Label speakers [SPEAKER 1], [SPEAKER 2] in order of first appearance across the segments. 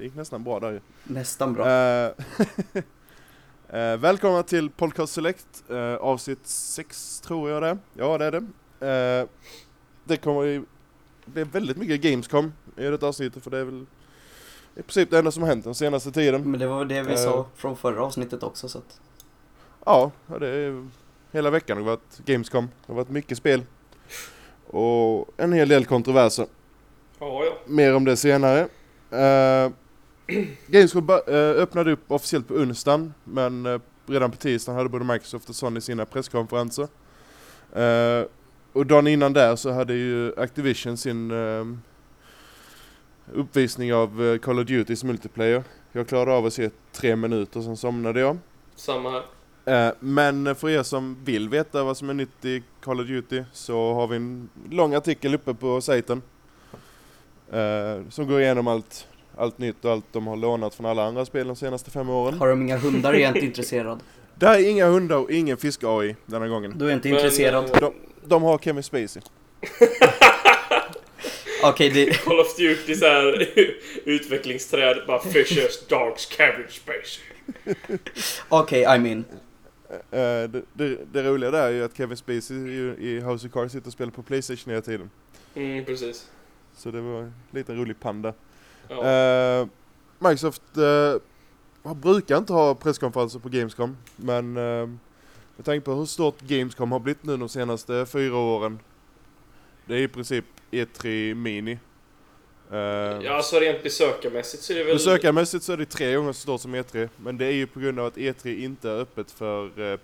[SPEAKER 1] det gick nästan bra där ju.
[SPEAKER 2] Nästan bra.
[SPEAKER 1] Eh, eh, välkomna till Podcast Select, eh, avsnitt 6 tror jag det Ja det är det. Eh, det kommer ju bli väldigt mycket Gamescom i detta avsnittet för det är väl i princip det enda som har hänt den senaste tiden.
[SPEAKER 2] Men det var det vi
[SPEAKER 1] eh,
[SPEAKER 2] sa från förra avsnittet också så att...
[SPEAKER 1] Ja, det är hela veckan har varit Gamescom. Det har varit mycket spel. Och en hel del kontroverser.
[SPEAKER 3] Ja, ja.
[SPEAKER 1] Mer om det senare. Uh, Gamescom eh, öppnade upp officiellt på onsdagen men eh, redan på tisdagen hade både Microsoft och Sony sina presskonferenser. Eh, och dagen innan där så hade ju Activision sin uppvisning av Call of Duty's multiplayer. Jag klarade av att se tre minuter, sen somnade jag.
[SPEAKER 3] Samma här.
[SPEAKER 1] Men för er som vill veta vad som är nytt i Call of Duty så har vi en lång artikel uppe på sajten. Som går igenom allt, allt nytt och allt de har lånat från alla andra spel de senaste fem åren.
[SPEAKER 2] Har de inga hundar är jag inte intresserad.
[SPEAKER 1] Det är inga hundar och ingen fisk-AI denna gången.
[SPEAKER 2] Du är inte
[SPEAKER 3] Men,
[SPEAKER 2] intresserad.
[SPEAKER 3] eh,
[SPEAKER 1] De, de har Kevin Spacey.
[SPEAKER 2] Okej, det...
[SPEAKER 3] Call of Duty så här utvecklingsträd, bara Fishers, Dogs, Cabbage Space.
[SPEAKER 2] Okej, I mean.
[SPEAKER 1] Eh, det, det, det roliga där är ju att Kevin Spacey i, i House of Cards sitter och spelar på Playstation hela tiden.
[SPEAKER 3] Mm, precis.
[SPEAKER 1] Så det var en liten rolig panda.
[SPEAKER 3] Ja.
[SPEAKER 1] Eh, Microsoft uh, brukar inte ha presskonferenser på Gamescom, men uh, med tanke på hur stort Gamescom har blivit nu de senaste fyra åren. Det är i princip E3 Mini. Uh,
[SPEAKER 3] ja, alltså rent besökarmässigt så är det väl...
[SPEAKER 1] Besökarmässigt så är det tre gånger så stort som E3, men det är ju på grund av att E3 inte är öppet för eh, eh,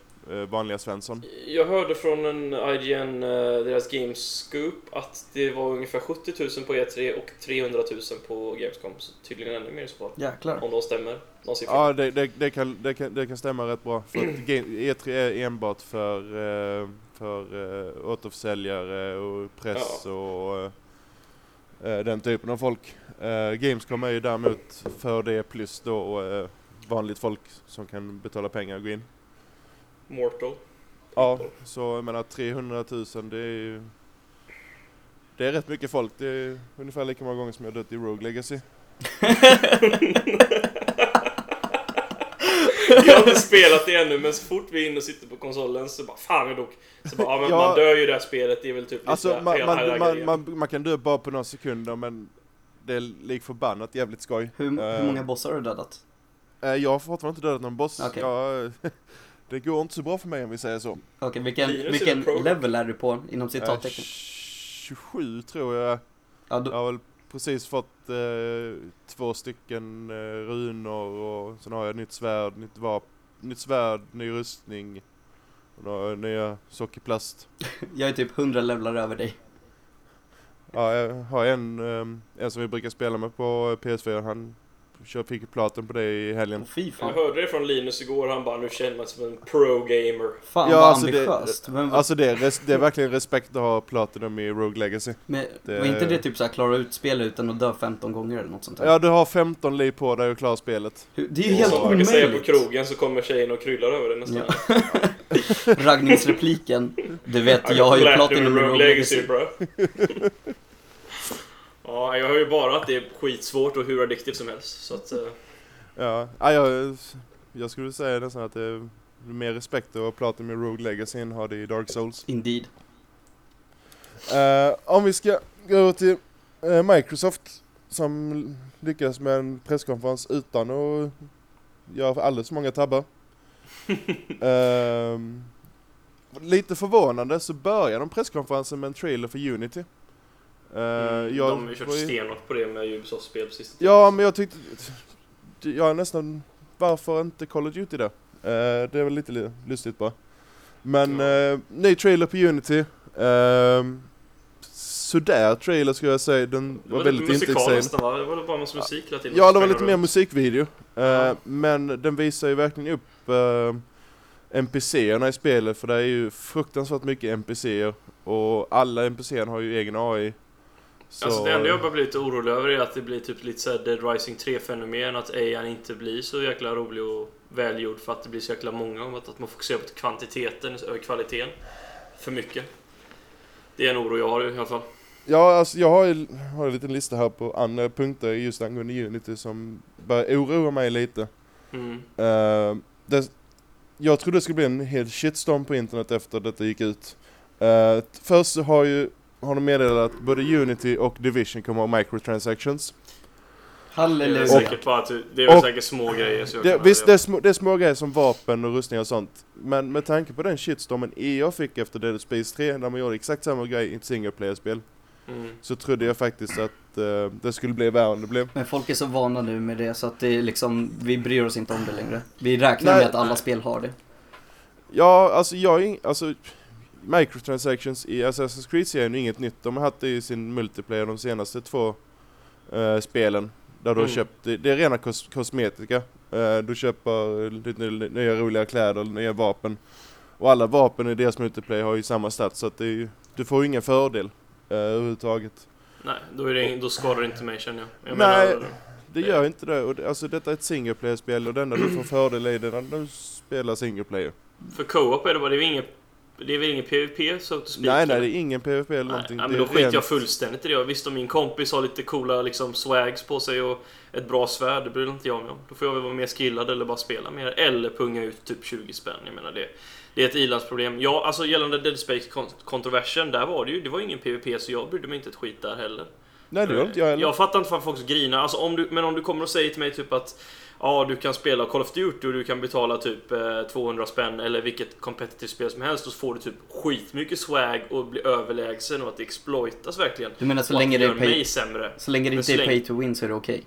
[SPEAKER 1] vanliga Svensson.
[SPEAKER 3] Jag hörde från en IGN, eh, deras Gamescoop, att det var ungefär 70 000 på E3 och 300 000 på Gamescom. Så tydligen ännu mer i så fall.
[SPEAKER 2] Jäklar.
[SPEAKER 3] Om de stämmer, de siffrorna.
[SPEAKER 1] Ja, det, det, det, kan, det, kan, det kan stämma rätt bra. För att game, E3 är enbart för, eh, för eh, återförsäljare och press och eh, eh, den typen av folk. Eh, Gamescom är ju däremot för det plus då eh, vanligt folk som kan betala pengar och gå in.
[SPEAKER 3] Mortal.
[SPEAKER 1] Ja, så jag menar 300 000 det är ju... Det är rätt mycket folk. Det är ungefär lika många gånger som jag dött i Rogue Legacy.
[SPEAKER 3] Jag har inte spelat det ännu, men så fort vi är inne och sitter på konsolen så bara Fan jag dog. Så bara, ja, men
[SPEAKER 1] Ja.
[SPEAKER 3] man dör ju det här spelet, det är väl typ lite
[SPEAKER 1] Alltså man, man, man, man, man kan dö bara på några sekunder men det är lik förbannat jävligt skoj.
[SPEAKER 2] Hur, hur
[SPEAKER 1] Eh,
[SPEAKER 2] många bossar har du dödat?
[SPEAKER 1] eh, jag har fortfarande inte dödat någon boss.
[SPEAKER 2] Okej.
[SPEAKER 1] Jag, det går inte så bra för mig om vi säger så.
[SPEAKER 2] Okej, vilken,
[SPEAKER 3] är
[SPEAKER 2] vilken
[SPEAKER 3] pro?
[SPEAKER 2] level är du på inom
[SPEAKER 1] Eh,
[SPEAKER 2] citattecken?
[SPEAKER 1] 27 tror jag.
[SPEAKER 2] Ja, du,
[SPEAKER 1] Jag har väl precis fått eh, två stycken eh, runor och sen har jag nytt svärd, nytt vapen, nytt svärd, ny rustning. Och några nya sockerplast.
[SPEAKER 2] jag är typ 100 levlar över dig.
[SPEAKER 1] Ja, jag har en, en som vi brukar spela med på PS4. Han kör, fick platen på det i helgen.
[SPEAKER 2] Fy
[SPEAKER 3] Jag hörde det från Linus igår, han bara nu känner man sig som en pro-gamer.
[SPEAKER 2] Fan
[SPEAKER 1] Ja,
[SPEAKER 2] vad
[SPEAKER 1] alltså det-
[SPEAKER 2] ambitiöst. Men,
[SPEAKER 1] Alltså det är, res- det är verkligen respekt att ha Platinum i Rogue Legacy.
[SPEAKER 2] men,
[SPEAKER 1] det-
[SPEAKER 2] var inte det typ såhär klara ut spel utan att dö 15 gånger eller något sånt där?
[SPEAKER 1] Ja, du har 15 liv på dig att klara spelet.
[SPEAKER 2] Det är ju helt
[SPEAKER 3] Som man kan säga på
[SPEAKER 2] omöjligt.
[SPEAKER 3] krogen så kommer tjejen och kryllar över det nästan.
[SPEAKER 2] Ja. Raggningsrepliken. Du vet, jag har ju Platinum i
[SPEAKER 3] Rogue
[SPEAKER 2] Rogue
[SPEAKER 3] Legacy
[SPEAKER 2] Legacy.
[SPEAKER 3] bro. ja, jag har ju bara att det är skitsvårt och hur addictivt som helst. Så att, eh,
[SPEAKER 1] Ja, ja jag, jag skulle säga nästan att det är mer respekt att Platinum i Rogue Legacy än ha det i Dark Souls.
[SPEAKER 2] Indeed.
[SPEAKER 1] Eh, om vi ska gå över till eh, Microsoft som lyckades med en presskonferens utan att göra alldeles för många tabbar. Ehm, lite förvånande så börjar de presskonferensen med en trailer för Unity. Eh,
[SPEAKER 3] mm,
[SPEAKER 1] jag
[SPEAKER 3] de har ju kört
[SPEAKER 1] var
[SPEAKER 3] stenhårt på det med Ubisofts spel på sista
[SPEAKER 1] Ja, men jag tyckte... Jag är nästan... Varför inte Call of Duty då? Eh, det är väl lite li- lustigt bara. Men
[SPEAKER 3] Ja.
[SPEAKER 1] eh, ny trailer på Unity. Uh, sådär trailer skulle jag säga. Den
[SPEAKER 3] Det
[SPEAKER 1] var,
[SPEAKER 3] var
[SPEAKER 1] väldigt
[SPEAKER 3] lite
[SPEAKER 1] intetsägande.
[SPEAKER 3] nästan va? Det var bara massa musik hela tiden.
[SPEAKER 1] Ja, det var lite mer musikvideo. Eh,
[SPEAKER 3] Ja.
[SPEAKER 1] Men den visar ju verkligen upp uh, NPCerna i spelet. För det är ju fruktansvärt mycket NPCer. Och alla NPCer har ju egen AI. Så...
[SPEAKER 3] Alltså det enda jag bara blir lite orolig över är att det blir typ lite såhär Dead Rising 3 fenomen att AI inte blir så jäkla rolig och välgjord för att det blir så jäkla många om att, att man fokuserar på kvantiteten över kvaliteten. För mycket. Det är en oro jag har i alla fall.
[SPEAKER 1] Ja, alltså jag har ju har en liten lista här på andra punkter just angående Unity som börjar oroa mig lite.
[SPEAKER 3] Mm.
[SPEAKER 1] Uh, det, jag trodde det skulle bli en hel shitstorm på internet efter detta gick ut. Uh, först så har ju har de meddelat att både Unity och Division kommer att ha microtransactions.
[SPEAKER 3] Det är
[SPEAKER 2] Halleluja.
[SPEAKER 3] säkert bara att det är väl
[SPEAKER 1] och-
[SPEAKER 3] säkert små grejer. Så
[SPEAKER 1] Det, visst, det är, små, det är små grejer som vapen och rustningar och sånt. Men med tanke på den shitstormen EA fick efter Dead Space 3, där man gjorde exakt samma grej i ett single player-spel,
[SPEAKER 3] Mm.
[SPEAKER 1] så trodde jag faktiskt att eh, det skulle bli värre än det blev.
[SPEAKER 2] Men folk är så vana nu med det så att det är liksom, vi bryr oss inte om det längre. Vi räknar
[SPEAKER 1] Nej.
[SPEAKER 2] med att alla spel har det.
[SPEAKER 1] Ja, alltså jag är alltså microtransactions i Assassin's Creed-serien är inget nytt. De har haft det i sin multiplayer de senaste två eh, spelen. Där du har
[SPEAKER 3] Mm.
[SPEAKER 1] köpt, det, det är rena kos kosmetika. Eh, du köper lite nya roliga kläder, nya vapen. Och alla vapen i deras multiplayer har ju samma stats så att det är ju, du får ju ingen fördel eh, överhuvudtaget.
[SPEAKER 3] Nej, då, är det, då skadar det inte mig känner jag. jag
[SPEAKER 1] Nej.
[SPEAKER 3] menar,
[SPEAKER 1] Det gör inte det. Och det, alltså detta är ett single player-spel och det enda du får fördel i det är när du spelar single player.
[SPEAKER 3] för co-op är det bara, det är inget, det är väl ingen PVP så to speak?
[SPEAKER 1] Nej, nej, det är ingen PVP eller
[SPEAKER 3] Nej,
[SPEAKER 1] någonting.
[SPEAKER 3] nej, men då skiter jag fullständigt i det. Visst om min kompis har lite coola liksom, swags på sig och ett bra svärd, det bryr inte jag mig om. Då får jag väl vara mer skillad eller bara spela mer. Eller punga ut typ 20 spänn. Jag menar det. Det är ett ilandsproblem. Ja, alltså gällande Dead Space kon- kontroversen, där var det ju, det var ingen PVP så jag brydde mig inte ett skit där heller.
[SPEAKER 1] Nej, det gör inte jag heller.
[SPEAKER 3] Jag fattar inte varför folk grinar. Alltså, om du, men om du kommer och säger till mig typ att Ja, du kan spela Call of Duty och du kan betala typ eh, 200 spänn eller vilket competitive spel som helst och så får du typ skitmycket swag och blir överlägsen och att det exploitas verkligen.
[SPEAKER 2] Du menar så
[SPEAKER 3] och
[SPEAKER 2] länge det är pay,
[SPEAKER 3] sämre.
[SPEAKER 2] så länge det inte är pay to win så är det okej?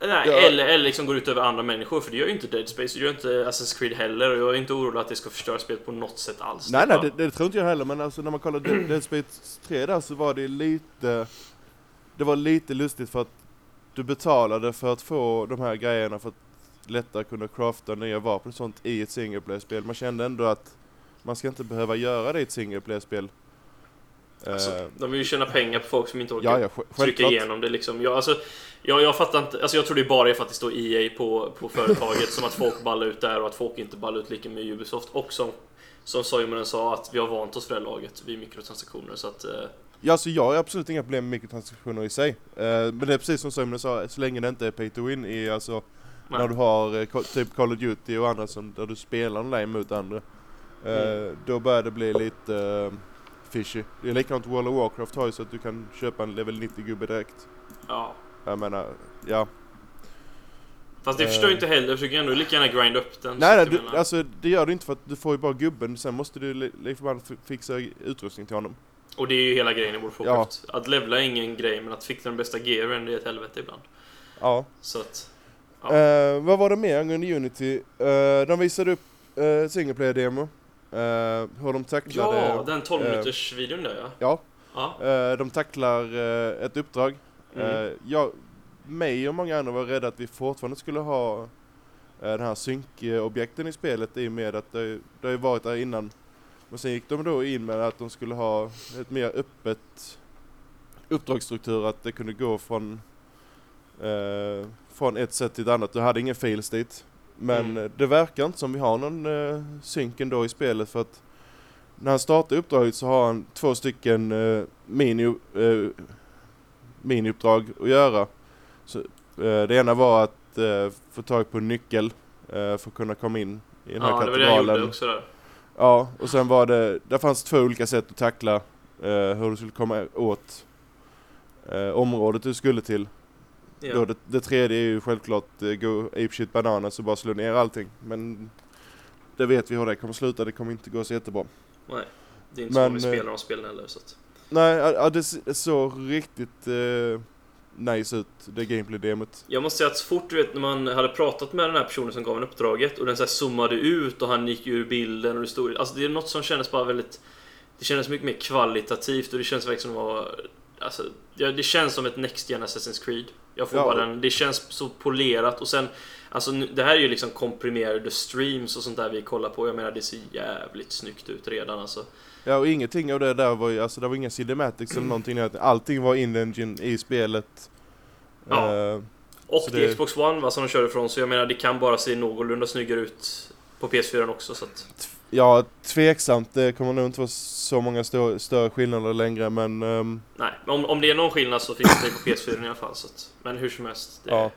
[SPEAKER 3] Nej,
[SPEAKER 1] Ja.
[SPEAKER 3] eller, eller liksom går ut över andra människor för det gör ju inte Dead Space, det gör inte Assassin's Creed heller och jag är inte orolig att det ska förstöra spelet på något sätt alls.
[SPEAKER 1] Nej, nej,
[SPEAKER 3] bara-
[SPEAKER 1] det, det tror inte jag heller, men alltså när man kollar Dead Dead Space 3 där så var det lite... Det var lite lustigt för att du betalade för att få de här grejerna för att lättare kunna crafta nya vapen och sånt i ett single player-spel. Man kände ändå att man ska inte behöva göra det i ett single player-spel.
[SPEAKER 3] Alltså,
[SPEAKER 1] Eh,
[SPEAKER 3] de vill ju tjäna pengar på folk som inte orkar
[SPEAKER 1] ja, ja, sj-
[SPEAKER 3] trycka
[SPEAKER 1] självklart.
[SPEAKER 3] igenom det liksom. Jag, alltså, jag, jag fattar inte, alltså jag tror det bara är för att det står EA på, på företaget som att folk ballar ut där och att folk inte ballar ut lika med Ubisoft och som som sa att vi har vant oss för det här laget vid mikrotransaktioner så att eh,
[SPEAKER 1] Ja, så jag har absolut inga problem med mikrotransaktioner i sig. Eh, men det är precis som Simon sa, så länge det inte är pay to win i alltså
[SPEAKER 3] nej.
[SPEAKER 1] när du har eh, typ Call of Duty och andra som, där du spelar online mot andra. Eh,
[SPEAKER 3] Mm.
[SPEAKER 1] Då börjar det bli lite eh, fishy. Det är likadant World of Warcraft har ju så att du kan köpa en level 90 gubbe direkt.
[SPEAKER 3] ja.
[SPEAKER 1] Jag menar, ja.
[SPEAKER 3] Fast det förstår jag inte heller, jag försöker ändå lika gärna grinda upp den.
[SPEAKER 1] Nej, nej du, alltså det gör du inte för att du får ju bara gubben, sen måste du li- lik förbannat fi- fixa utrustning till honom.
[SPEAKER 3] Och det är ju hela grejen i World of Warcraft. Att levla är ingen grej, men att fixa den bästa gearen, det är ett helvete ibland.
[SPEAKER 1] Ja.
[SPEAKER 3] Så att... Ja.
[SPEAKER 1] Eh, vad var det mer angående Unity? Eh, de visade upp uh, single player demo. Uh, hur de tacklade...
[SPEAKER 3] Ja, den 12
[SPEAKER 1] eh,
[SPEAKER 3] minuters videon där ja.
[SPEAKER 1] Ja,
[SPEAKER 3] Ja.
[SPEAKER 1] eh, de tacklar eh, ett uppdrag.
[SPEAKER 3] Mm.
[SPEAKER 1] Eh, jag, mig och många andra var rädda att vi fortfarande skulle ha eh, den här synkobjekten i spelet i och med att det, det har ju varit där innan. Men sen gick de då in med att de skulle ha ett mer öppet uppdragsstruktur, att det kunde gå från, eh, från ett sätt till ett annat. Du hade ingen fail state. Men
[SPEAKER 3] Mm.
[SPEAKER 1] det verkar inte som vi har någon eh, synk ändå i spelet för att när han startar uppdraget så har han två stycken eh, mini, eh, miniuppdrag att göra. Så, eh, det ena var att eh, få tag på en nyckel eh, för att kunna komma in i den här
[SPEAKER 3] ja, det var det jag gjorde
[SPEAKER 1] katedralen.
[SPEAKER 3] också där.
[SPEAKER 1] Ja, och sen var det, där fanns två olika sätt att tackla eh, hur du skulle komma åt eh, området du skulle till. Då
[SPEAKER 3] Ja.
[SPEAKER 1] det, det tredje är ju självklart eh, gå apeshit bananas och bara slå ner allting. Men det vet vi hur det kommer sluta, det kommer inte gå så jättebra.
[SPEAKER 3] Nej, det är inte så vi
[SPEAKER 1] eh,
[SPEAKER 3] spelar de spelen heller. Så att...
[SPEAKER 1] Nej, ja, det såg riktigt eh, nice ut, det gameplay-demot.
[SPEAKER 3] Jag måste säga att så fort du vet när man hade pratat med den här personen som gav en uppdraget och den så här zoomade ut och han gick ur bilden och det stod... Alltså det är något som kändes bara väldigt... Det kändes mycket mer kvalitativt och det känns verkligen som att vara... Alltså, det känns som ett Next Gen Assassin's Creed. Jag får
[SPEAKER 1] Ja.
[SPEAKER 3] bara den... Det känns så polerat och sen... Alltså det här är ju liksom komprimerade streams och sånt där vi kollar på. Jag menar det ser jävligt snyggt ut redan alltså.
[SPEAKER 1] Ja, och ingenting av det där var ju, alltså det var inga cinematics eller någonting. Allting var in-engine i spelet.
[SPEAKER 3] Ja.
[SPEAKER 1] Eh,
[SPEAKER 3] Och det är Xbox One va, som de kör ifrån så jag menar det kan bara se någorlunda snyggare ut på PS4 också så att...
[SPEAKER 1] Ja, tveksamt. Det kommer nog inte vara så många stå, större skillnader längre, men... ehm,
[SPEAKER 3] Nej, men om, om det är någon skillnad så finns det på PS4 i alla fall. Så att, men hur som helst. Det,
[SPEAKER 1] ja.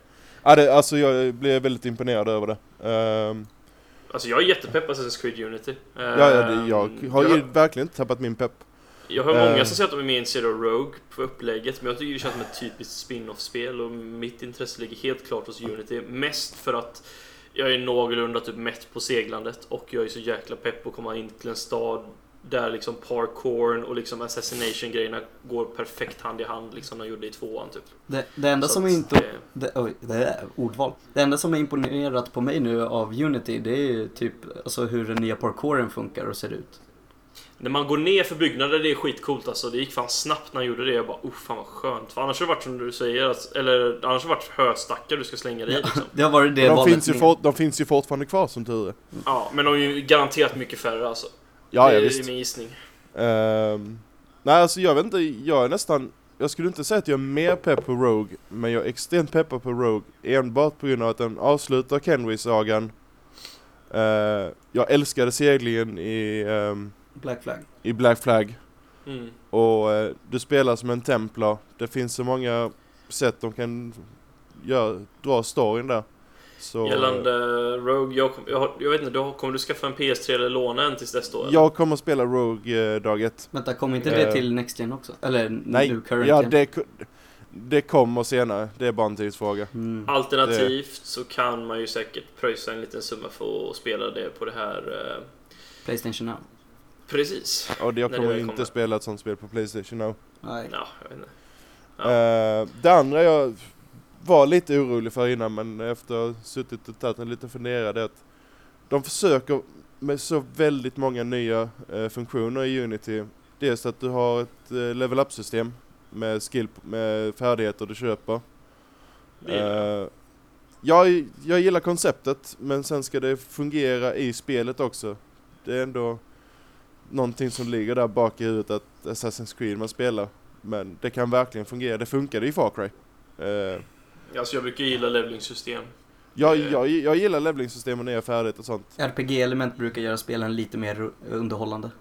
[SPEAKER 1] Ja, det, alltså jag blev väldigt imponerad över det. Ehm,
[SPEAKER 3] Alltså jag är jättepepp Assassin's Creed Unity.
[SPEAKER 1] ja, ja, det,
[SPEAKER 3] Ehm,
[SPEAKER 1] jag har ju verkligen inte tappat min pepp.
[SPEAKER 3] Jag har många
[SPEAKER 1] Eh.
[SPEAKER 3] som säger att de är med i en Zero Rogue på upplägget, men jag tycker det känns som ett typiskt spin-off-spel och mitt intresse ligger helt klart hos Unity. Mest för att jag är någorlunda typ mätt på seglandet och jag är så jäkla pepp på att komma in till en stad där liksom parkourn och liksom assassination-grejerna går perfekt hand i hand liksom de gjorde i tvåan typ.
[SPEAKER 2] Det, det enda
[SPEAKER 3] Så
[SPEAKER 2] som
[SPEAKER 3] att
[SPEAKER 2] är inte...
[SPEAKER 3] det-
[SPEAKER 2] Det, oj, det är ordval. Det enda som är imponerat på mig nu av Unity, det är ju typ alltså hur den nya parkouren funkar och ser ut.
[SPEAKER 3] När man går ner för byggnader, det är skitcoolt alltså. Det gick fan snabbt när jag gjorde det. Jag bara, oh fan vad skönt. För annars har det varit som du säger, att, eller annars har det varit höstackar du ska slänga dig i liksom.
[SPEAKER 2] Det har varit det
[SPEAKER 1] de, finns ju fort, de finns ju fortfarande kvar som tur är.
[SPEAKER 3] Ja, men de är ju garanterat mycket färre alltså.
[SPEAKER 1] Ja,
[SPEAKER 3] det
[SPEAKER 1] ja
[SPEAKER 3] är
[SPEAKER 1] visst.
[SPEAKER 3] min gissning.
[SPEAKER 1] Ehm, nej, alltså jag vet inte, jag är nästan... Jag skulle inte säga att jag är mer pepp på Rogue, men jag är extremt peppad på Rogue enbart på grund av att den avslutar Kenry-sagan. Eh, jag älskade seglingen i, ehm,
[SPEAKER 2] Black Flag.
[SPEAKER 1] i Black Flag.
[SPEAKER 3] Mm.
[SPEAKER 1] Och eh, du spelar som en templar. Det finns så många sätt de kan göra, dra storyn där. Så,
[SPEAKER 3] Gällande Rogue, jag, kom- jag, jag vet inte, har- kommer du skaffa en PS3 eller låna en tills dess då? eller?
[SPEAKER 1] Jag kommer att spela Rogue eh, dag ett.
[SPEAKER 2] Vänta, kom inte
[SPEAKER 1] Eh,
[SPEAKER 2] det till Next Gen också? Eller
[SPEAKER 1] Nej,
[SPEAKER 2] nu current
[SPEAKER 1] ja
[SPEAKER 2] gen?
[SPEAKER 1] det, det kommer senare. Det är bara en tidsfråga.
[SPEAKER 2] Mm.
[SPEAKER 3] Alternativt så kan man ju säkert pröjsa en liten summa för att spela det på det här... Eh,
[SPEAKER 2] Playstation Now?
[SPEAKER 3] precis.
[SPEAKER 1] Och det, jag kommer
[SPEAKER 3] det
[SPEAKER 1] inte
[SPEAKER 3] kommer.
[SPEAKER 1] spela ett sånt spel på Playstation now.
[SPEAKER 2] Nej.
[SPEAKER 3] Ja, jag vet inte. Ja.
[SPEAKER 1] Eh, det andra jag var lite orolig för innan men efter att ha suttit och tagit en liten funderare att de försöker med så väldigt många nya eh, funktioner i Unity. Dels att du har ett eh, level up system med skill, med färdigheter du köper.
[SPEAKER 3] Det.
[SPEAKER 1] Eh, jag, jag gillar konceptet men sen ska det fungera i spelet också. Det är ändå någonting som ligger där bak i huvudet att Assassin's Creed man spelar. Men det kan verkligen fungera. Det funkade i Far Cry. Eh,
[SPEAKER 3] Alltså jag brukar gilla leveling-system.
[SPEAKER 1] jag,
[SPEAKER 3] Eh.
[SPEAKER 1] jag, jag gillar leveling-system och nya färdigheter och sånt.
[SPEAKER 2] RPG-element brukar göra spelen lite mer underhållande.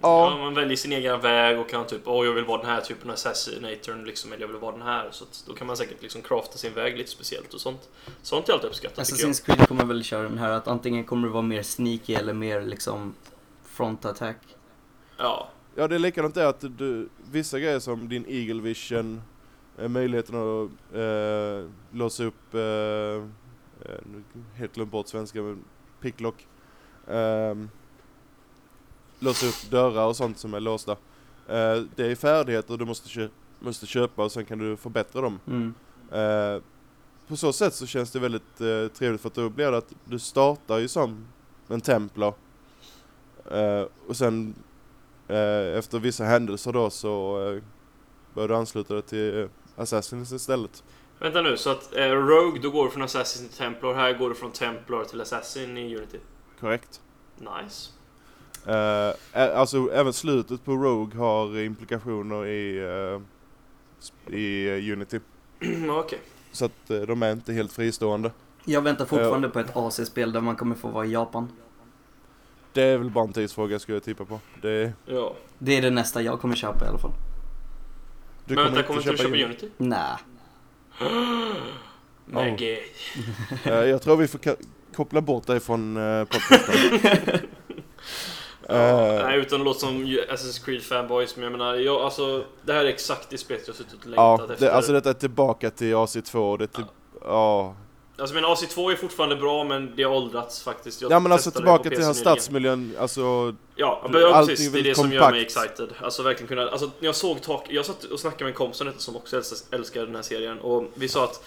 [SPEAKER 3] Ja.
[SPEAKER 1] Ja.
[SPEAKER 3] man väljer sin egen väg och kan typ, åh jag vill vara den här typen av assassinatorn liksom, eller jag vill vara den här. Så att då kan man säkert liksom crafta sin väg lite speciellt och sånt. Sånt är alltid uppskattat.
[SPEAKER 2] Assassin's Creed kommer väl köra den här att antingen kommer det vara mer sneaky eller mer liksom front attack.
[SPEAKER 3] Ja,
[SPEAKER 1] Ja, det är likadant där att du, vissa grejer som din Eagle Vision, möjligheten att eh, låsa upp, eh, eh, helt glömt bort svenska, men picklock. ehm, låsa upp dörrar och sånt som är låsta. Eh, det är färdigheter du måste, kö- måste köpa och sen kan du förbättra dem.
[SPEAKER 2] Mm.
[SPEAKER 1] Eh, på så sätt så känns det väldigt eh, trevligt för att då blir det att du startar ju som en templar. Eh, och sen eh, efter vissa händelser då så eh, börjar du ansluta dig till eh, Assassins istället.
[SPEAKER 3] vänta nu, så att eh, Rogue, då går du från Assassin till Templar, här går du från Templar till Assassin i Unity.
[SPEAKER 1] Korrekt.
[SPEAKER 3] Nice.
[SPEAKER 1] Eh, alltså även slutet på Rogue har implikationer i, eh, i eh, Unity.
[SPEAKER 3] Okej.
[SPEAKER 1] Så att eh, de är inte helt fristående.
[SPEAKER 2] Jag väntar fortfarande på ett AC-spel där man kommer få vara i Japan.
[SPEAKER 1] Det är väl bara en tidsfråga skulle jag tippa på. Det,
[SPEAKER 3] Ja.
[SPEAKER 2] Det är det nästa jag kommer köpa i alla fall.
[SPEAKER 1] Du
[SPEAKER 3] Men vänta, kommer inte du köpa
[SPEAKER 1] Unity.
[SPEAKER 3] Unity?
[SPEAKER 2] Nej.
[SPEAKER 3] Maggie.
[SPEAKER 1] Eh, jag tror vi får koppla bort dig från uh, podcasten.
[SPEAKER 3] Ja,
[SPEAKER 1] Eh,
[SPEAKER 3] nej, utan att låta som Assassin's Creed fanboys, men jag menar, jag, alltså, det här är exakt det spelet jag har suttit och längtat
[SPEAKER 1] ja,
[SPEAKER 3] efter.
[SPEAKER 1] det, alltså detta är tillbaka till AC2. Det är till, ja.
[SPEAKER 3] Alltså men AC2 är fortfarande bra, men det har åldrats faktiskt. Jag
[SPEAKER 1] ja men alltså tillbaka till den här stadsmiljön, alltså
[SPEAKER 3] Ja, men ja, precis. Det är det som gör mig
[SPEAKER 1] kompakt.
[SPEAKER 3] excited. Alltså verkligen kunna... Alltså när jag såg tak... Jag satt och snackade med en kompis som också älskar, älskar den här serien och vi sa att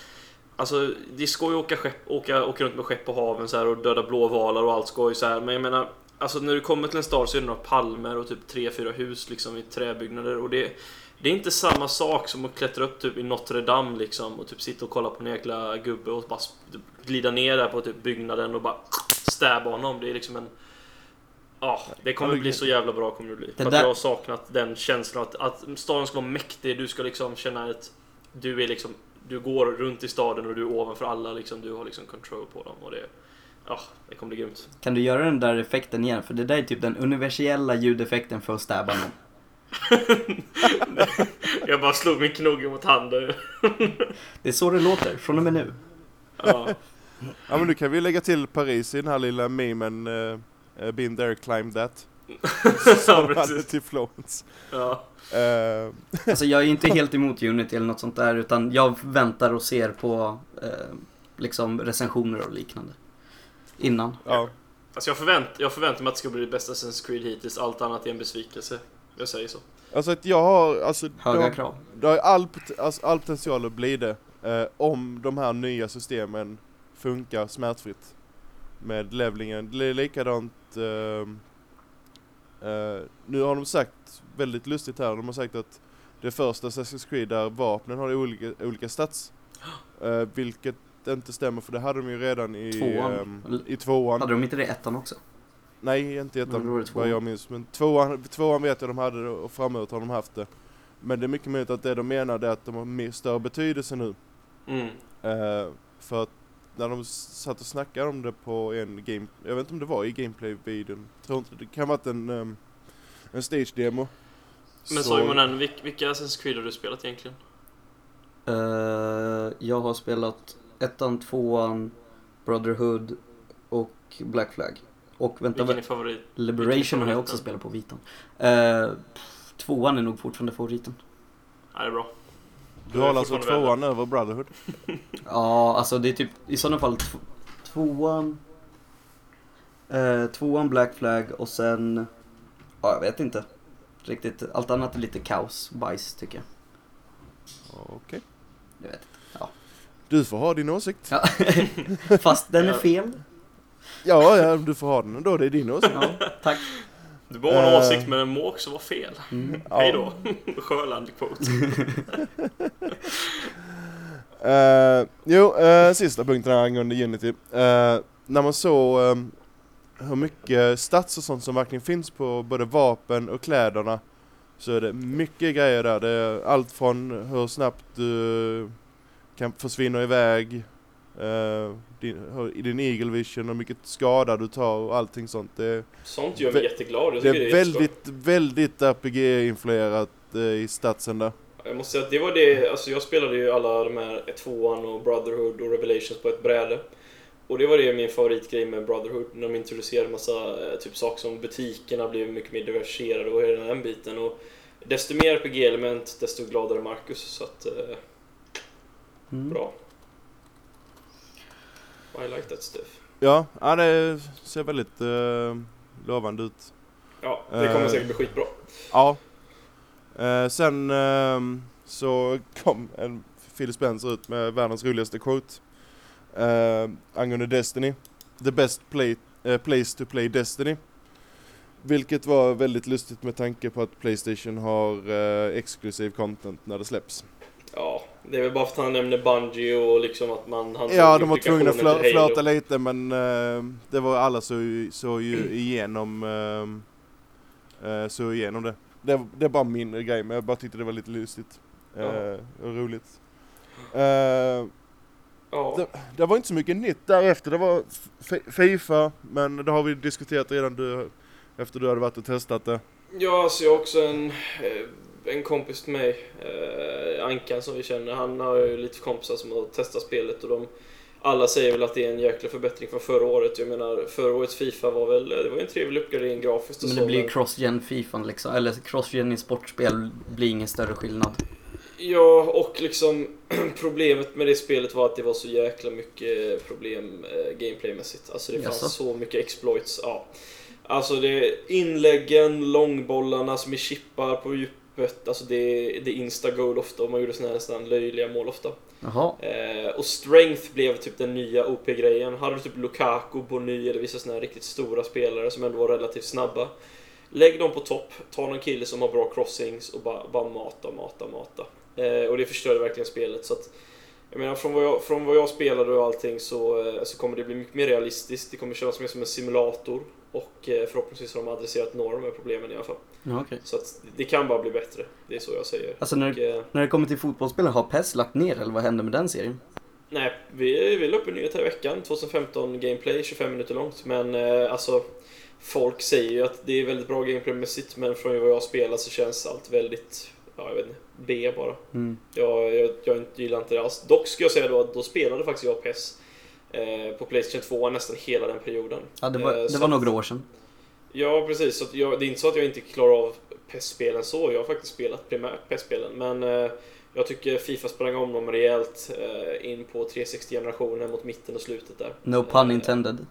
[SPEAKER 3] Alltså det är skoj att åka, skepp, åka, åka runt med skepp på haven så här och döda blåvalar och allt skoj så här. Men jag menar Alltså när du kommer till en stad så är det några palmer och typ tre, fyra hus liksom i träbyggnader och det det är inte samma sak som att klättra upp typ i Notre Dame liksom och typ sitta och kolla på en jäkla gubbe och bara sp- glida ner där på typ byggnaden och bara stäba honom. Det är liksom en... Ja, det kommer bli så jävla bra kommer det bli. För att jag har saknat den känslan att, att staden ska vara mäktig. Du ska liksom känna att du är liksom... Du går runt i staden och du är ovanför alla liksom. Du har liksom control på dem och det... Ja, det kommer bli grymt.
[SPEAKER 2] Kan du göra den där effekten igen? För det där är typ den universella ljudeffekten för att stabba någon.
[SPEAKER 3] Jag bara slog min knogge mot handen.
[SPEAKER 2] Det är så det låter, från och med nu.
[SPEAKER 3] Ja.
[SPEAKER 1] Ja men nu kan vi lägga till Paris i den här lilla memen uh, uh, Been there, climb that.
[SPEAKER 3] ja,
[SPEAKER 1] Som hade
[SPEAKER 3] precis.
[SPEAKER 1] till Florence.
[SPEAKER 3] Ja.
[SPEAKER 1] Eh,
[SPEAKER 2] Alltså jag är inte helt emot Unity eller något sånt där, utan jag väntar och ser på eh, liksom recensioner och liknande. Innan.
[SPEAKER 1] ja.
[SPEAKER 3] Alltså jag, förvänt, jag förväntar mig att det ska bli det bästa Assassin's Creed hittills. Allt annat är en besvikelse. Jag säger så.
[SPEAKER 1] Alltså att jag har, alltså
[SPEAKER 2] Höga
[SPEAKER 1] de,
[SPEAKER 2] krav.
[SPEAKER 1] det har all, alltså, all potential att bli det. eh, om de här nya systemen funkar smärtfritt. Med levelingen. Det är likadant ehm, eh, Nu har de sagt, väldigt lustigt här, de har sagt att det första Assassin's Creed där vapnen har olika, olika stats. Eh, vilket inte stämmer för det hade de ju redan i
[SPEAKER 2] Tvåan.
[SPEAKER 1] ehm, i tvåan.
[SPEAKER 2] Hade de inte det i ettan också?
[SPEAKER 1] Nej, inte ettan vad jag minns. Men tvåan, tvåan vet jag de hade det och framåt har de haft det. Men det är mycket möjligt att det de menar är att de har mer större betydelse nu.
[SPEAKER 3] Mm.
[SPEAKER 1] Eh, för att när de satt och snackade om det på en game, jag vet inte om det var i gameplay-videon, tror inte det kan ha varit en, um, en stage-demo.
[SPEAKER 3] Men
[SPEAKER 1] Så-
[SPEAKER 3] Simonen, vilka, vilka Assassin's Creed har du spelat egentligen?
[SPEAKER 2] Eh, jag har spelat ettan, tvåan, Brotherhood och Black Flag. Och vänta,
[SPEAKER 3] Vilken är favorit?
[SPEAKER 2] Liberation har jag också spelat på vitan. Uh, tvåan är nog fortfarande favoriten.
[SPEAKER 3] Ja, det är bra.
[SPEAKER 1] Du har alltså tvåan över Brotherhood?
[SPEAKER 2] Ja, alltså det är typ i sådana fall tv- tvåan, eh, tvåan Black Flag och sen, ja jag vet inte. Riktigt, allt annat är lite kaos, bajs tycker jag.
[SPEAKER 1] Okej.
[SPEAKER 2] Jag vet.
[SPEAKER 1] Du får ha din åsikt.
[SPEAKER 2] Ja. Fast den är
[SPEAKER 3] Ja.
[SPEAKER 2] fel.
[SPEAKER 1] Ja, ja, du får ha den ändå, det är din åsikt.
[SPEAKER 2] Ja, tack.
[SPEAKER 3] Du må ha en
[SPEAKER 1] Eh.
[SPEAKER 3] åsikt men den må också vara fel.
[SPEAKER 2] Mm.
[SPEAKER 1] Ja.
[SPEAKER 3] Hej då. Sjöland-quote.
[SPEAKER 1] Eh, jo, eh, sista punkten här angående Unity. Eh, när man såg eh, hur mycket stats och sånt som verkligen finns på både vapen och kläderna så är det mycket grejer där. Det är allt från hur snabbt du kan försvinna iväg, eh, din, din eagle vision och mycket skada du tar och allting sånt. Det,
[SPEAKER 3] Sånt gör mig jätteglad. Jag
[SPEAKER 1] det är
[SPEAKER 3] det är
[SPEAKER 1] väldigt, väldigt RPG-influerat eh, i statsen där.
[SPEAKER 3] Jag måste säga att det var det, alltså jag spelade ju alla de här tvåan och Brotherhood och Revelations på ett bräde. Och det var det min favoritgrej med Brotherhood, när de introducerade massa eh, typ saker som butikerna blev mycket mer diversifierade och hela den biten. Och desto mer RPG-element, desto gladare Marcus. Så att, eh,
[SPEAKER 2] Mm.
[SPEAKER 3] bra. I like that stuff.
[SPEAKER 1] Ja, ja det ser väldigt eh, lovande ut.
[SPEAKER 3] Ja, det kommer
[SPEAKER 1] Eh.
[SPEAKER 3] säkert bli skitbra.
[SPEAKER 1] Ja. Eh, sen ehm, så kom en Phil Spencer ut med världens roligaste quote. Uh, angående Destiny. The best play, place to play Destiny. Vilket var väldigt lustigt med tanke på att Playstation har uh, exklusiv content när det släpps.
[SPEAKER 3] Ja, det är väl bara för att han nämner Bungie och liksom att man... Han
[SPEAKER 1] Ja, de var tvungna att
[SPEAKER 3] implikationen
[SPEAKER 1] flö-
[SPEAKER 3] till Halo.
[SPEAKER 1] flöta lite men eh, det var alla så, så ju igenom uh, uh, så igenom det. det. Det är bara min grej men jag bara tyckte det var lite lustigt. Uh,
[SPEAKER 3] Ja.
[SPEAKER 1] och roligt. Uh,
[SPEAKER 3] Ja.
[SPEAKER 1] det, det var inte så mycket nytt därefter. Det var Fifa men det har vi diskuterat redan du, efter du hade varit och testat det.
[SPEAKER 3] Ja, alltså jag har också en, eh, en kompis till mig, eh, Ankan som vi känner, han har ju lite kompisar som har testat spelet och de alla säger väl att det är en jäkla förbättring från förra året. Jag menar, förra årets Fifa var väl, det var ju en trevlig uppgradering grafiskt och
[SPEAKER 2] Men
[SPEAKER 3] så.
[SPEAKER 2] det blir ju cross-gen Fifan liksom, eller cross-gen i sportspel blir ingen större skillnad.
[SPEAKER 3] Ja, och liksom problemet med det spelet var att det var så jäkla mycket problem eh, gameplaymässigt. Alltså det fanns
[SPEAKER 2] Jaså?
[SPEAKER 3] så mycket exploits. Ja. Alltså det är inläggen, långbollarna som är chippar på djupet. Alltså det, det är insta-goal ofta och man gjorde såna här nästan löjliga mål ofta. Eh, och strength blev typ den nya OP-grejen. Hade du typ Lukaku, Bony eller vissa såna här riktigt stora spelare som ändå var relativt snabba. Lägg dem på topp, ta någon kille som har bra crossings och bara, bara mata, mata, mata. Eh, och det förstörde verkligen spelet. Så att, jag menar, från vad jag, från vad jag spelade och allting så, eh, så kommer det bli mycket mer realistiskt. Det kommer kännas mer som en simulator. Och eh, förhoppningsvis har de adresserat några av de här problemen i alla fall.
[SPEAKER 2] Ja, okej.
[SPEAKER 3] Så att det kan bara bli bättre. Det är så jag säger.
[SPEAKER 2] Alltså när,
[SPEAKER 3] Och, eh,
[SPEAKER 2] när det kommer till fotbollsspel, har PES lagt ner eller vad hände med den serien?
[SPEAKER 3] Nej, vi, vi la upp en nyhet här i veckan. 2015 gameplay, 25 minuter långt. Men eh, alltså, folk säger ju att det är väldigt bra gameplaymässigt, men från vad jag har spelat så känns allt väldigt, ja jag vet inte, B bara.
[SPEAKER 2] Mm.
[SPEAKER 3] Jag, jag, jag gillar inte det alls. Dock ska jag säga då att då spelade faktiskt jag PES på Playstation 2 nästan hela den perioden.
[SPEAKER 2] Ja, det var,
[SPEAKER 3] Eh,
[SPEAKER 2] det
[SPEAKER 3] så
[SPEAKER 2] var
[SPEAKER 3] att-
[SPEAKER 2] några år sedan.
[SPEAKER 3] Ja, precis. Så jag, det är inte så att jag inte klarar av PES-spelen så. Jag har faktiskt spelat primärt PES-spelen. Men eh, jag tycker Fifa sprang om dem rejält eh, in på 360-generationen mot mitten och slutet där.
[SPEAKER 2] No pun
[SPEAKER 3] Eh,
[SPEAKER 2] intended.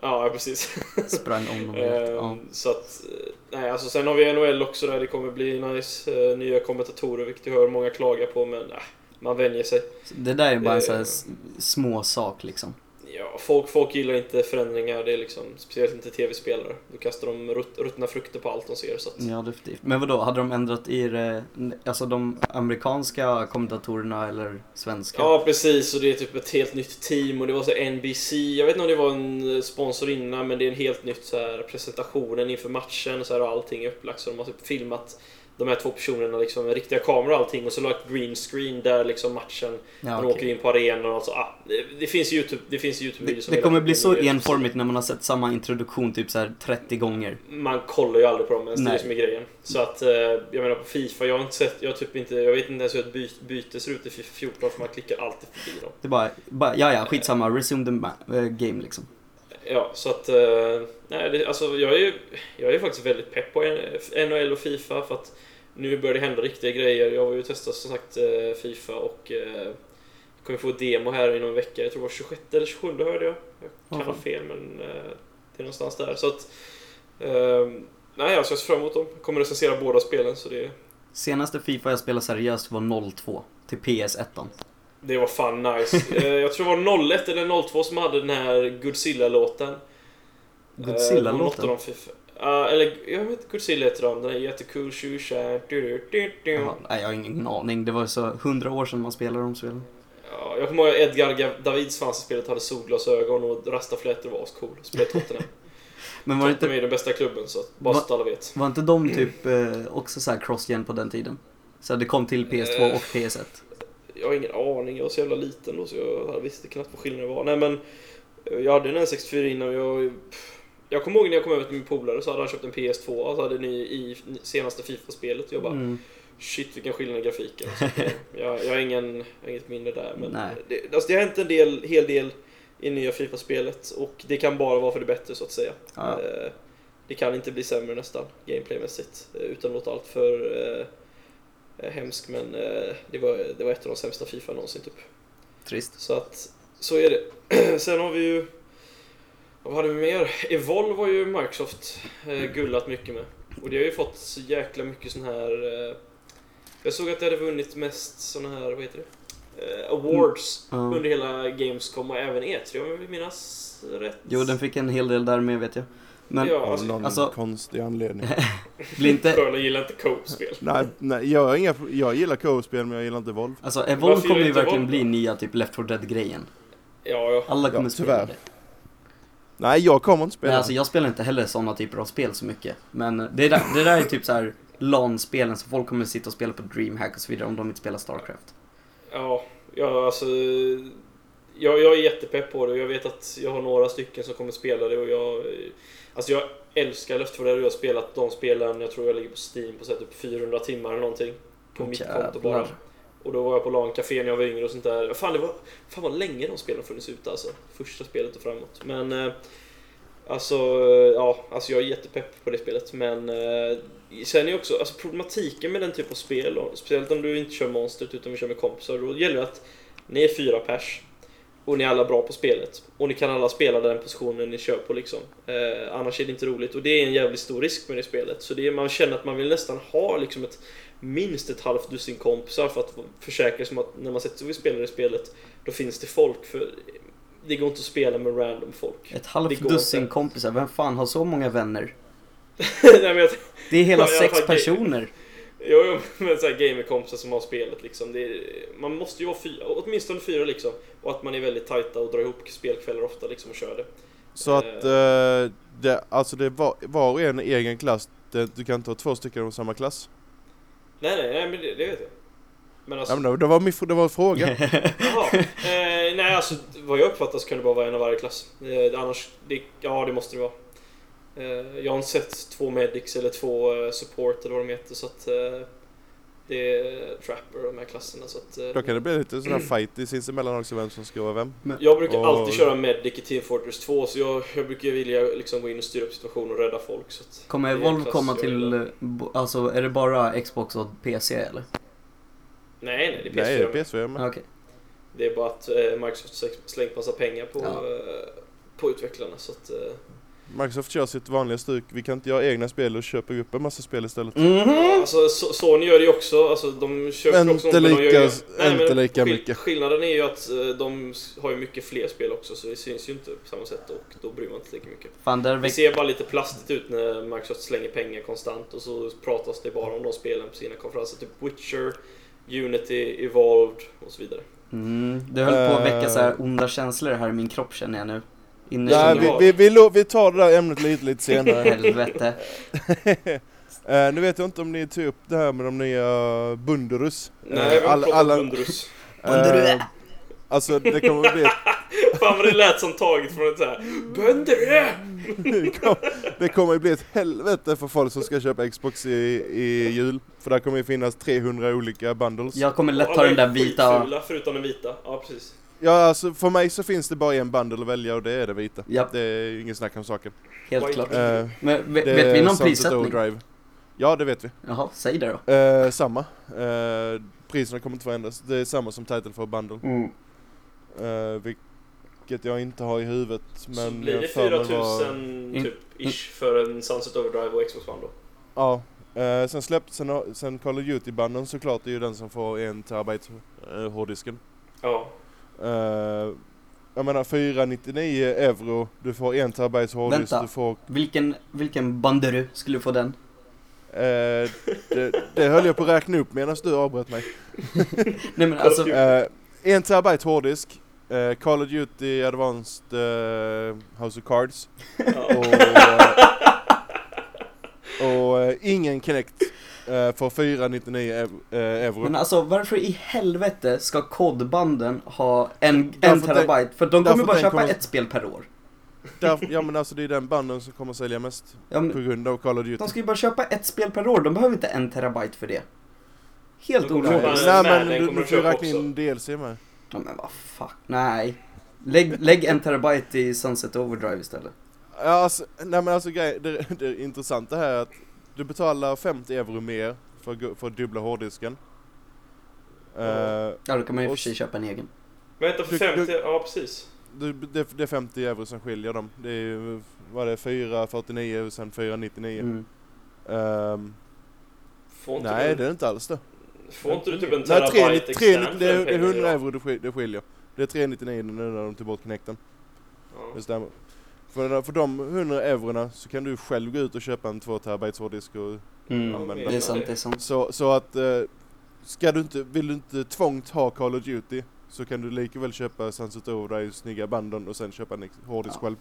[SPEAKER 3] Ja, precis.
[SPEAKER 2] Sprang om dem.
[SPEAKER 3] Eh,
[SPEAKER 2] Ja.
[SPEAKER 3] Så att, eh, nej, alltså sen har vi NHL också där det kommer bli nice. Eh, nya kommentatorer, vilket jag hör många klaga på, men äh, man vänjer sig.
[SPEAKER 2] Det där är bara en sån här
[SPEAKER 3] Eh.
[SPEAKER 2] små sak liksom.
[SPEAKER 3] Ja, folk, folk gillar inte förändringar, det är liksom, speciellt inte tv-spelare. Då kastar de rutt, ruttna frukter på allt de ser. Så att,
[SPEAKER 2] Ja, definitivt. Men vadå, hade de ändrat i det, alltså de amerikanska kommentatorerna eller svenska?
[SPEAKER 3] Ja, precis. Och det är typ ett helt nytt team och det var så NBC. Jag vet inte om det var en sponsor innan, men det är en helt nytt så här presentationen inför matchen. Så här, och allting är upplagt. Så de har typ filmat de här två personerna liksom med riktiga kameror och allting och så lagt green screen där liksom matchen.
[SPEAKER 2] Ja, okej.
[SPEAKER 3] åker in på arenan och alltså, ah, det, det finns Youtube, det finns Youtube
[SPEAKER 2] Det, det kommer bli så enformigt när man har sett samma introduktion typ så här 30 gånger.
[SPEAKER 3] Man kollar ju aldrig på dem ens, det är
[SPEAKER 2] Nej.
[SPEAKER 3] det som är grejen. Så att, eh, jag menar på Fifa, jag har inte sett, jag typ inte, jag vet inte ens hur ett by, byte ser ut i Fifa 14 för man klickar alltid förbi dem.
[SPEAKER 2] Det är bara, bara ja ja, skitsamma, resume the eh, game liksom.
[SPEAKER 3] Ja, så att... eh, nej, det, alltså jag är, jag är faktiskt väldigt pepp på NHL och Fifa för att nu börjar det hända riktiga grejer. Jag har ju testat som sagt eh, Fifa och eh, kommer få demo här inom en vecka. Jag tror det var 26 eller 27 hörde jag. Jag kan ha fel men det är någonstans där. Så att... Eh, nej, jag ser fram emot dem. Kommer recensera båda spelen så det,
[SPEAKER 2] Senaste Fifa jag spelade seriöst var 02 till PS1.
[SPEAKER 3] Det var fan nice. eh, jag tror det var 01 eller 02 som hade den här Godzilla-låten. Eh,
[SPEAKER 2] Godzilla-låten?
[SPEAKER 3] FIFA. Ja, eller jag vet Godzilla heter de. Den är jättecool. Tjusha. du, du, du.
[SPEAKER 2] Jaha, nej, jag har ingen aning. Det var så 100 år sedan man spelade de spelen.
[SPEAKER 3] Ja, jag kommer ihåg Edgar Ga- Davids fanns i spelet hade solglasögon och rastaflätor var ascool. Spelade Tottenham.
[SPEAKER 2] Men var
[SPEAKER 3] Tottenham
[SPEAKER 2] inte,
[SPEAKER 3] är den bästa klubben så bara
[SPEAKER 2] Va-
[SPEAKER 3] så att alla vet.
[SPEAKER 2] var inte de typ eh, också så här cross-gen på den tiden? Så det kom till PS2
[SPEAKER 3] Eh.
[SPEAKER 2] och PS1.
[SPEAKER 3] Jag har ingen aning, jag var så jävla liten då så jag visste knappt vad skillnaden var. Nej men, jag hade en N64 innan och jag... Jag kommer ihåg när jag kom över till min polare så hade han köpt en PS2 och så hade ni i senaste Fifa-spelet och jag bara
[SPEAKER 2] Mm.
[SPEAKER 3] Shit vilken skillnad i grafiken. Så, eh, jag, jag har ingen, jag har inget minne där. Men
[SPEAKER 2] Nej.
[SPEAKER 3] det, alltså, det har hänt en del, hel del i nya Fifa-spelet och det kan bara vara för det bättre så att säga.
[SPEAKER 2] Ja.
[SPEAKER 3] Eh, Det kan inte bli sämre nästan, gameplaymässigt. eh, Utan att låta allt för eh, hemskt men eh, det, var, det var ett av de sämsta Fifa någonsin typ.
[SPEAKER 2] Trist.
[SPEAKER 3] Så att, så är det. Sen har vi ju, vad hade vi mer? Evolve har ju Microsoft eh, gullat mycket med. Och det har ju fått så jäkla mycket sån här, jag såg att det hade vunnit mest såna här, vad heter det? Awards
[SPEAKER 2] Ja.
[SPEAKER 3] under hela Gamescom och även E3 om jag vill minnas rätt.
[SPEAKER 2] Jo, den fick en hel del där med vet jag. Men
[SPEAKER 3] Ja,
[SPEAKER 1] Av
[SPEAKER 3] alltså,
[SPEAKER 1] någon
[SPEAKER 2] alltså-
[SPEAKER 1] konstig anledning.
[SPEAKER 2] blir inte...
[SPEAKER 3] Sköna gillar inte co-spel.
[SPEAKER 1] nej, nej jag, inga, jag gillar co-spel men jag gillar inte Volv.
[SPEAKER 2] Alltså Evolve
[SPEAKER 3] Varför
[SPEAKER 2] kommer ju verkligen
[SPEAKER 3] Evolve
[SPEAKER 2] bli nya typ Left 4 Dead-grejen.
[SPEAKER 3] Ja, ja.
[SPEAKER 2] Alla kommer
[SPEAKER 1] Ja,
[SPEAKER 2] spela
[SPEAKER 1] tyvärr.
[SPEAKER 2] det.
[SPEAKER 1] Nej, jag kommer inte spela.
[SPEAKER 2] Nej, alltså jag spelar inte heller sådana typer av spel så mycket. Men det där, det där är typ så här LAN-spelen som folk kommer sitta och spela på DreamHack och så vidare om de inte spelar StarCraft.
[SPEAKER 3] Ja, ja alltså... Jag, jag är jättepepp på det och jag vet att jag har några stycken som kommer spela det och jag... Alltså jag älskar Left 4 Dead och jag har spelat de spelen, jag tror jag ligger på Steam på så typ 400 timmar eller någonting. På mitt konto bara. Och då var jag på LAN-café när jag var yngre och sånt där. Fan, det var, fan vad länge de spelen funnits ute alltså. Första spelet och framåt. Men... Eh, alltså, ja, alltså jag är jättepepp på det spelet. Men eh, sen är också, alltså problematiken med den typen av spel, och speciellt om du inte kör monstret utan vi kör med kompisar, då gäller det att ni är fyra pers. Och ni är alla bra på spelet. Och ni kan alla spela den positionen ni kör på liksom. Eh, annars är det inte roligt. Och det är en jävligt stor risk med det spelet. Så det är, man känner att man vill nästan ha liksom ett minst ett halvt dussin kompisar för att försäkra sig om att när man sätter sig och spelar det spelet då finns det folk. För det går inte att spela med random folk.
[SPEAKER 2] Ett halvt dussin
[SPEAKER 3] inte.
[SPEAKER 2] kompisar, vem fan har så många vänner?
[SPEAKER 3] Nej, jag,
[SPEAKER 2] Det är hela
[SPEAKER 3] Ja,
[SPEAKER 2] sex personer.
[SPEAKER 3] Jo, jo, men så här gamerkompisar som har spelet liksom. Det är, man måste ju vara fyra, åtminstone fyra liksom. Och att man är väldigt tajta och drar ihop spelkvällar ofta liksom och kör det.
[SPEAKER 1] Så att eh, det, alltså det var, var och en egen klass. Det, du kan inte ha två stycken av samma klass.
[SPEAKER 3] Nej, nej, nej, men det, det vet jag. Men alltså,
[SPEAKER 1] Ja, men det var min det var frågan.
[SPEAKER 3] Jaha. Eh, nej, alltså vad jag uppfattar så kan det bara vara en av varje klass. Eh, annars, det, ja det måste det vara. Eh, jag har inte sett två medics eller två eh, support eller vad de heter så att eh, det är trapper de här klasserna så att...
[SPEAKER 1] Då kan det bli lite här fight sinsemellan också vem som ska vara vem.
[SPEAKER 3] jag brukar
[SPEAKER 1] Och-
[SPEAKER 3] alltid köra medic i Team Fortress 2 så jag, jag brukar vilja liksom gå in och styra upp situationen och rädda folk så att
[SPEAKER 2] Kommer Evolve komma till, alltså är det bara Xbox och PC eller?
[SPEAKER 3] Nej, nej, det är PS4.
[SPEAKER 1] Nej, det är
[SPEAKER 3] med.
[SPEAKER 1] PS4 med.
[SPEAKER 2] Ah, Okej.
[SPEAKER 3] Det är bara att Microsoft slängt massa pengar på,
[SPEAKER 2] Ja.
[SPEAKER 3] på utvecklarna så att...
[SPEAKER 1] Microsoft kör sitt vanliga stuk. Vi kan inte göra egna spel och köpa upp en massa spel istället.
[SPEAKER 2] Mhm.
[SPEAKER 3] Alltså So- Sony gör det ju också, alltså de köper
[SPEAKER 1] Men
[SPEAKER 3] också
[SPEAKER 1] inte
[SPEAKER 3] men de
[SPEAKER 1] lika-
[SPEAKER 3] gör ju,
[SPEAKER 1] inte lika
[SPEAKER 3] skill-
[SPEAKER 1] mycket.
[SPEAKER 3] Skillnaden är ju att eh, de har ju mycket fler spel också så det syns ju inte på samma sätt och då bryr man inte lika mycket.
[SPEAKER 2] Fan,
[SPEAKER 3] Det
[SPEAKER 2] väck...
[SPEAKER 3] ser bara lite plastigt ut när Microsoft slänger pengar konstant och så pratas det bara om de spelen på sina konferenser. Typ Witcher, Unity, Evolved och så vidare.
[SPEAKER 2] Mm, det höll på att väcka så här
[SPEAKER 1] Eh.
[SPEAKER 2] onda känslor här i min kropp känner jag nu. Innerst
[SPEAKER 1] Nej, vi, vi, vi, lo- vi tar det där ämnet lite, lite senare.
[SPEAKER 2] Helvete.
[SPEAKER 1] Eh, nu vet jag inte om ni tog upp det här med de nya Bunderus.
[SPEAKER 3] Nej, vi har
[SPEAKER 1] alla,
[SPEAKER 3] pratat om.
[SPEAKER 2] Bunderus.
[SPEAKER 1] eh, Alltså det kommer att bli
[SPEAKER 3] Fan vad det lät som taget från ett såhär Bönderö!
[SPEAKER 1] det kommer, det kommer att bli ett helvete för folk som ska köpa Xbox i, i jul. För där kommer det finnas 300 olika bundles. Ja.
[SPEAKER 2] Jag kommer lätt ta den där
[SPEAKER 3] är
[SPEAKER 2] vita...
[SPEAKER 3] förutom den vita. Ja, precis.
[SPEAKER 1] Alltså för mig så finns det bara en bundle att välja och det är det vita.
[SPEAKER 2] Japp.
[SPEAKER 1] Det är ingen snack om saken.
[SPEAKER 2] Helt klart.
[SPEAKER 1] Eh,
[SPEAKER 2] Men vet,
[SPEAKER 1] det
[SPEAKER 2] vet vi någon prissättning?
[SPEAKER 1] Ja, det vet vi.
[SPEAKER 2] Jaha, säg det då.
[SPEAKER 1] Eh, samma. Eh, priserna kommer inte förändras. Det är samma som Title for Bundle.
[SPEAKER 2] Mm.
[SPEAKER 1] Eh, vilket jag inte har i huvudet. Men
[SPEAKER 3] så blir det
[SPEAKER 1] jag för mig var-
[SPEAKER 3] 4000 typ ish för en Sunset Overdrive och Xbox One då.
[SPEAKER 1] Ja. Eh, sen släppte, sen, sen Call of Duty-banden såklart är ju den som får en terabyte eh, hårddisken.
[SPEAKER 3] Ja.
[SPEAKER 1] Eh, jag menar 499 euro, du får en terabyte hårddisk,
[SPEAKER 2] Vänta.
[SPEAKER 1] du får...
[SPEAKER 2] Vilken, vilken banderu skulle få den?
[SPEAKER 1] Eh, det, det höll jag på att räkna upp medan du avbröt mig.
[SPEAKER 2] Nej men alltså,
[SPEAKER 1] Eh, en terabyte hårddisk, eh, Call of Duty Advanced House of Cards
[SPEAKER 3] ja.
[SPEAKER 1] och, och ingen Kinect för 499 ev- eh, euro.
[SPEAKER 2] men alltså varför i helvete ska kodbanden ha en,
[SPEAKER 1] Därför
[SPEAKER 2] en terabyte? För de
[SPEAKER 1] därför
[SPEAKER 2] kommer bara köpa
[SPEAKER 1] kommer-
[SPEAKER 2] ett spel per år.
[SPEAKER 1] Där, ja men alltså det är den banden som kommer sälja mest
[SPEAKER 2] Ja,
[SPEAKER 1] på
[SPEAKER 2] men,
[SPEAKER 1] grund av Call of Duty.
[SPEAKER 2] de ska ju bara köpa ett spel per år, de behöver inte en terabyte för det. Helt
[SPEAKER 3] kommer
[SPEAKER 1] Nej, men du, du får ju räkna in DLC med.
[SPEAKER 2] Ja men vad fuck, nej. Lägg, lägg en terabyte i Sunset Overdrive istället.
[SPEAKER 1] Ja alltså, nej men alltså grej, det, det intressanta här är att du betalar 50 euro mer för, för dubbla hårddisken. Eh,
[SPEAKER 2] Ja då kan man ju och för sig köpa en egen.
[SPEAKER 3] Vänta för
[SPEAKER 1] Du-
[SPEAKER 3] 50,
[SPEAKER 1] du-
[SPEAKER 3] ja precis.
[SPEAKER 1] det, det, det är 50 euro som skiljer dem. Det är ju, vad är det, 449 och sen 499.
[SPEAKER 2] Mm.
[SPEAKER 3] Inte,
[SPEAKER 1] nej
[SPEAKER 3] du,
[SPEAKER 1] det är inte alls det.
[SPEAKER 3] får inte du typ en
[SPEAKER 1] Nej,
[SPEAKER 3] terabyte
[SPEAKER 1] 3,
[SPEAKER 3] extern
[SPEAKER 1] 3,
[SPEAKER 3] för
[SPEAKER 1] det, är, det är
[SPEAKER 3] pengen
[SPEAKER 1] 100
[SPEAKER 3] idag?
[SPEAKER 1] euro det skil- det skiljer. Det är 399 nu när de tog bort connecten.
[SPEAKER 3] Ja.
[SPEAKER 1] Det stämmer. För, för de 100 eurona så kan du själv gå ut och köpa en 2 terabytes hårddisk och
[SPEAKER 2] Mm.
[SPEAKER 1] använda.
[SPEAKER 2] Det är sant, det är sant.
[SPEAKER 1] Så, så att eh, ska du inte, vill du inte tvångt ha Call of Duty så kan du lika väl köpa Sunset Overdrive, snygga banden och sen köpa en hårddisk
[SPEAKER 2] Ja.
[SPEAKER 1] själv.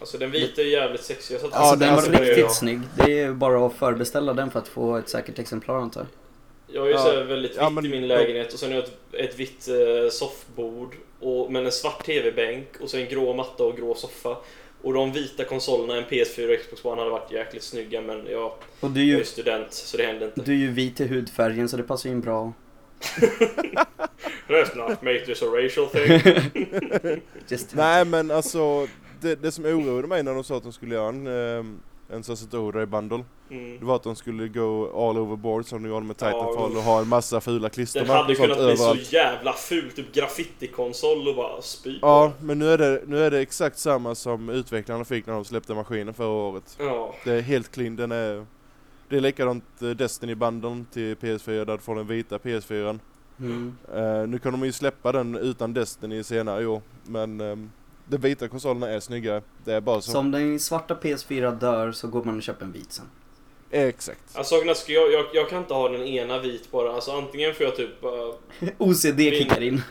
[SPEAKER 3] Alltså den vita är jävligt sexig. Jag satt
[SPEAKER 2] Alltså
[SPEAKER 1] det-
[SPEAKER 2] den var riktigt snygg. Det är bara att förbeställa den för att få ett säkert exemplar antar jag.
[SPEAKER 3] Jag har ju
[SPEAKER 1] Ja.
[SPEAKER 3] så väldigt vitt
[SPEAKER 1] Ja, men
[SPEAKER 3] i min lägenhet och sen har jag ett, ett vitt eh, soffbord och, men en svart TV-bänk och så en grå matta och grå soffa. Och de vita konsolerna, en PS4 och Xbox One hade varit jäkligt snygga men jag,
[SPEAKER 2] Och du är
[SPEAKER 3] jag är
[SPEAKER 2] ju,
[SPEAKER 3] student så det hände inte.
[SPEAKER 2] du är ju vit i hudfärgen så det passar ju in bra.
[SPEAKER 3] Let's not make this a racial thing.
[SPEAKER 2] Just
[SPEAKER 1] Nej men alltså, det, det som oroade mig när de sa att de skulle göra en, ehm, en Sunset Overdrive bundle,
[SPEAKER 3] Mm.
[SPEAKER 1] det var att de skulle gå all overboard som de gjorde med
[SPEAKER 3] Ja,
[SPEAKER 1] Titanfall
[SPEAKER 3] uff.
[SPEAKER 1] och ha en massa fula
[SPEAKER 3] Den
[SPEAKER 1] klistermärken
[SPEAKER 3] hade
[SPEAKER 1] och sånt
[SPEAKER 3] kunnat bli
[SPEAKER 1] överallt.
[SPEAKER 3] så jävla ful, typ graffitikonsol och bara spy
[SPEAKER 1] Ja,
[SPEAKER 3] den.
[SPEAKER 1] men nu är, det, nu är det exakt samma som utvecklarna fick när de släppte maskinen förra året.
[SPEAKER 3] Ja.
[SPEAKER 1] Det är helt clean, den är... Det är likadant eh, Destiny-banden till PS4 där du får den vita PS4.
[SPEAKER 2] Mm.
[SPEAKER 1] Eh, nu kan de ju släppa den utan Destiny senare i år, men um, de vita konsolerna är snyggare. Det är bara så.
[SPEAKER 2] Så om den svarta PS4 dör så går man och köper en vit sen.
[SPEAKER 1] Exakt.
[SPEAKER 3] Alltså att jag, jag, jag kan inte ha den ena vit bara. Alltså antingen får jag typ... bara-
[SPEAKER 2] OCD
[SPEAKER 3] Min-
[SPEAKER 2] kickar in.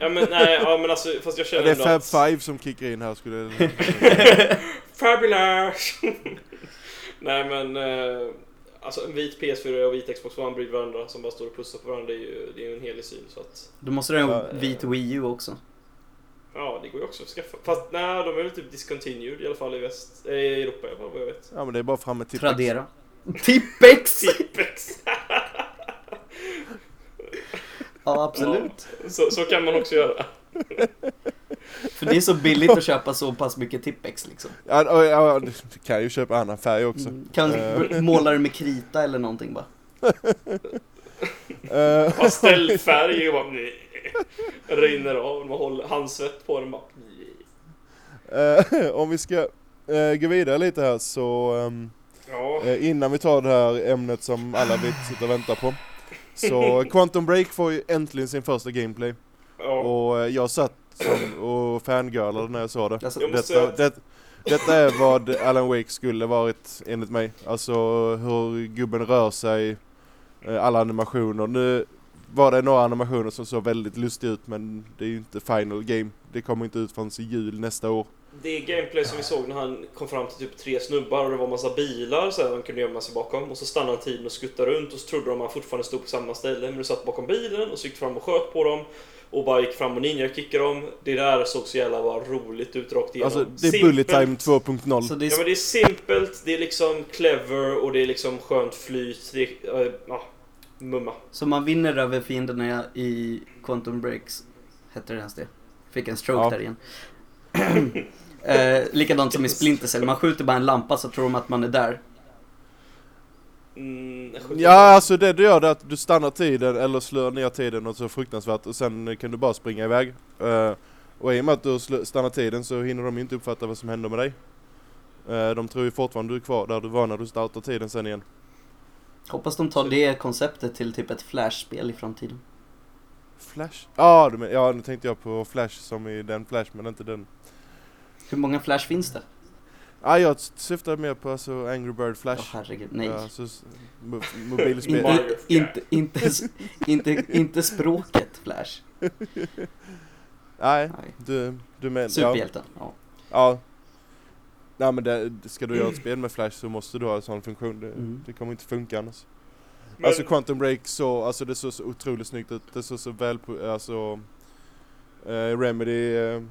[SPEAKER 3] ja men nej, ja men alltså fast jag
[SPEAKER 1] Ja,
[SPEAKER 3] känner
[SPEAKER 1] det är Fab
[SPEAKER 3] att...
[SPEAKER 1] Five som kickar in här skulle
[SPEAKER 3] Fabulous! Nej men... Eh, Alltså en vit PS4 och vit Xbox One bredvid varandra som bara står och pussar på varandra, det är ju, det är ju en helig syn. Så att,
[SPEAKER 2] Då måste du ha
[SPEAKER 1] Ja,
[SPEAKER 2] en vit Wii U också.
[SPEAKER 3] Ja, det går ju också att skaffa. Fast nej, de är väl typ discontinued i alla fall i väst, eh, i Europa i alla fall vad jag vet.
[SPEAKER 1] Ja men det är bara fram med Tippex.
[SPEAKER 2] Tradera. Tippex!
[SPEAKER 3] Tippex!
[SPEAKER 2] Ja, absolut.
[SPEAKER 3] så, så kan man också göra.
[SPEAKER 2] För det är så billigt att köpa så pass mycket Tippex liksom.
[SPEAKER 1] Ja, ja, ja, du kan ju köpa annan färg också.
[SPEAKER 2] Mm. Kan
[SPEAKER 1] Eh.
[SPEAKER 2] måla det med krita eller någonting bara.
[SPEAKER 3] Pastellfärg och bara. Rinner av, man håller handsvett på den bara
[SPEAKER 1] eh, om vi ska eh, gå vidare lite här så ehm,
[SPEAKER 3] Ja,
[SPEAKER 1] eh, innan vi tar det här ämnet som alla vill sitta och vänta på. Så Quantum Break får ju äntligen sin första gameplay.
[SPEAKER 3] ja.
[SPEAKER 1] Och jag satt som, och fangirlade när jag såg det.
[SPEAKER 2] Alltså,
[SPEAKER 3] Jag
[SPEAKER 1] Detta, det, detta är vad Alan Wake skulle varit enligt mig. Alltså hur gubben rör sig, alla animationer. Nu var det några animationer som såg väldigt lustiga ut men det är ju inte final game. Det kommer inte ut förrän i jul nästa år.
[SPEAKER 3] Det gameplay som vi såg när han kom fram till typ tre snubbar och det var massa bilar så de kunde gömma sig bakom och så stannade han tiden och skuttade runt och så trodde de att han fortfarande stod på samma ställe men du satt bakom bilen och så gick fram och sköt på dem och bara gick fram och ninja-kickade dem. Det där såg så jävla bara roligt ut rakt igenom.
[SPEAKER 1] Alltså det är Bullet Time
[SPEAKER 3] Simpelt.
[SPEAKER 1] 2.0.
[SPEAKER 2] så det är
[SPEAKER 3] Ja men det är simpelt, det är liksom clever och det är liksom skönt flyt. Det är, äh, ja, mumma.
[SPEAKER 2] Så man vinner över fienderna i Quantum Breaks. Hette det ens det? Fick en stroke
[SPEAKER 1] Ja.
[SPEAKER 2] där igen. eh, likadant som i Splinter Cell. Man skjuter bara en lampa så tror de att man är där.
[SPEAKER 3] Mm,
[SPEAKER 1] Ja alltså det du gör det är att du stannar tiden eller slår ner tiden och så fruktansvärt och sen kan du bara springa iväg. Eh, och i och med att du stannar tiden så hinner de inte uppfatta vad som händer med dig. Eh, de tror ju fortfarande du är kvar där du var när du startar tiden sen igen.
[SPEAKER 2] Hoppas de tar det konceptet till typ ett flashspel i framtiden.
[SPEAKER 1] Flash? Ah, men, ja, nu tänkte jag på Flash som i den Flash men inte den.
[SPEAKER 2] Hur många flash finns det?
[SPEAKER 1] Ah, jag syftar mer på alltså Angry Bird
[SPEAKER 2] Åh
[SPEAKER 1] Flash.
[SPEAKER 2] herregud, nej.
[SPEAKER 1] Ja, så, mobilspel.
[SPEAKER 2] Inte, inte, inte, inte, inte språket flash.
[SPEAKER 1] Nej,
[SPEAKER 2] Nej.
[SPEAKER 1] du, du men, ja,
[SPEAKER 2] Superhjälten. Ja.
[SPEAKER 1] ja. Nej men det, ska du göra ett spel med Flash så måste du ha en sån funktion. Det,
[SPEAKER 2] Mm.
[SPEAKER 1] det kommer inte funka annars.
[SPEAKER 3] Men,
[SPEAKER 1] Alltså Quantum Break så, alltså det såg så otroligt snyggt ut. Det såg så väl på, alltså eh, Remedy eh,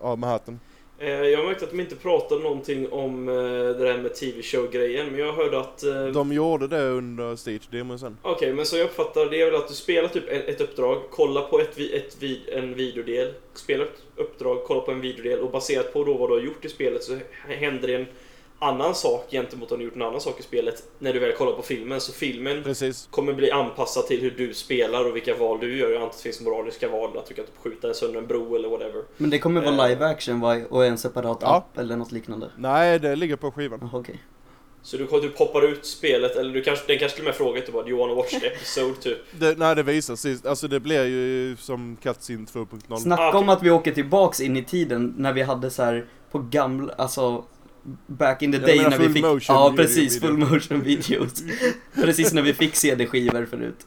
[SPEAKER 1] av med hatten.
[SPEAKER 3] Eh, jag märkte att de inte pratade någonting om eh, det där med TV-show-grejen, men jag hörde att... Eh,
[SPEAKER 1] De gjorde det under stage-demon sen.
[SPEAKER 3] Okej, men så jag uppfattar det är väl att du spelar typ ett, uppdrag, kollar på ett, ett, en videodel, spelar ett uppdrag, kollar på en videodel och baserat på då vad du har gjort i spelet så händer det en annan sak gentemot om du gjort en annan sak i spelet när du väl kollar på filmen. Så filmen
[SPEAKER 1] Precis.
[SPEAKER 3] kommer bli anpassad till hur du spelar och vilka val du gör. Jag antar att det finns moraliska val, att du kan typ skjuta sönder en bro eller whatever.
[SPEAKER 2] Men det kommer vara
[SPEAKER 3] Eh.
[SPEAKER 2] live action va? och en separat
[SPEAKER 1] Ja.
[SPEAKER 2] app eller något liknande?
[SPEAKER 1] Nej, det ligger på skivan.
[SPEAKER 2] Jaha, okej.
[SPEAKER 3] Så du kommer typ hoppar ut spelet, eller du kanske, den kanske till och med frågar typ bara Do you wanna watch the episode? Typ.
[SPEAKER 1] Det, nej, det visar sig. Alltså det blir ju som Cutscene 2.0.
[SPEAKER 2] Snacka
[SPEAKER 3] Ah,
[SPEAKER 2] om att vi åker tillbaks in i tiden när vi hade så här på gamla, alltså back in the day när vi fick, ja precis,
[SPEAKER 1] video.
[SPEAKER 2] full motion videos. precis när vi fick CD-skivor förut.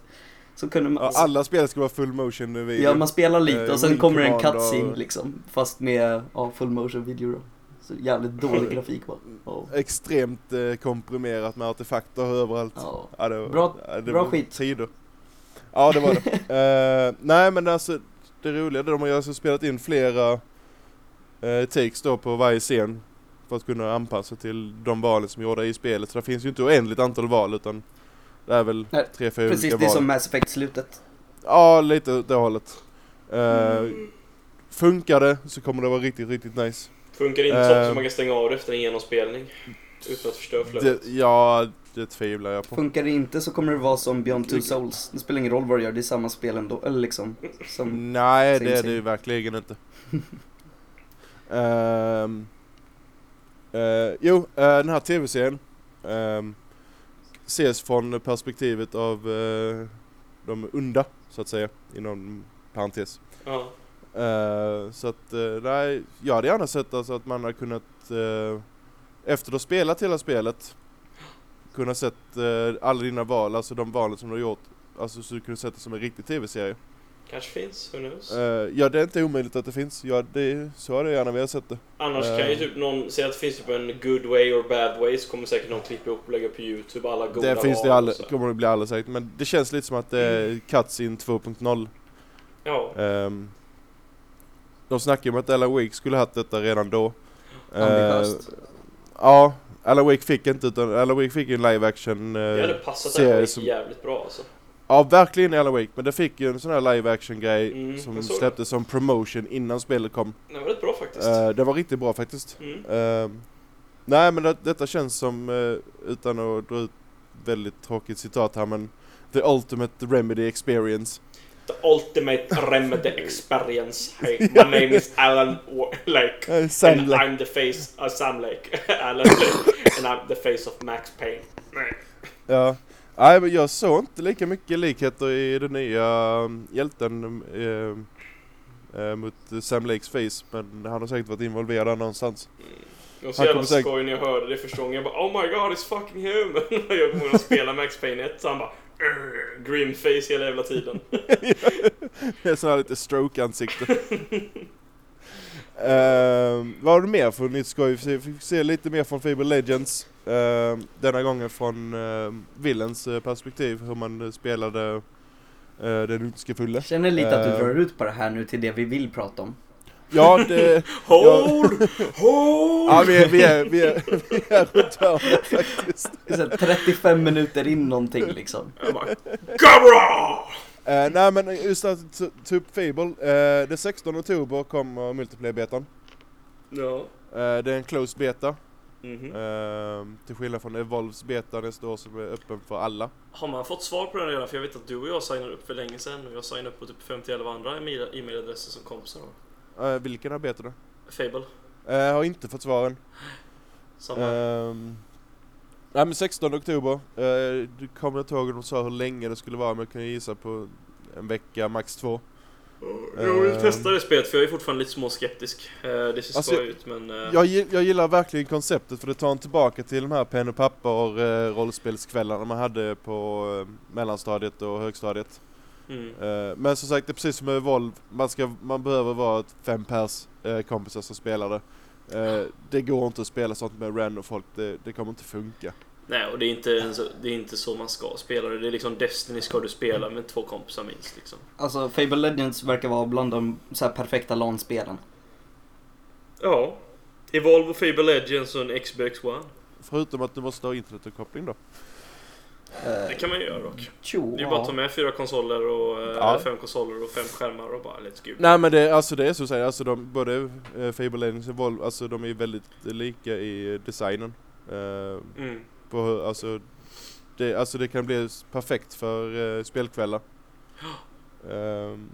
[SPEAKER 2] Så kunde man,
[SPEAKER 1] Ja, alla spel ska vara full motion nu
[SPEAKER 2] ja man spelar lite
[SPEAKER 1] Eh,
[SPEAKER 2] och sen
[SPEAKER 1] Wing
[SPEAKER 2] kommer en cutscene
[SPEAKER 1] och-
[SPEAKER 2] liksom, fast med ja, full motion video då. Så jävligt dålig grafik bara. Ja.
[SPEAKER 1] Extremt eh, komprimerat med artefakter överallt.
[SPEAKER 2] Ja.
[SPEAKER 1] Ja, det var,
[SPEAKER 2] Bra-
[SPEAKER 1] det
[SPEAKER 2] bra
[SPEAKER 1] var
[SPEAKER 2] skit.
[SPEAKER 1] Tider. Ja, det var det. Eh, nej, men alltså det roliga är att de har ju alltså spelat in flera uh, takes då på varje scen för att kunna anpassa till de valen som är gjorda i spelet. Så det finns ju inte oändligt antal val utan det är väl
[SPEAKER 2] Nej,
[SPEAKER 1] tre, fyra
[SPEAKER 2] Precis,
[SPEAKER 1] olika
[SPEAKER 2] det är
[SPEAKER 1] val.
[SPEAKER 2] som Mass Effect-slutet.
[SPEAKER 1] Ja, lite åt det hållet. Eh,
[SPEAKER 3] Mm.
[SPEAKER 1] Funkar det så kommer det vara riktigt, riktigt nice.
[SPEAKER 3] Funkar inte så
[SPEAKER 1] Eh.
[SPEAKER 3] att man kan stänga av det efter en genomspelning. Utan att förstöra flödet.
[SPEAKER 1] Det, ja, det tvivlar jag på.
[SPEAKER 2] Funkar det inte så kommer det vara som Beyond Two Souls. Det spelar ingen roll vad du gör, det är samma spel ändå. Eller liksom, som,
[SPEAKER 1] Nej, det är det ju verkligen inte. Ehm, eh, jo, eh, den här tv-serien ehm, ses från perspektivet av eh, de onda, så att säga, inom parentes. Eh, så att, nej, jag hade gärna sett alltså att man hade kunnat, uh, efter att ha spelat hela spelet, kunna sett alla dina val, alltså de valen som du har gjort, alltså så du kunde sett det som en riktig tv-serie.
[SPEAKER 3] Kanske finns, who knows?
[SPEAKER 1] Eh, ja, det är inte omöjligt att det finns. Ja, det, så hade jag gärna velat sett det.
[SPEAKER 3] Annars
[SPEAKER 1] eh.
[SPEAKER 3] kan ju typ någon säga att det finns typ en good way or bad way så kommer säkert någon klippa upp och lägga på Youtube alla goda
[SPEAKER 1] det finns det alla, kommer det bli alldeles säkert. Men det känns lite som att det är Cutscene 2.0.
[SPEAKER 3] Ja,
[SPEAKER 1] Ehm, de snackade om att Alan Wake skulle haft detta redan då.
[SPEAKER 2] Ambitiöst.
[SPEAKER 1] Eh, ja, Alan Wake fick inte utan Alan Wake fick en live action uh,
[SPEAKER 3] det hade passat
[SPEAKER 1] serie
[SPEAKER 3] den
[SPEAKER 1] som-
[SPEAKER 3] jävligt bra alltså.
[SPEAKER 1] Ja, verkligen i Wake. Men det fick ju en sån här live action grej
[SPEAKER 3] Mm,
[SPEAKER 1] som
[SPEAKER 3] det.
[SPEAKER 1] släpptes som promotion innan spelet kom.
[SPEAKER 3] Den var rätt bra faktiskt.
[SPEAKER 1] Uh, det var riktigt bra faktiskt.
[SPEAKER 3] Mm.
[SPEAKER 1] Ehm, nej men det, detta känns som, eh, utan att dra ut väldigt tråkigt citat här men The Ultimate Remedy Experience.
[SPEAKER 3] The ultimate remedy experience. Hey, my name is Alan Lake.
[SPEAKER 1] Uh, Sam
[SPEAKER 3] and
[SPEAKER 1] Lake.
[SPEAKER 3] I'm the face of Sam Lake. Alan Lake. And I'm the face of Max Payne.
[SPEAKER 1] Ja. Nej men jag såg inte lika mycket likheter i den nya um, hjälten eh, eh, mot Sam Lakes face men han har säkert varit involverad där någonstans.
[SPEAKER 3] Det var så jävla
[SPEAKER 1] säkert-
[SPEAKER 3] skoj när jag hörde det första gången. Jag bara Oh my god it's fucking! När jag kommer att spela Max Payne 1 så han bara Grim face hela jävla tiden.
[SPEAKER 1] Det är sån här lite stroke-ansikte. Ehm, vad har du mer för nytt skoj? Vi fick- se lite mer från Fable Legends. Ehm, denna gången från uh, Willens eh, perspektiv, hur man eh, spelade uh, den ondskefulle.
[SPEAKER 2] Känner lite att du drar ut på det här nu till det vi vill prata om.
[SPEAKER 1] Ja, det,
[SPEAKER 3] Hold! Hold!
[SPEAKER 1] ja vi, är, vi, är, vi, är, vi är runt hörnet faktiskt.
[SPEAKER 2] Det är så här 35 minuter in någonting liksom.
[SPEAKER 3] Jag bara GABRA!
[SPEAKER 1] Uh, nej men just att ta- upp Fable. Uh, den 16 oktober kommer multiplayer-betan.
[SPEAKER 3] Ja.
[SPEAKER 1] Uh, det är en closed beta.
[SPEAKER 3] Mhm.
[SPEAKER 1] Ehm, till skillnad från Evolves beta nästa år som är öppen för alla.
[SPEAKER 3] Har man fått svar på den redan? För jag vet att du och jag signade upp för länge sedan och jag signade upp på typ 50 andra e-mail- e-mailadresser som kompisar har.
[SPEAKER 1] Uh, vilken beta då?
[SPEAKER 3] Fable.
[SPEAKER 1] Uh, har inte fått svaren.
[SPEAKER 3] Samma.
[SPEAKER 1] Um, nej men 16 oktober. Uh, du kommer inte ihåg om de sa hur länge det skulle vara men jag kan gissa på en vecka, max två.
[SPEAKER 3] jag vill
[SPEAKER 1] ehm.
[SPEAKER 3] testa det spelet för jag är fortfarande lite småskeptisk. Eh, det ser
[SPEAKER 1] Alltså,
[SPEAKER 3] ut men... eh,
[SPEAKER 1] Jag, jag gillar verkligen konceptet för det tar en tillbaka till de här pen och papper rollspelskvällarna man hade på eh, mellanstadiet och högstadiet.
[SPEAKER 3] mm.
[SPEAKER 1] Eh, men som sagt, det är precis som med Evolve. Man, ska, man behöver vara fem pers eh, kompisar som spelar det. Eh, det går inte att spela sånt med random folk. Det, det kommer inte funka.
[SPEAKER 3] Nej, och det är, inte, ens- det är inte så man ska spela det. Det är liksom Destiny ska du spela med två kompisar minst liksom.
[SPEAKER 2] Alltså Fable Legends verkar vara bland de så här perfekta LAN-spelen.
[SPEAKER 3] Ja. Evolve och Fable Legends och en Xbox One.
[SPEAKER 1] Förutom att du måste ha internetuppkoppling då.
[SPEAKER 3] Det kan man ju göra dock.
[SPEAKER 2] Tjo,
[SPEAKER 3] Det är bara att ta med fyra konsoler och eh,
[SPEAKER 1] Ja.
[SPEAKER 3] fem konsoler och fem skärmar och bara let's go.
[SPEAKER 1] Nej men det, alltså det är så att säga, alltså de, både eh, Fable Legends och Evolve, alltså de är väldigt lika i designen. Eh,
[SPEAKER 3] Mm.
[SPEAKER 1] På, alltså, det, alltså det kan bli perfekt för eh, spelkvällar. Ehm,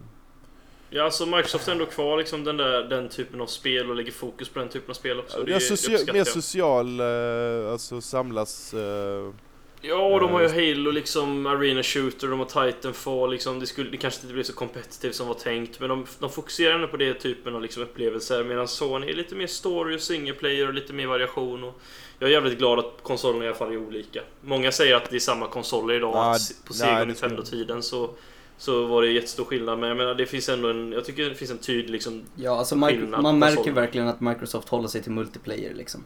[SPEAKER 3] Ja, alltså Microsoft är ändå kvar liksom den, där, den typen av spel och lägger fokus på den typen av spel också.
[SPEAKER 1] det
[SPEAKER 3] Det,
[SPEAKER 1] är
[SPEAKER 3] det
[SPEAKER 1] socia-
[SPEAKER 3] uppskattar
[SPEAKER 1] mer social, eh, alltså samlas. eh,
[SPEAKER 3] Ja, och de har ju
[SPEAKER 1] Eh,
[SPEAKER 3] Halo liksom, Arena Shooter, de har Titanfall liksom. Det, skulle, det kanske inte blir så kompetitivt som var tänkt, men de, de fokuserar ändå på det typen av liksom upplevelser. Medan Sony är lite mer story och single player och lite mer variation. Och jag är jävligt glad att konsolerna i alla fall är olika. Många säger att det är samma konsoler idag.
[SPEAKER 1] Ja,
[SPEAKER 3] på Sega och Nintendo-tiden så, så var det jättestor skillnad. Men jag menar, det finns ändå en... Jag tycker det finns en tydlig liksom...
[SPEAKER 2] Ja, alltså
[SPEAKER 3] Skillnad
[SPEAKER 2] man märker verkligen att Microsoft håller sig till multiplayer liksom.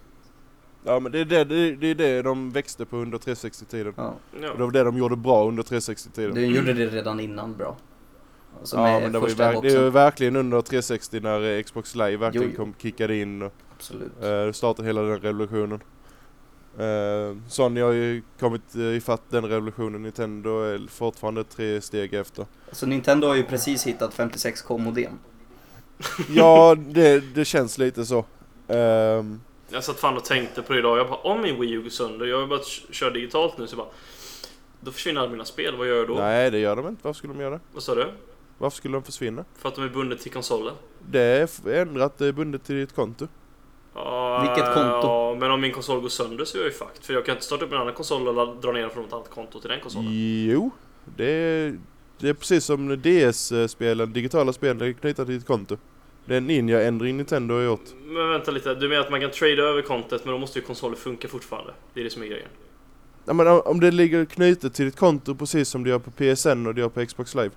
[SPEAKER 1] Ja men det är det, det, det, är det de växte på under 360-tiden.
[SPEAKER 2] Ja.
[SPEAKER 3] Ja.
[SPEAKER 1] Och det var det de gjorde bra under 360-tiden.
[SPEAKER 2] Du gjorde det redan innan bra. Som
[SPEAKER 1] ja
[SPEAKER 2] är
[SPEAKER 1] men det var, ju verk, det var verkligen under 360 när eh, Xbox Live verkligen
[SPEAKER 2] Jo, jo.
[SPEAKER 1] kom, kickade in och
[SPEAKER 2] Absolut.
[SPEAKER 1] eh, startade hela den revolutionen. Eh, Sony har ju kommit uh, ifatt den revolutionen, Nintendo är fortfarande tre steg efter.
[SPEAKER 2] Så Nintendo har ju precis hittat 56k modem.
[SPEAKER 1] Ja, det, det känns lite så. Ehm,
[SPEAKER 3] Jag satt fan och tänkte på det idag. Jag bara, om min Wii U går sönder, jag har ju börjat köra digitalt nu, så jag bara... Då försvinner alla mina spel, vad gör jag då?
[SPEAKER 1] nej, det gör de inte. Varför skulle de göra det?
[SPEAKER 3] Vad sa du?
[SPEAKER 1] Varför skulle de försvinna?
[SPEAKER 3] För att de är bundet till konsolen?
[SPEAKER 1] Det är ändrat, det är bundet till ditt konto.
[SPEAKER 3] Ja,
[SPEAKER 2] Vilket konto?
[SPEAKER 3] Ja, men om min konsol går sönder så är jag ju fucked. För jag kan inte starta upp en annan konsol och la- dra ner den från ett annat konto till den konsolen.
[SPEAKER 1] Jo, det är, det är precis som DS-spelen, digitala spel, det är knutet till ditt konto. Det är en ninja-ändring Nintendo har gjort.
[SPEAKER 3] Men vänta lite, du menar att man kan trada över kontot men då måste ju konsolen funka fortfarande? Det är det som är grejen.
[SPEAKER 1] Ja, men om- om det ligger knutet till ditt konto precis som det gör på PSN och det gör på Xbox Live.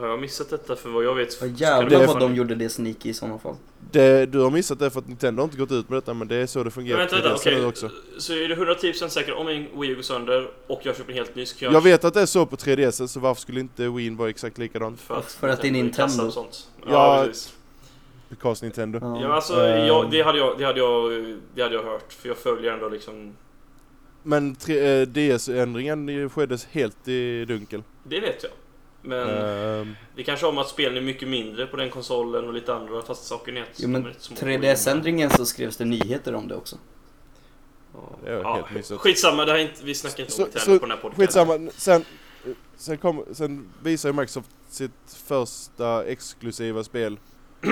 [SPEAKER 3] Har jag missat detta för vad jag vet?
[SPEAKER 2] Ja,
[SPEAKER 3] så det
[SPEAKER 2] jävlar
[SPEAKER 1] det-
[SPEAKER 2] vad de gjorde det sneaky i sådana fall.
[SPEAKER 1] Det, du har missat det för att Nintendo har inte gått ut med detta men det är så det
[SPEAKER 3] Men
[SPEAKER 1] fungerar
[SPEAKER 3] vänta,
[SPEAKER 1] på
[SPEAKER 3] vänta,
[SPEAKER 1] 3DS nu
[SPEAKER 3] okej.
[SPEAKER 1] också.
[SPEAKER 3] Så är du 110% säker om min Wii U går sönder och jag köper en helt ny så kan jag...
[SPEAKER 1] Jag vet att det är så på 3DS så varför skulle inte Wii vara exakt likadant?
[SPEAKER 3] För att,
[SPEAKER 2] För att det är
[SPEAKER 3] Nintendo och sånt. Ja,
[SPEAKER 1] Ja,
[SPEAKER 3] precis.
[SPEAKER 1] Because Nintendo.
[SPEAKER 2] Ja.
[SPEAKER 3] Ja, men alltså,
[SPEAKER 1] Ehm.
[SPEAKER 3] jag, det, hade jag, det, hade jag, det hade jag hört. För jag följer ändå liksom...
[SPEAKER 1] Men eh, DS-ändringen skedde helt i dunkel.
[SPEAKER 3] Det vet jag. Men
[SPEAKER 1] Ehm,
[SPEAKER 3] det kanske har med att spelen är mycket mindre på den konsolen och lite andra. Fast saken är
[SPEAKER 2] Jo men
[SPEAKER 3] de är rätt små.
[SPEAKER 2] 3DS-ändringen så skrevs det nyheter om det också.
[SPEAKER 3] Ja,
[SPEAKER 1] Det
[SPEAKER 3] ja, skitsamma, det här är inte, vi snackar inte
[SPEAKER 1] Så-
[SPEAKER 3] om
[SPEAKER 1] så
[SPEAKER 3] på den här podcasten.
[SPEAKER 1] skitsamma, sen, sen, kom, sen visar ju Microsoft sitt första exklusiva spel.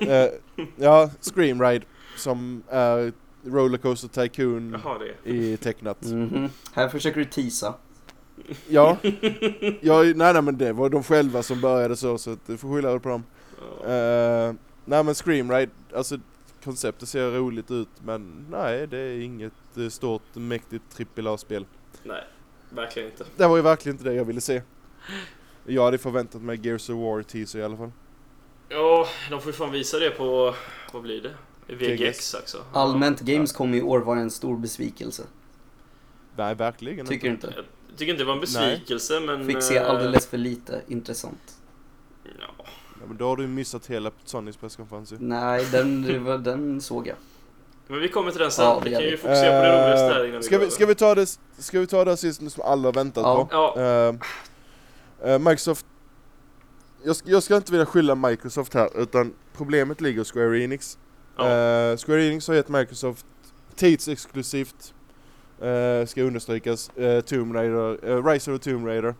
[SPEAKER 1] Eh, eh, ja, Scream Ride som är Rollercoaster Tycoon
[SPEAKER 3] Jaha, det.
[SPEAKER 1] i tecknat.
[SPEAKER 2] Mhm. Här försöker du teasa.
[SPEAKER 1] Ja, ja nej, nej men det var de själva som började så så att du får skylla på dem.
[SPEAKER 3] Ja.
[SPEAKER 1] Uh, nej men Scream Ride, alltså konceptet ser roligt ut men nej det är inget eh, stort mäktigt AAA-spel.
[SPEAKER 3] Nej, verkligen inte.
[SPEAKER 1] Det var ju verkligen inte det jag ville se. Jag hade förväntat mig Gears of War teaser i alla fall.
[SPEAKER 3] Ja, de får ju fan visa det på... Vad blir det? VGX också.
[SPEAKER 2] Allmänt games kommer i år vara en stor besvikelse.
[SPEAKER 1] Nej verkligen
[SPEAKER 2] Tycker
[SPEAKER 1] inte.
[SPEAKER 2] inte?
[SPEAKER 3] Jag tycker inte det var en besvikelse men...
[SPEAKER 2] Fick se
[SPEAKER 3] eh,
[SPEAKER 2] alldeles för lite intressant.
[SPEAKER 3] Ja.
[SPEAKER 1] Ja, men då har du missat hela Sonys presskonferens ju.
[SPEAKER 2] Nej, den, var- den såg jag.
[SPEAKER 3] Men vi kommer till den sen.
[SPEAKER 2] Ja, det
[SPEAKER 3] vi kan ju fokusera på det roligaste här
[SPEAKER 1] Eh,
[SPEAKER 3] innan
[SPEAKER 1] ska,
[SPEAKER 3] vi
[SPEAKER 1] vi, ska, vi ta det, ska vi ta det sist som alla har väntat
[SPEAKER 2] Ja.
[SPEAKER 1] på?
[SPEAKER 3] Ja,
[SPEAKER 1] Eh, eh, Microsoft jag, ska- jag ska inte vilja skylla Microsoft här utan problemet ligger hos Square Enix.
[SPEAKER 3] ja.
[SPEAKER 1] Eh, Square Enix har gett Microsoft tidsexklusivt uh, ska understrykas uh, Tomb Raider, uh, Rise of the Tomb Raider.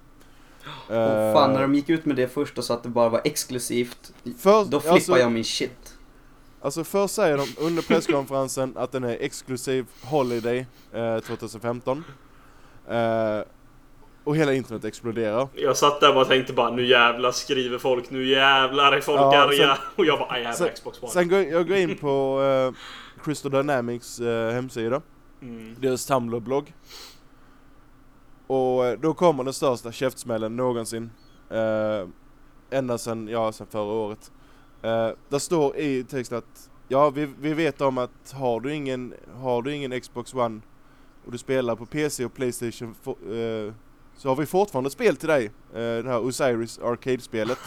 [SPEAKER 2] Och
[SPEAKER 1] Eh,
[SPEAKER 2] fan, när de gick ut med det först och sa att det bara var exklusivt,
[SPEAKER 1] för,
[SPEAKER 2] då flippar
[SPEAKER 1] alltså,
[SPEAKER 2] jag min shit.
[SPEAKER 1] Alltså först säger de under presskonferensen att den är exklusiv Holiday eh, 2015. Eh, och hela internet exploderar.
[SPEAKER 3] Jag satt där och tänkte bara nu jävlar skriver folk, nu jävlar är folk
[SPEAKER 1] Ja,
[SPEAKER 3] arga. Och jag bara I have
[SPEAKER 1] sen-
[SPEAKER 3] Xbox One.
[SPEAKER 1] Sen går jag går in på eh, Crystal Dynamics eh, hemsida,
[SPEAKER 3] Mm.
[SPEAKER 1] deras Tumblr-blogg. Och eh, då kommer den största käftsmällen någonsin. Eh, ända sen, ja, sen förra året. Eh, där står i texten att ja, vi, vi vet om att har du ingen, har du ingen Xbox One och du spelar på PC och Playstation fo- eh, så har vi fortfarande spel till dig. Eh, det här Osiris Arcade-spelet.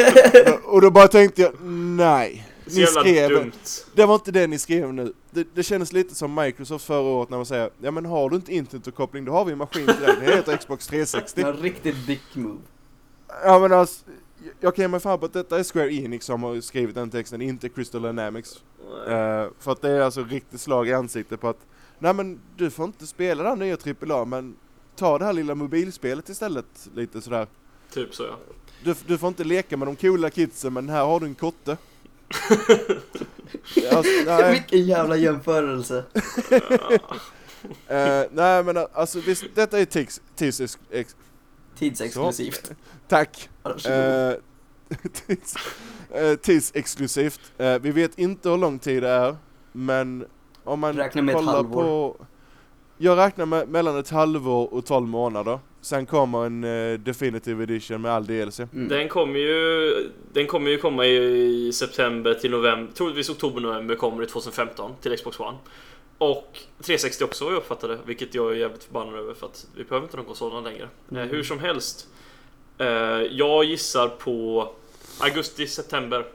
[SPEAKER 1] och då bara tänkte jag, nej.
[SPEAKER 3] Så
[SPEAKER 1] Ni skrev,
[SPEAKER 3] dumt.
[SPEAKER 1] det var inte det ni skrev nu. Det, det kändes lite som Microsoft förra året när man säger ja men har du inte internetuppkoppling då har vi en maskin till dig. Det heter Xbox 360.
[SPEAKER 2] En riktigt dick move.
[SPEAKER 1] Ja men alltså, jag kan ge mig fan på att detta är Square Enix som har skrivit den texten, inte Crystal Dynamics. Eh, för att det är alltså riktigt slag i ansiktet på att nej men du får inte spela här nya AAA men ta det här lilla mobilspelet istället lite sådär.
[SPEAKER 3] Typ så ja.
[SPEAKER 1] Du, du får inte leka med de coola kidsen men här har du en kotte. Alltså.
[SPEAKER 2] Vilken jävla jämförelse.
[SPEAKER 1] Eh, nej men alltså visst, detta är tids, tids ex, ex,
[SPEAKER 2] Tidsexklusivt.
[SPEAKER 1] tack.
[SPEAKER 2] Varsågod.
[SPEAKER 1] Eh, tids, eh, tidsexklusivt. Vi vet inte hur lång tid det är, men om man
[SPEAKER 2] Räkna med ett
[SPEAKER 1] kollar
[SPEAKER 2] halvår.
[SPEAKER 1] på... Jag räknar med mellan ett halvår och 12 månader. Sen kommer en eh, Definitive Edition med all DLC.
[SPEAKER 2] Mm.
[SPEAKER 3] Den kommer ju, den kommer ju komma i, i september till november, troligtvis oktober-november kommer det 2015 till Xbox One. Och 360 också vad jag uppfattade, vilket jag är jävligt förbannad över för att vi behöver inte de konsolerna längre.
[SPEAKER 2] Mm.
[SPEAKER 3] Hur som helst. Eh, jag gissar på augusti, september,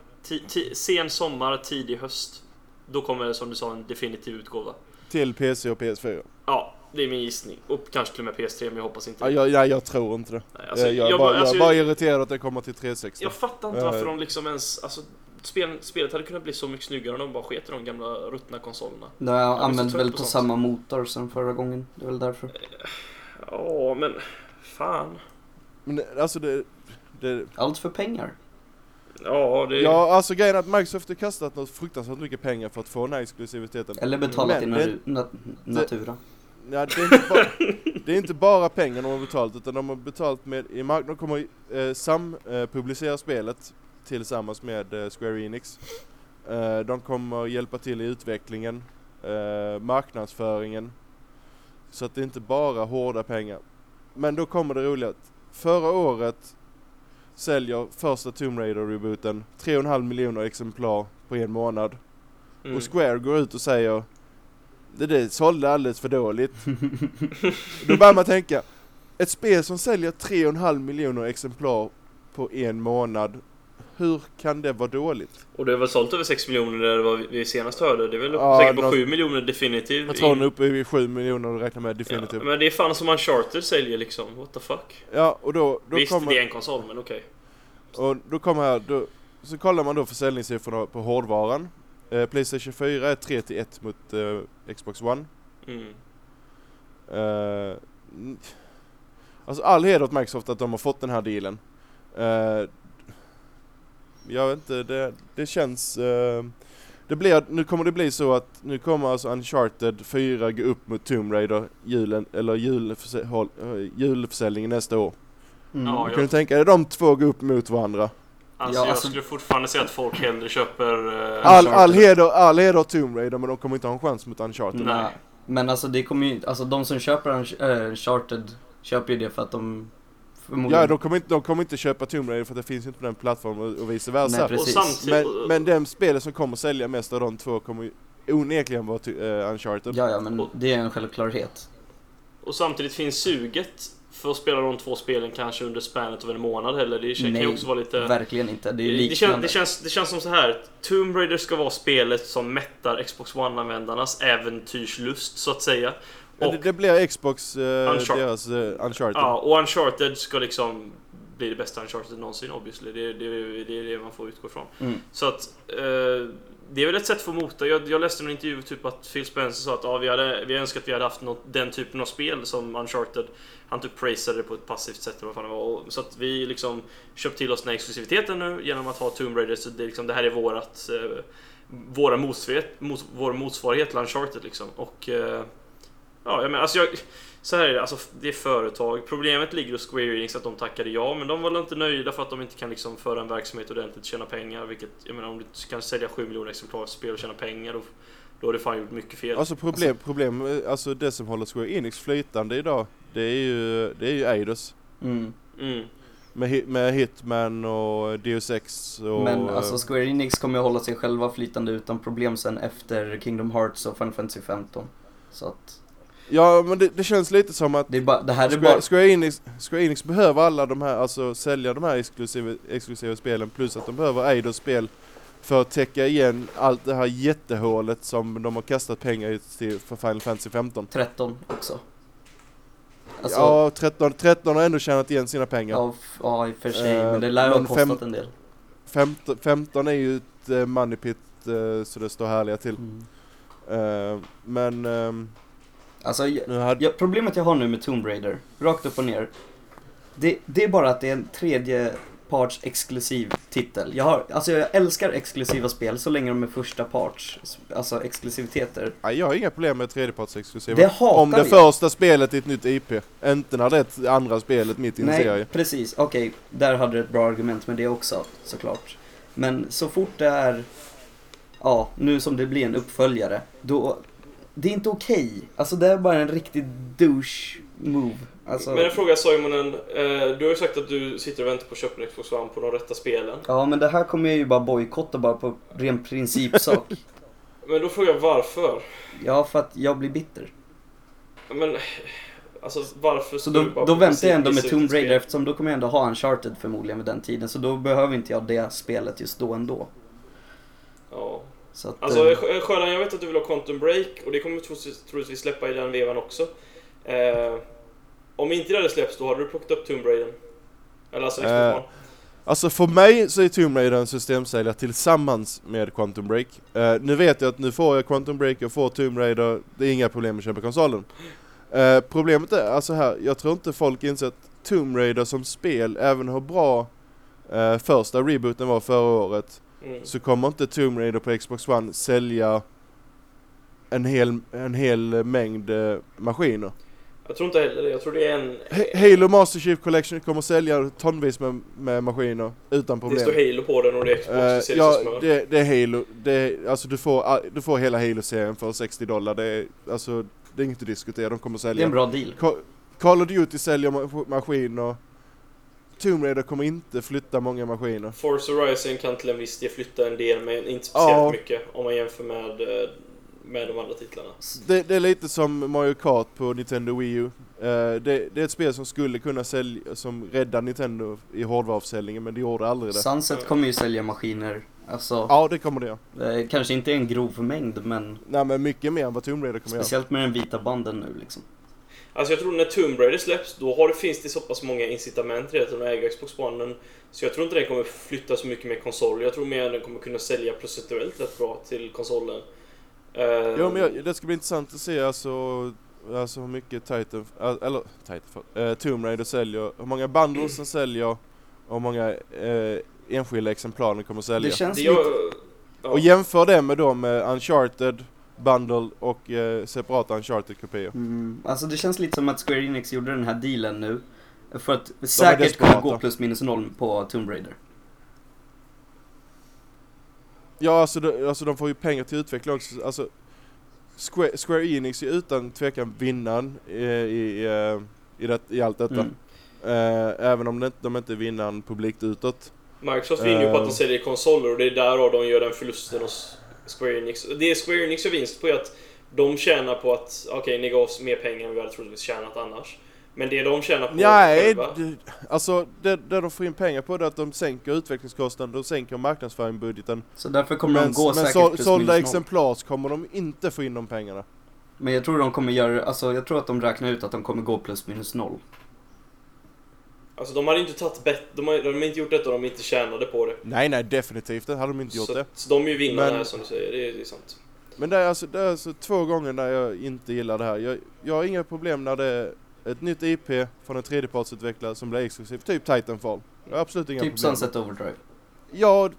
[SPEAKER 3] sen sommar, tidig höst. Då kommer som du sa en definitiv utgåva.
[SPEAKER 1] Till PC och PS4.
[SPEAKER 3] Ja, det är min gissning. Och kanske till och med PS3, men jag hoppas inte.
[SPEAKER 1] Ja, jag, jag, jag tror inte det.
[SPEAKER 3] Nej, alltså,
[SPEAKER 1] Eh, jag, är
[SPEAKER 3] jag
[SPEAKER 1] bara, jag
[SPEAKER 3] alltså,
[SPEAKER 1] är bara irriterad att det kommer till 360.
[SPEAKER 3] Jag fattar inte varför
[SPEAKER 1] Eh.
[SPEAKER 3] de liksom ens... Alltså, spel, spelet hade kunnat bli så mycket snyggare om de bara sket i de gamla ruttna konsolerna.
[SPEAKER 2] De har
[SPEAKER 3] så
[SPEAKER 2] använt
[SPEAKER 3] trött
[SPEAKER 2] väl
[SPEAKER 3] på
[SPEAKER 2] på samma motor som förra gången. Det är väl därför.
[SPEAKER 3] Ja, men... Fan.
[SPEAKER 1] Men det- alltså det... det
[SPEAKER 2] Allt för pengar.
[SPEAKER 3] Ja, det...
[SPEAKER 1] ja, alltså grejen är att Microsoft har kastat något fruktansvärt mycket pengar för att få den här exklusiviteten.
[SPEAKER 2] Eller betalat
[SPEAKER 1] Men det-
[SPEAKER 2] nat- natura.
[SPEAKER 1] Ja, det, är inte bara, det är inte bara pengar de har betalt utan de har betalt med, i mark- de kommer eh, sampublicera spelet tillsammans med eh, Square Enix. Eh, de kommer hjälpa till i utvecklingen, eh, marknadsföringen. Så att det är inte bara hårda pengar. Men då kommer det roliga att förra året säljer första Tomb Raider-rebooten 3,5 miljoner exemplar på en månad.
[SPEAKER 3] Mm.
[SPEAKER 1] Och Square går ut och säger det där sålde alldeles för dåligt. Då börjar man tänka, ett spel som säljer 3,5 miljoner exemplar på en månad, hur kan det vara dåligt?
[SPEAKER 3] Och det har väl sålt över 6 miljoner där var vi senast hörde. Det är väl
[SPEAKER 1] Ja,
[SPEAKER 3] säkert på
[SPEAKER 1] något-
[SPEAKER 3] 7 miljoner definitivt.
[SPEAKER 1] Jag tror den är uppe i 7 miljoner och räknar med definitivt.
[SPEAKER 3] Ja, men det är fan som Uncharted säljer liksom. What the fuck?
[SPEAKER 1] Ja, och då, då
[SPEAKER 3] Visst,
[SPEAKER 1] kommer...
[SPEAKER 3] det är en konsol, men okej.
[SPEAKER 1] Och då kommer här, då, så kollar man då försäljningssiffrorna på hårdvaran. Eh, Playstation 4 är 3 till 1 mot eh, Xbox One.
[SPEAKER 3] Mm.
[SPEAKER 1] Eh, alltså all heder åt Microsoft att de har fått den här dealen. Eh, jag vet inte, det, det känns... eh, det blir, nu kommer det bli så att nu kommer alltså Uncharted 4 gå upp mot Tomb Raider julen, eller julförsä, håll- eh, julförsäljningen nästa år.
[SPEAKER 2] Mm.
[SPEAKER 3] Ja,
[SPEAKER 1] Kan du tänka dig de två gå upp mot varandra?
[SPEAKER 3] Alltså,
[SPEAKER 2] Ja,
[SPEAKER 3] jag
[SPEAKER 2] alltså-
[SPEAKER 3] skulle fortfarande säga att folk hellre köper... eh,
[SPEAKER 1] All, all, heder, all heder Tomb Raider men de kommer inte ha en chans mot Uncharted.
[SPEAKER 3] Nej.
[SPEAKER 2] Men alltså det kommer ju, alltså de som köper Unch- äh, Uncharted köper ju det för att de förmodligen...
[SPEAKER 1] Ja, de kommer, inte, de kommer inte köpa Tomb Raider för att det finns inte på den plattformen och, och vice versa.
[SPEAKER 2] Nej,
[SPEAKER 3] och samtidigt...
[SPEAKER 1] men, men den spelet som kommer sälja mest av de två kommer ju onekligen vara eh, Uncharted.
[SPEAKER 2] Ja, ja, men det är en självklarhet.
[SPEAKER 3] Och samtidigt finns suget för att spela de två spelen kanske under spannet av en månad heller. Det kan ju också vara lite...
[SPEAKER 2] Verkligen inte. Det är ju
[SPEAKER 3] Det, det, känns,
[SPEAKER 2] liknande.
[SPEAKER 3] det, känns, det känns som så här. Tomb Raider ska vara spelet som mättar Xbox One-användarnas äventyrslust, så att säga. Och,
[SPEAKER 1] det, det blir Xbox, eh,
[SPEAKER 3] Uncharted.
[SPEAKER 1] deras eh, Uncharted.
[SPEAKER 3] ja, och Uncharted ska liksom bli det bästa Uncharted någonsin, obviously. Det, det, det är det man får utgå ifrån.
[SPEAKER 2] Mm.
[SPEAKER 3] Så att eh, det är väl ett sätt för att mota. Jag, jag läste en intervju typ att Phil Spencer sa att ja, vi, hade, vi önskar att vi hade haft något, den typen av spel som Uncharted. Han typ praisade det på ett passivt sätt eller vad fan det var. Och, så att vi liksom köpt till oss den här exklusiviteten nu genom att ha Tomb Raider. Så det, liksom, det här är vårat, eh, våra motsvarighet, mot, vår motsvarighet till Uncharted liksom. Och eh, ja, jag menar, alltså jag, så här är det, alltså det är företag. Problemet ligger hos Square Enix att de tackade ja, men de var inte nöjda för att de inte kan liksom föra en verksamhet ordentligt och tjäna pengar. Vilket, jag menar om du kan sälja 7 miljoner exemplar av spel och tjäna pengar, då, då har du fan gjort mycket fel.
[SPEAKER 1] Alltså problem, problem, eh, alltså det som håller Square Enix flytande idag, det är ju, det är ju Eidos.
[SPEAKER 2] Mm.
[SPEAKER 3] Mm.
[SPEAKER 1] Med, med Hitman och Deus Ex och...
[SPEAKER 2] Men alltså Square Enix kommer ju hålla sig själva flytande utan problem sen efter Kingdom Hearts och Final Fantasy 15. Så att
[SPEAKER 1] Ja men det, det känns lite som att
[SPEAKER 2] det, är bara, det här är
[SPEAKER 1] Square,
[SPEAKER 2] bara...
[SPEAKER 1] Square, Enix, Square Enix behöver alla de här, alltså sälja de här exklusiva, exklusiva spelen plus att de behöver Eidos spel för att täcka igen allt det här jättehålet som de har kastat pengar till för Final Fantasy 15.
[SPEAKER 2] 13 också. Alltså,
[SPEAKER 1] ja, 13, 13 har ändå tjänat igen sina pengar.
[SPEAKER 2] ja, ja, i och för sig.
[SPEAKER 1] Eh,
[SPEAKER 2] men det lär ju ha kostat
[SPEAKER 1] fem-
[SPEAKER 2] en del.
[SPEAKER 1] 15, 15 är ju ett eh, money pit eh, så det står härliga till.
[SPEAKER 2] Mm.
[SPEAKER 1] Eh, men ehm,
[SPEAKER 2] Alltså, jag,
[SPEAKER 1] nu hade...
[SPEAKER 2] Ja, problemet jag har nu med Tomb Raider, rakt upp och ner. Det, det är bara att det är en tredje parts exklusiv titel. Jag, har, alltså jag älskar exklusiva spel så länge de är första parts, alltså exklusiviteter.
[SPEAKER 1] Nej, jag har inga problem med tredjepartsexklusiva.
[SPEAKER 2] Det hatar
[SPEAKER 1] Om det
[SPEAKER 2] jag.
[SPEAKER 1] första spelet är ett nytt IP. Inte när det är ett andra spelet mitt i en
[SPEAKER 2] Nej,
[SPEAKER 1] serie.
[SPEAKER 2] precis. Okej, där hade du ett bra argument med det också, såklart. Men så fort det är, ja, nu som det blir en uppföljare, då, det är inte okej. Alltså det är bara en riktig douche move. Alltså,
[SPEAKER 3] Men en fråga Simonen, eh, du har ju sagt att du sitter och väntar på att köpa en Xbox One på de rätta spelen.
[SPEAKER 2] Ja, men det här kommer jag ju bara bojkotta bara på ren principsak.
[SPEAKER 3] Men då frågar jag varför?
[SPEAKER 2] ja, för att jag blir bitter.
[SPEAKER 3] Men, alltså varför
[SPEAKER 2] Så då,
[SPEAKER 3] du bara
[SPEAKER 2] då väntar jag ändå med Tomb Raider
[SPEAKER 3] spel?
[SPEAKER 2] eftersom då kommer jag ändå ha Uncharted förmodligen vid den tiden. Så då behöver inte jag det spelet just då ändå.
[SPEAKER 3] Ja.
[SPEAKER 2] Så att,
[SPEAKER 3] Alltså
[SPEAKER 2] eh,
[SPEAKER 3] Sjö- Sjöland, jag vet att du vill ha Quantum Break och det kommer vi troligtvis- släppa i den vevan också. Eh, om inte det hade släppts, då hade du plockat upp Tomb Raider. Eller alltså Xbox
[SPEAKER 1] Eh. Alltså för mig så är Tomb Raider en systemsäljare tillsammans med Quantum Break. Eh, nu vet jag att nu får jag Quantum Break, jag får Tomb Raider, det är inga problem att köpa konsolen. Eh, problemet är, alltså här, jag tror inte folk inser att Tomb Raider som spel, även hur bra eh, första rebooten var förra året,
[SPEAKER 3] Mm.
[SPEAKER 1] så kommer inte Tomb Raider på Xbox One sälja en hel, en hel mängd eh, maskiner.
[SPEAKER 3] Jag tror inte heller det. Jag tror det är en...
[SPEAKER 1] Ha- Halo Master Chief Collection kommer sälja tonvis med, med maskiner utan
[SPEAKER 3] Det
[SPEAKER 1] problem.
[SPEAKER 3] står Halo på den och det är Xbox, det
[SPEAKER 1] Eh,
[SPEAKER 3] ser
[SPEAKER 1] ja,
[SPEAKER 3] smör.
[SPEAKER 1] det, det är Halo. Det är, alltså du får, du får hela Halo-serien för 60 dollar. Det är, alltså, det är inget att diskutera, de kommer
[SPEAKER 2] det är
[SPEAKER 1] sälja.
[SPEAKER 2] en bra deal.
[SPEAKER 1] Ca- Call of Duty säljer ma- maskiner. Tomb Raider kommer inte flytta många maskiner.
[SPEAKER 3] Forza Horizon kan till en viss del flytta en del, men inte speciellt
[SPEAKER 1] Ja.
[SPEAKER 3] mycket om man jämför med, eh, med de andra titlarna.
[SPEAKER 1] Det, det är lite som Mario Kart på Nintendo Wii U. Eh, det, det är ett spel som skulle kunna sälja, som rädda Nintendo i hårdvaruförsäljningen men det gjorde aldrig det.
[SPEAKER 2] Sunset kommer ju sälja maskiner, alltså,
[SPEAKER 1] Ja, det kommer det göra.
[SPEAKER 2] eh, kanske inte en grov mängd men
[SPEAKER 1] Nej men mycket mer än vad Tomb Raider kommer göra.
[SPEAKER 2] speciellt med den vita banden nu liksom.
[SPEAKER 3] Alltså jag tror när Tomb Raider släpps, då har det, finns det så pass många incitament redan till att äga Xbox One. Så jag tror inte den kommer flytta så mycket med konsoler. Jag tror mer att den kommer kunna sälja procentuellt rätt bra till konsolen. Eh,
[SPEAKER 1] Jo men jag, det ska bli intressant att se alltså, alltså hur mycket Titan, äh, eller Titanfall, äh, Tomb Raider säljer, hur många bundles den säljer och hur många eh, enskilda exemplar den kommer sälja.
[SPEAKER 2] Det känns
[SPEAKER 3] det
[SPEAKER 2] lite...
[SPEAKER 3] gör, ja.
[SPEAKER 1] Och jämför det med de Uncharted, Bundle och eh, separata Uncharted-kopior.
[SPEAKER 2] Mm, alltså det känns lite som att Square Enix gjorde den här dealen nu. För att säkert kunna gå plus minus noll på Tomb Raider.
[SPEAKER 1] Ja, alltså, de, alltså de får ju pengar till utveckling också. Alltså, Square, Square Enix är utan tvekan vinnaren i, i, eh, i, det, i allt detta.
[SPEAKER 2] Mm.
[SPEAKER 1] Eh, även om det, inte- de inte är vinnaren publikt utåt.
[SPEAKER 3] Microsoft vinner ju på att de
[SPEAKER 1] Eh.
[SPEAKER 3] säljer konsoler och det är därav de gör den förlusten hos Square Enix. Det Square Enix gör vinst på är att de tjänar på att, okej, ni gav oss mer pengar än vi hade troligtvis tjänat annars. Men det de tjänar på
[SPEAKER 1] Nej,
[SPEAKER 3] själva...
[SPEAKER 1] det, alltså det, det de får in pengar på är att de sänker utvecklingskostnaden, de sänker marknadsföringsbudgeten.
[SPEAKER 2] Så därför kommer
[SPEAKER 1] Men,
[SPEAKER 2] de gå
[SPEAKER 1] men
[SPEAKER 2] säkert
[SPEAKER 1] så,
[SPEAKER 2] plus
[SPEAKER 1] sålda
[SPEAKER 2] minus noll.
[SPEAKER 1] exemplar så kommer de inte få in de pengarna.
[SPEAKER 2] Men jag tror de kommer göra, alltså jag tror att de räknar ut att de kommer gå plus minus noll.
[SPEAKER 3] Alltså de hade inte tagit bett, de har, de har inte gjort detta om de inte tjänade på det.
[SPEAKER 1] Nej, nej, definitivt. Det hade de inte gjort
[SPEAKER 3] så,
[SPEAKER 1] det.
[SPEAKER 3] så de är ju vinnarna
[SPEAKER 1] Men-
[SPEAKER 3] här som du säger, det är, det är sant.
[SPEAKER 1] Men det är, alltså, det är alltså två gånger när jag inte gillar det här. Jag, jag har inga problem när det är ett nytt IP från en tredjepartsutvecklare som blir exklusivt. Typ Titanfall. Jag har absolut inga
[SPEAKER 2] Typ
[SPEAKER 1] problem.
[SPEAKER 2] Sunset Overdrive.
[SPEAKER 1] Ja,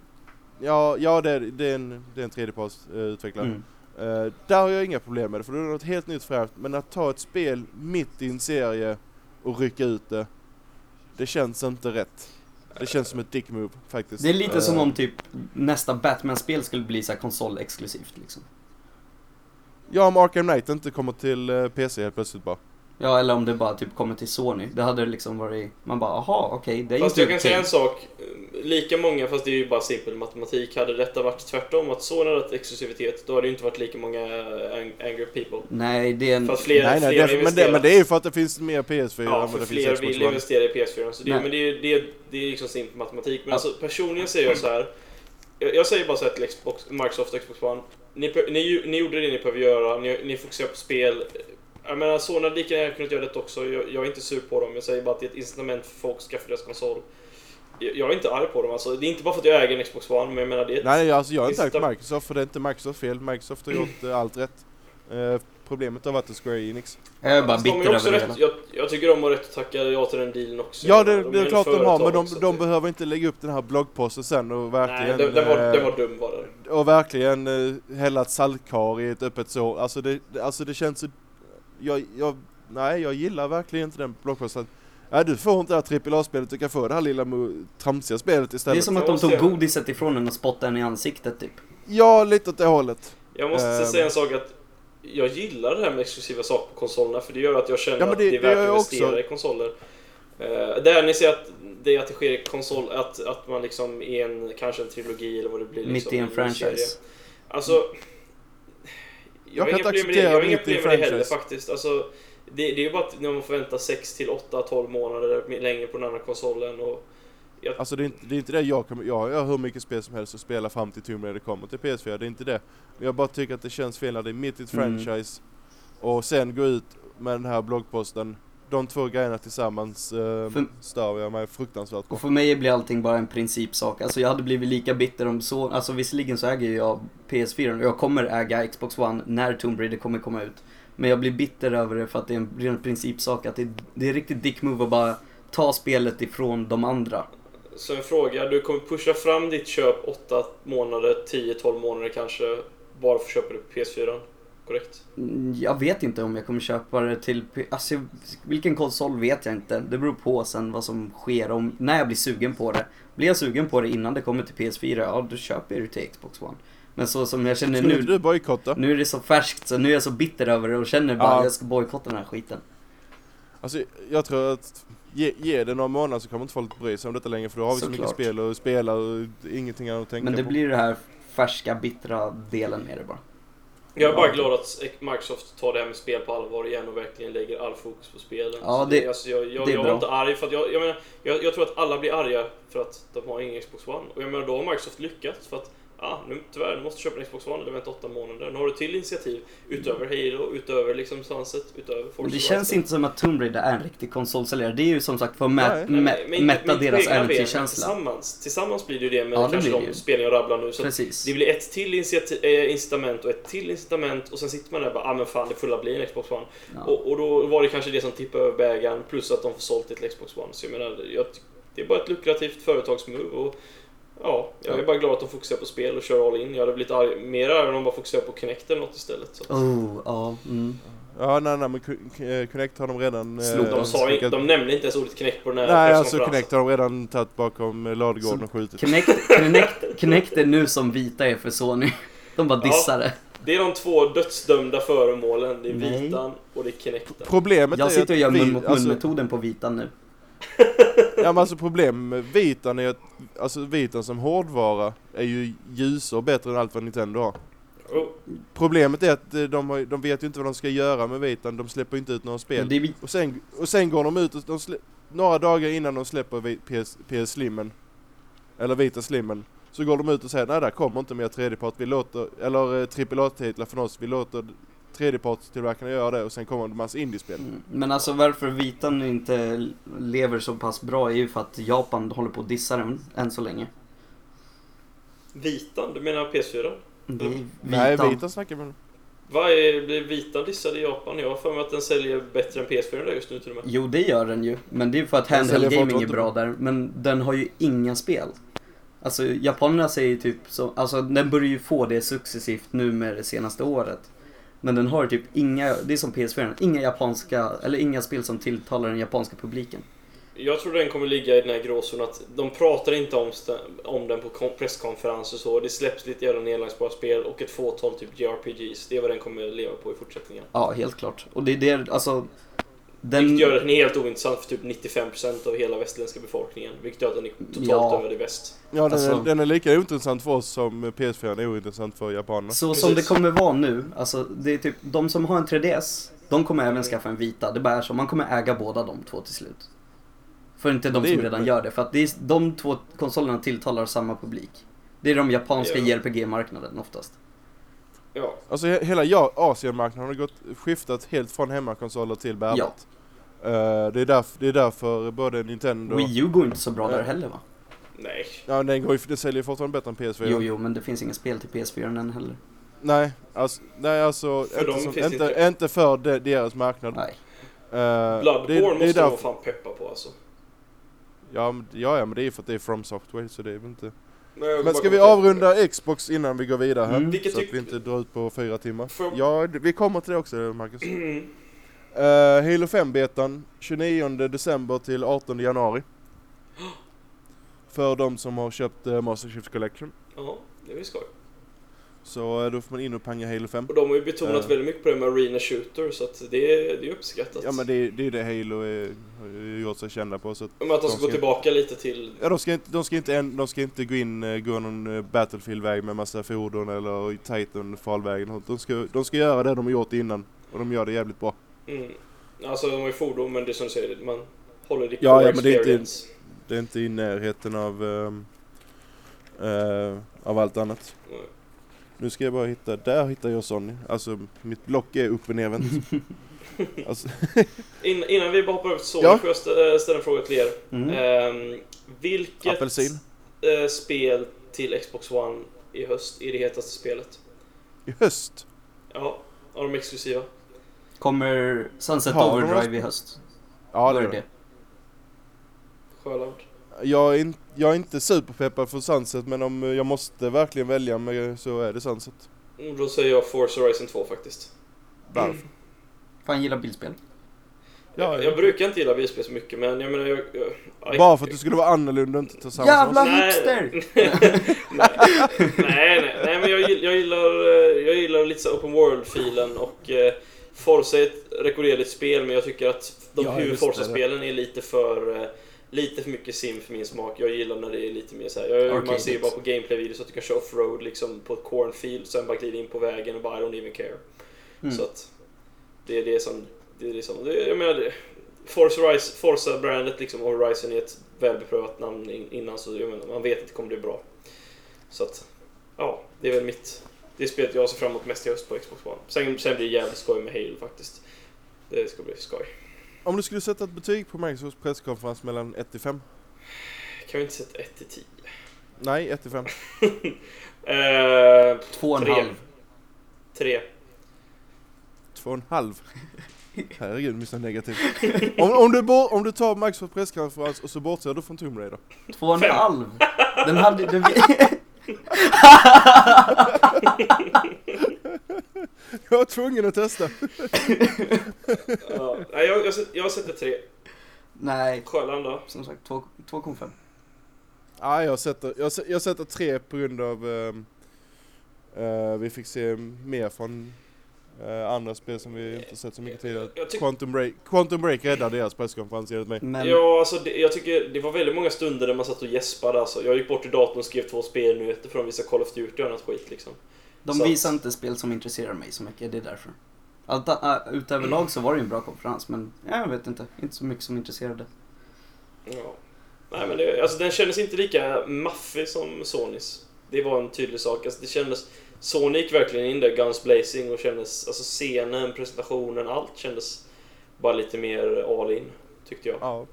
[SPEAKER 1] ja, ja det, är, det är en, det är en tredjepartsutvecklare.
[SPEAKER 2] Mm.
[SPEAKER 1] Eh, där har jag inga problem med det, för det är något helt nytt främst. Men att ta ett spel mitt i en serie och rycka ut det, det känns inte rätt. Det känns som ett dick move faktiskt.
[SPEAKER 2] Det är lite
[SPEAKER 1] Eh,
[SPEAKER 2] som om typ nästa Batman-spel skulle bli så här konsolexklusivt liksom.
[SPEAKER 1] Ja, om Arkham Knight inte kommer till eh, PC helt plötsligt bara.
[SPEAKER 2] Ja, eller om det bara typ kommer till Sony. Det hade liksom varit, man bara aha, okej, det är
[SPEAKER 3] Fast jag kan
[SPEAKER 2] typ
[SPEAKER 3] säga en sak. Lika många, fast det är ju bara simpel matematik. Hade detta varit tvärtom, att Sony hade haft exklusivitet, då hade det ju inte varit lika många ang- angry people.
[SPEAKER 2] Nej, det är en...
[SPEAKER 3] Fast fler,
[SPEAKER 1] nej, nej,
[SPEAKER 3] fler
[SPEAKER 1] det, men, det, men det är ju för att det finns mer PS4
[SPEAKER 3] Ja,
[SPEAKER 1] än
[SPEAKER 3] för
[SPEAKER 1] vad det finns
[SPEAKER 3] fler
[SPEAKER 1] Xbox
[SPEAKER 3] vill
[SPEAKER 1] One.
[SPEAKER 3] investera i PS4. Så det,
[SPEAKER 2] Nej.
[SPEAKER 3] men det är, det, är, det är liksom simpel matematik. Men
[SPEAKER 2] Ja.
[SPEAKER 3] alltså personligen säger jag så här. Jag, jag säger bara så här till Xbox, Microsoft och Xbox One. Ni, ni, ni gjorde det ni behöver göra. Ni, ni fokuserar på spel. Jag menar, Sony hade lika gärna kunnat göra det också. Jag, jag är inte sur på dem. Jag säger bara att det är ett incitament för folk att skaffa deras konsol. Jag, jag är inte arg på dem alltså. Det är inte bara för att jag äger en Xbox One, men jag menar det är ett
[SPEAKER 1] Nej, alltså jag är inte arg på Microsoft för det är inte Microsofts fel. Microsoft har gjort eh, allt rätt. Eh, problemet har varit Square Enix.
[SPEAKER 2] Jag är bara
[SPEAKER 3] de
[SPEAKER 2] bitter över det
[SPEAKER 3] rätt, jag, jag tycker de har rätt att tacka ja till den dealen också.
[SPEAKER 1] Ja, det,
[SPEAKER 3] menar,
[SPEAKER 1] det är klart de har, men de,
[SPEAKER 3] att
[SPEAKER 1] de
[SPEAKER 3] det-
[SPEAKER 1] behöver inte lägga upp den här bloggposten sen och
[SPEAKER 3] Nej,
[SPEAKER 1] verkligen...
[SPEAKER 3] den, den, var, den
[SPEAKER 1] eh,
[SPEAKER 3] var dum var den.
[SPEAKER 1] och verkligen eh, hälla ett saltkar i ett öppet sår. Alltså det, det- alltså det känns så... Jag, jag, nej, jag gillar verkligen inte den bloggposten. Nej, du får inte det här AAA-spelet, du kan få det här lilla tramsiga spelet
[SPEAKER 2] Det är
[SPEAKER 1] istället.
[SPEAKER 2] som att de tog godiset ifrån en och spottade en i ansiktet typ.
[SPEAKER 1] Ja, lite åt det hållet.
[SPEAKER 3] Jag måste
[SPEAKER 1] Ehm.
[SPEAKER 3] säga en sak att jag gillar det här med exklusiva saker på konsolerna för det gör att jag känner
[SPEAKER 1] Ja, men
[SPEAKER 3] att
[SPEAKER 1] det-
[SPEAKER 3] det,
[SPEAKER 1] det
[SPEAKER 3] är värt att investera
[SPEAKER 1] också.
[SPEAKER 3] i konsoler. Uh, där ni ser att det är att det sker i konsol, att, att man liksom är en, kanske en trilogi eller vad det blir.
[SPEAKER 2] Mitt
[SPEAKER 3] liksom,
[SPEAKER 2] i en
[SPEAKER 3] ny
[SPEAKER 2] franchise.
[SPEAKER 3] serie. Alltså... Jag, har
[SPEAKER 1] kan inte
[SPEAKER 3] det, jag
[SPEAKER 1] acceptera
[SPEAKER 3] har inga problem med det heller faktiskt. Alltså, det, det är ju bara att när man får vänta 6 till 8, 12 månader längre på den andra konsolen och... Jag,
[SPEAKER 1] Alltså det är, inte, det är inte det jag kommer... Jag har hur mycket spel som helst att spela fram till Tomb Raider kommer till PS4, det är inte det. Men jag bara tycker att det känns fel när det är mitt i ett
[SPEAKER 2] Mm.
[SPEAKER 1] franchise och sen gå ut med den här bloggposten. De två grejerna tillsammans eh,
[SPEAKER 2] För-
[SPEAKER 1] stör jag mig fruktansvärt på.
[SPEAKER 2] Och för mig blir allting bara en principsak. Alltså jag hade blivit lika bitter om så, alltså visserligen så äger jag PS4 och jag kommer äga Xbox One när Tomb Raider kommer komma ut. Men jag blir bitter över det för att det är en ren principsak. Att det, det är riktigt dick move att bara ta spelet ifrån de andra.
[SPEAKER 3] Så en fråga, du kommer pusha fram ditt köp 8 månader, 10-12 månader kanske, bara för att köpa det på PS4? Korrekt?
[SPEAKER 2] Mm, Jag vet inte om jag kommer köpa det till, alltså vilken konsol vet jag inte. Det beror på sen vad som sker om, när jag blir sugen på det. Blir jag sugen på det innan det kommer till PS4, ja då köper jag det till Xbox One. Men så som jag känner
[SPEAKER 1] Skulle
[SPEAKER 2] nu,
[SPEAKER 1] du bojkotta?
[SPEAKER 2] nu är det så färskt så nu är jag så bitter över det och känner bara
[SPEAKER 1] Ja.
[SPEAKER 2] att jag ska bojkotta den här skiten.
[SPEAKER 1] Alltså jag tror att ge, ge det några månader så kommer inte folk bry sig om detta längre för då har vi så mycket
[SPEAKER 2] Såklart.
[SPEAKER 1] spel och spela och ingenting annat att tänka
[SPEAKER 2] Men det
[SPEAKER 1] på.
[SPEAKER 2] blir det här färska, bittra delen med det bara.
[SPEAKER 3] Jag är bara glad att Microsoft tar det här med spel på allvar igen och verkligen lägger all fokus på spelen.
[SPEAKER 2] Ja, det-
[SPEAKER 3] alltså, jag, jag,
[SPEAKER 2] det är
[SPEAKER 3] jag
[SPEAKER 2] bra.
[SPEAKER 3] var inte arg för att jag, jag menar, jag, jag tror att alla blir arga för att de har ingen Xbox One. Och jag menar, då har Microsoft lyckats för att Ja, nu, tyvärr, du måste köpa en Xbox One eller vänta åtta månader. Nu har du till initiativ utöver Halo, utöver liksom Sunset, utöver Forza
[SPEAKER 2] Men det känns inte som att Tomb Raider är en riktig konsolsäljare. Det är ju som sagt för att mä- mätta deras äventyrskänsla.
[SPEAKER 3] Tillsammans, tillsammans blir det ju det med
[SPEAKER 2] Ja, det
[SPEAKER 3] kanske de
[SPEAKER 2] ju.
[SPEAKER 3] spelen jag rabblar nu. Så
[SPEAKER 2] Precis.
[SPEAKER 3] det blir ett till äh, incitament och ett till incitament och sen sitter man där och bara ah men fan det får bli en Xbox One.
[SPEAKER 2] Ja.
[SPEAKER 3] Och, och då var det kanske det som tippade över bägaren plus att de får sålt det till Xbox One. Så jag menar, jag, det är bara ett lukrativt företagsmove och ja, jag är
[SPEAKER 2] Ja.
[SPEAKER 3] bara glad att de fokuserar på spel och kör all in. Jag hade blivit arg, mer arg om de bara fokuserar på Kinect eller något istället. Så.
[SPEAKER 2] Oh, ja. Mm.
[SPEAKER 1] Ja, nej, nej, men Connect har de redan...
[SPEAKER 2] Slog
[SPEAKER 1] eh,
[SPEAKER 3] De, sa, in- de nämnde inte ens ordet Kinect på den här
[SPEAKER 1] Nej, alltså. Connect har de redan tagit bakom eh, ladugården och skjutit.
[SPEAKER 2] Kinect, Kinect, Kinect är nu som Vita är för Sony. De bara
[SPEAKER 3] Ja.
[SPEAKER 2] dissar det.
[SPEAKER 3] Det är de två dödsdömda föremålen. Det är
[SPEAKER 2] Nej.
[SPEAKER 3] Vitan och det är Kinecten.
[SPEAKER 1] Problemet
[SPEAKER 2] Jag
[SPEAKER 1] är
[SPEAKER 2] sitter och gör mun mot
[SPEAKER 1] alltså,
[SPEAKER 2] mun-metoden på Vitan nu.
[SPEAKER 1] Ja men alltså problemet med Vitan är att, alltså Vitan som hårdvara är ju ljusare och bättre än allt vad Nintendo har.
[SPEAKER 3] Oh,
[SPEAKER 1] Problemet är att eh, de, har, de vet ju inte vad de ska göra med Vitan, de släpper inte ut några spel.
[SPEAKER 2] Är,
[SPEAKER 1] Och sen, och sen går de ut och de slä, några dagar innan de släpper PS, PS Slimmen, eller Vita Slimmen, så går de ut och säger nej där kommer inte mer tredjepart, vi låter, eller eh, AAA-titlar från oss, vi låter tredjepartstillverkarna göra det och sen kommer det en massa indiespel.
[SPEAKER 2] Mm. Men alltså varför Vitan inte lever så pass bra är ju för att Japan håller på att dissa den än så länge.
[SPEAKER 3] Vitan? Du menar PS4?
[SPEAKER 2] Det är
[SPEAKER 1] Nej,
[SPEAKER 2] Vitan.
[SPEAKER 1] Vitan snackar vi om.
[SPEAKER 3] Vad är, blir Vitan dissad i Japan? Jag har för mig att den säljer bättre än PS4 där just nu till och med.
[SPEAKER 2] Jo, det gör den ju. Men det är för att handheld gaming är bra där. Men den har ju inga spel. Alltså japanerna säger typ så, alltså den börjar ju få det successivt nu med det senaste året. Men den har typ inga, det är som PS4, inga japanska, eller inga spel som tilltalar den japanska publiken.
[SPEAKER 3] Jag tror den kommer ligga i den här gråzonen att de pratar inte om, om den på presskonferenser och så. Det släpps lite jävla nedlagsbara spel och ett fåtal typ JRPGs. Det är vad den kommer leva på i fortsättningen.
[SPEAKER 2] Ja, helt klart. Och det är det, alltså. Den,
[SPEAKER 3] Vilket gör att den är helt ointressant för typ 95% av hela västerländska befolkningen. Vilket gör att den är totalt
[SPEAKER 2] Ja.
[SPEAKER 3] död i väst.
[SPEAKER 1] Ja, den,
[SPEAKER 2] Alltså-
[SPEAKER 1] är, den är lika ointressant för oss som PS4 är ointressant för japanerna.
[SPEAKER 2] Så
[SPEAKER 3] Precis.
[SPEAKER 2] som det kommer vara nu, alltså det är typ de som har en 3DS, de kommer även skaffa en Vita. Det bara är så, man kommer äga båda de två till slut. För inte de som
[SPEAKER 1] ju-
[SPEAKER 2] redan gör det, för att det är, de två konsolerna tilltalar samma publik. Det är de japanska
[SPEAKER 3] Ja.
[SPEAKER 2] JRPG-marknaden oftast.
[SPEAKER 3] Ja.
[SPEAKER 1] Alltså he- hela ja, Asienmarknaden har gått, skiftat helt från hemmakonsoler till bärbart. Eh, det, är därför, det är därför både Nintendo...
[SPEAKER 2] Wii U går inte så bra
[SPEAKER 1] Ja.
[SPEAKER 2] där heller va?
[SPEAKER 3] Nej.
[SPEAKER 1] Ja, den går ju, det säljer fortfarande bättre än PS4.
[SPEAKER 2] Jo, jo, men det finns inga spel till PS4 än heller.
[SPEAKER 1] Nej, alltså, nej, alltså
[SPEAKER 3] För
[SPEAKER 1] inte, som,
[SPEAKER 3] finns
[SPEAKER 1] inte,
[SPEAKER 3] inte-
[SPEAKER 1] inte för de, deras marknad.
[SPEAKER 2] Nej.
[SPEAKER 1] Eh,
[SPEAKER 3] Bloodborne
[SPEAKER 1] det,
[SPEAKER 3] måste de fan peppa på alltså.
[SPEAKER 1] ja, men- ja, ja, men det är för att det är From Software så det är väl inte...
[SPEAKER 3] Nej,
[SPEAKER 1] Men ska vi avrunda Xbox innan vi går vidare här?
[SPEAKER 2] Mm.
[SPEAKER 1] Så att vi inte drar ut på fyra timmar.
[SPEAKER 3] Får-
[SPEAKER 1] Ja, vi kommer till det också Marcus.
[SPEAKER 3] Mm.
[SPEAKER 1] Uh, Halo 5-betan 29 december till 18 januari. För de som har köpt uh, Master Chief Collection.
[SPEAKER 3] Ja, det är skoj.
[SPEAKER 1] Så uh, då får man in och panga Halo 5.
[SPEAKER 3] Och de har ju betonat
[SPEAKER 1] Ja.
[SPEAKER 3] väldigt mycket på det med Arena Shooter så att det är, det är uppskattat.
[SPEAKER 1] Ja men det, är- det är det Halo är, har ju gjort sig kända på. Så att,
[SPEAKER 3] Men att de
[SPEAKER 1] de
[SPEAKER 3] ska gå
[SPEAKER 1] ska-
[SPEAKER 3] tillbaka lite till...
[SPEAKER 1] ja, de, ska inte, de, ska inte, en- de ska inte gå in uh, gå någon uh, Battlefield-väg med massa fordon eller Titan-falvägen. De ska, de ska göra det de har gjort innan. Och de gör det jävligt bra.
[SPEAKER 3] Mm. Alltså de har ju fordon men det är som du säger, man håller det
[SPEAKER 1] Ja, ja, men det är inte-. Det är inte i närheten av, um, uh, av allt annat.
[SPEAKER 3] Nej.
[SPEAKER 1] Nu ska jag bara hitta, där hittar jag Sonny. Alltså mitt block är upp och nervänt. alltså,
[SPEAKER 3] In, innan vi bara hoppar över till Sony
[SPEAKER 1] Ja.
[SPEAKER 3] får jag stä- ställa en fråga till er.
[SPEAKER 2] Mm.
[SPEAKER 3] Ehm, vilket
[SPEAKER 1] apelsin.
[SPEAKER 3] eh, spel till Xbox One i höst är det hetaste spelet?
[SPEAKER 1] I höst.
[SPEAKER 3] Ja, av de exklusiva.
[SPEAKER 2] Kommer Sunset Overdrive i höst?
[SPEAKER 1] Ja det
[SPEAKER 2] är
[SPEAKER 1] är det.
[SPEAKER 3] Sjöland.
[SPEAKER 1] Jag är, in, jag är inte superpeppad för Sunset men om jag måste verkligen välja med, så är det Sunset.
[SPEAKER 3] Mm, Då säger jag Forza Horizon 2 faktiskt.
[SPEAKER 1] Varför?
[SPEAKER 2] Fan, gillar bilspel.
[SPEAKER 1] Ja,
[SPEAKER 3] jag, jag brukar inte gilla bilspel så mycket men jag menar jag... jag
[SPEAKER 1] Bara för att du skulle vara annorlunda och inte ta samma
[SPEAKER 2] Jävla
[SPEAKER 1] som oss.
[SPEAKER 3] Nej.
[SPEAKER 2] hipster!
[SPEAKER 3] nej, nej, nej, men jag, jag gillar, eh, jag gillar lite så open world-filen och eh, Forza är ett, rekorderligt spel, men jag tycker att de
[SPEAKER 1] Ja, det.
[SPEAKER 3] Forza-spelen är lite för... eh, Lite för mycket sim för min smak. Jag gillar när det är lite mer så här. Jag, man ser ju bara på gameplay-videos att du kan köra offroad liksom på ett cornfield, sen bara glida in på vägen och bara I don't even care.
[SPEAKER 2] Mm.
[SPEAKER 3] Så att det är det som... Det är det som det, jag menar, det, Forza, Rise, Forza-brandet liksom, och Horizon är ett välbeprövat namn in- innan så menar, man vet att det kommer bli bra. Så att, ja, det är väl mitt... Det är spelet jag ser fram emot mest i höst på Xbox One. Sen, sen blir det jävligt skoj med Halo faktiskt. Det ska bli skoj.
[SPEAKER 1] Om du skulle sätta ett betyg på Microsofts presskonferens mellan 1 till 5?
[SPEAKER 3] Kan vi inte sätta 1 till 10?
[SPEAKER 1] Nej, 1 till 5.
[SPEAKER 3] Eh,
[SPEAKER 2] Två och en
[SPEAKER 3] Tre.
[SPEAKER 2] halv.
[SPEAKER 3] 3.
[SPEAKER 1] 2,5. Herregud, Mr Negativ. Om, om, du bor, om du tar Microsofts presskonferens och så bortser du från Tomb Raider.
[SPEAKER 2] Två och en
[SPEAKER 3] Fem.
[SPEAKER 2] halv. Den hade... Den,
[SPEAKER 1] Jag var tvungen att testa.
[SPEAKER 3] Ja, nej, jag, jag, sätter- jag sätter 3.
[SPEAKER 2] nej,
[SPEAKER 3] Sjöland då?
[SPEAKER 2] som sagt två- 2,5.
[SPEAKER 1] Ja, jag sätter, jag, jag sätter 3 på grund av... ehm, eh, vi fick se mer från eh, andra spel som vi inte sett så mycket tidigare. Quantum Break, Quantum Break räddade deras presskonferens enligt mig.
[SPEAKER 2] Men
[SPEAKER 3] Ja, alltså det, jag tycker det var väldigt många stunder där man satt och gäspade alltså. Jag gick bort till datorn och skrev två spelnyheter för att visa Call of Duty och annat skit liksom.
[SPEAKER 2] de
[SPEAKER 3] så-
[SPEAKER 2] visar inte spel som intresserar mig så mycket, det är därför. Allt, äh, utöverlag så var det ju en bra konferens, men ja, jag vet inte. Inte så mycket som intresserade.
[SPEAKER 3] Ja. Nej men det, alltså den kändes inte lika maffig som Sonys. Det var en tydlig sak. Alltså det kändes... Sony gick verkligen in där, guns blazing och kändes... Alltså scenen, presentationen, allt kändes bara lite mer all in. Tyckte jag.
[SPEAKER 1] Ja.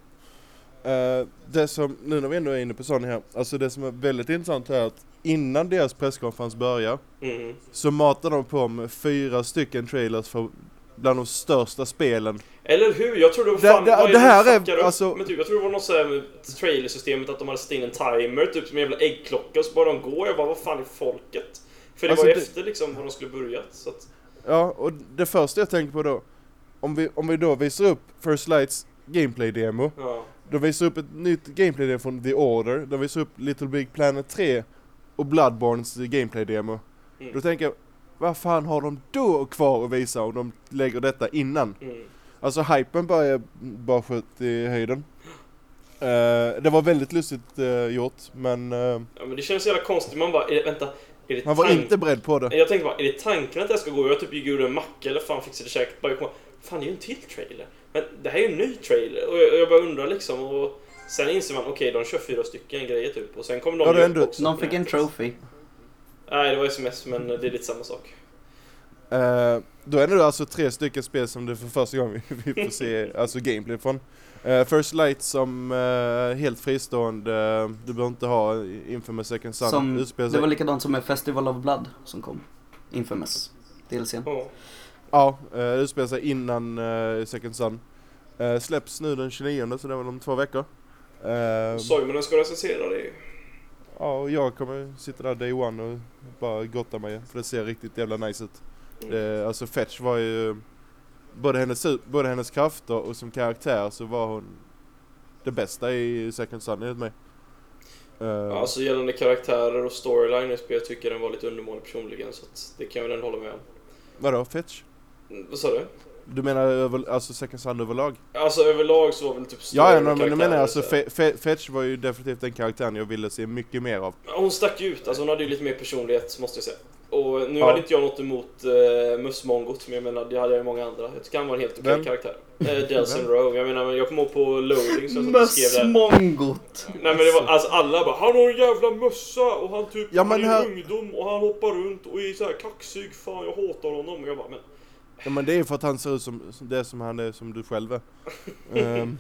[SPEAKER 1] Eh, det som, nu när vi ändå är inne på Sony här, alltså det som är väldigt intressant är att innan deras presskonferens börjar
[SPEAKER 3] Mm.
[SPEAKER 1] så matar de på med fyra stycken trailers för bland de största spelen.
[SPEAKER 3] Eller hur? Jag tror det var
[SPEAKER 1] Det-
[SPEAKER 3] fan...
[SPEAKER 1] det-
[SPEAKER 3] vad
[SPEAKER 1] det här är-
[SPEAKER 3] upp
[SPEAKER 1] alltså-
[SPEAKER 3] med typ, jag tror det var något såhär med trailersystemet att de hade ställt in en timer, typ som en jävla äggklocka och så bara de går. Jag bara, vad fan är folket? För det
[SPEAKER 1] Alltså,
[SPEAKER 3] var ju
[SPEAKER 1] det-
[SPEAKER 3] efter liksom vad de skulle börjat. Så att,
[SPEAKER 1] Ja, och det första jag tänker på då, om vi, om vi då visar upp First Lights gameplay-demo,
[SPEAKER 3] ja.
[SPEAKER 1] de visar upp ett nytt gameplay-demo från The Order, de visar upp Little Big Planet 3 och Bloodborns gameplay-demo.
[SPEAKER 3] Mm.
[SPEAKER 1] Då tänker jag, vad fan har de då kvar att visa om de lägger detta innan?
[SPEAKER 3] Mm.
[SPEAKER 1] Alltså hypen bara är bara skjut i höjden. Eh, det var väldigt lustigt eh, gjort, men eh,
[SPEAKER 3] ja, men det känns jävla konstigt. Man bara, vänta. Är det
[SPEAKER 1] man var inte beredd på det.
[SPEAKER 3] Jag tänkte bara, är det tanken att jag ska gå? Jag typ gick ur en macka eller fan fixade käket. Bara, jag kom, fan det är ju en till trailer. Men det här är ju en ny trailer. Och jag, och jag bara undrar liksom. Och sen inser man, okej de kör fyra stycken grejer typ. Och sen kommer de
[SPEAKER 1] Ja, ändå-
[SPEAKER 3] också
[SPEAKER 2] De fick en trophy.
[SPEAKER 3] Nej, det var sms men det är lite samma sak.
[SPEAKER 1] Eh, då är det alltså tre stycken spel som det för första gången vi, får se alltså gameplay från. Eh, First Light som eh, helt fristående, du behöver inte ha Infamous Second Son.
[SPEAKER 2] Som,
[SPEAKER 1] utspelar
[SPEAKER 2] det var likadant som med Festival of Blood som kom. Infamous. DLCn.
[SPEAKER 3] Ja.
[SPEAKER 1] Ja, uh, utspelar sig innan uh, Second. Eh, släpps nu den 29 så det var om två veckor. Uh,
[SPEAKER 3] Soimonen ska recensera det.
[SPEAKER 1] ja, och jag kommer sitta där day one och bara gotta mig för det ser riktigt jävla nice ut. Det, alltså Fetch var ju både hennes, både hennes krafter och som karaktär så var hon det bästa i Second Son enligt mig. Eh,
[SPEAKER 3] Ja, Alltså gällande karaktärer och storyline i spelet tycker jag den var lite undermålig personligen. Så att det kan jag väl ändå hålla med om.
[SPEAKER 1] Vadå Fetch?
[SPEAKER 3] Mm, Vad sa du?
[SPEAKER 1] Du menar över, alltså Second Son överlag?
[SPEAKER 3] Alltså överlag så var väl typ
[SPEAKER 1] Ja, ja men du menar alltså. Fe, Fe, Fetch var ju definitivt den karaktären jag ville se mycket mer av.
[SPEAKER 3] Hon stack ut, alltså hon hade ju lite mer personlighet måste jag säga. Och nu
[SPEAKER 1] Ja.
[SPEAKER 3] hade inte jag något emot uh, Mussmongot, men jag menar det hade jag ju många andra. Jag tycker han var en helt okej
[SPEAKER 1] Vem?
[SPEAKER 3] karaktär. Uh, Delson
[SPEAKER 1] Vem?
[SPEAKER 3] Rowe, jag menar men jag kommer ihåg på loading så jag skrev där.
[SPEAKER 2] Mössmongot!
[SPEAKER 3] Nej men det var alltså alla bara Han har en jävla mössa och han typ
[SPEAKER 1] Ja,
[SPEAKER 3] han
[SPEAKER 1] men
[SPEAKER 3] är
[SPEAKER 1] här-
[SPEAKER 3] ungdom och han hoppar runt och är så här kaxig. Fan jag hatar honom. Och jag bara men
[SPEAKER 1] Ja men det är för att han ser ut som det som han är som du själv är. Ehm,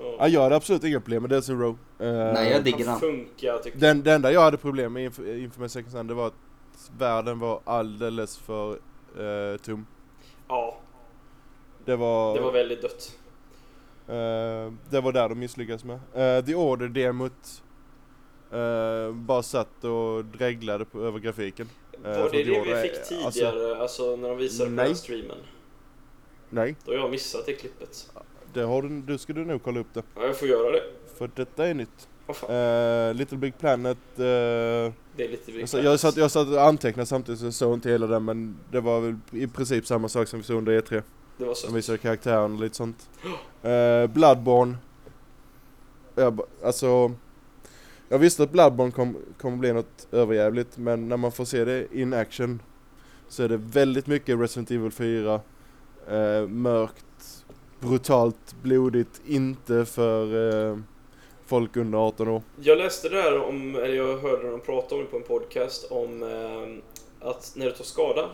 [SPEAKER 3] ja.
[SPEAKER 1] ja, jag hade absolut inga problem med Delson Rowe. Ehm,
[SPEAKER 2] Nej, jag digger
[SPEAKER 3] Han funkar tycker
[SPEAKER 1] den, det enda jag hade problem med inför, inför med Second Son det var att världen var alldeles för uh, tom.
[SPEAKER 3] Ja,
[SPEAKER 1] Det var,
[SPEAKER 3] det var väldigt dött.
[SPEAKER 1] eh, det var där de misslyckades med. Uh, The Order-demot uh, bara satt och dreglade på, över grafiken. Eh,
[SPEAKER 3] var det det vi fick
[SPEAKER 1] alltså,
[SPEAKER 3] tidigare? Alltså, när de visade på
[SPEAKER 1] nej.
[SPEAKER 3] den streamen?
[SPEAKER 1] nej,
[SPEAKER 3] Då har jag missat det klippet.
[SPEAKER 1] det har du, du ska du nog kolla upp det.
[SPEAKER 3] Ja, jag får göra det.
[SPEAKER 1] För detta är nytt. Eh, Little Big Planet eh,
[SPEAKER 3] Det är lite
[SPEAKER 1] Jag, sa- jag, satt, jag satt och antecknade samtidigt så jag såg inte hela den men det var väl i princip samma sak som vi såg under E3.
[SPEAKER 3] Det var så.
[SPEAKER 1] De visade karaktären och lite sånt. Uh, Bloodborne. Jag, alltså, jag visste att Bloodborne kom, kommer bli något överjävligt men när man får se det in action så är det väldigt mycket Resident Evil 4. eh, mörkt, brutalt, blodigt, inte för folk under 18 år.
[SPEAKER 3] Jag läste det där om, eller jag hörde dem prata om det på en podcast om eh, att när du tar skada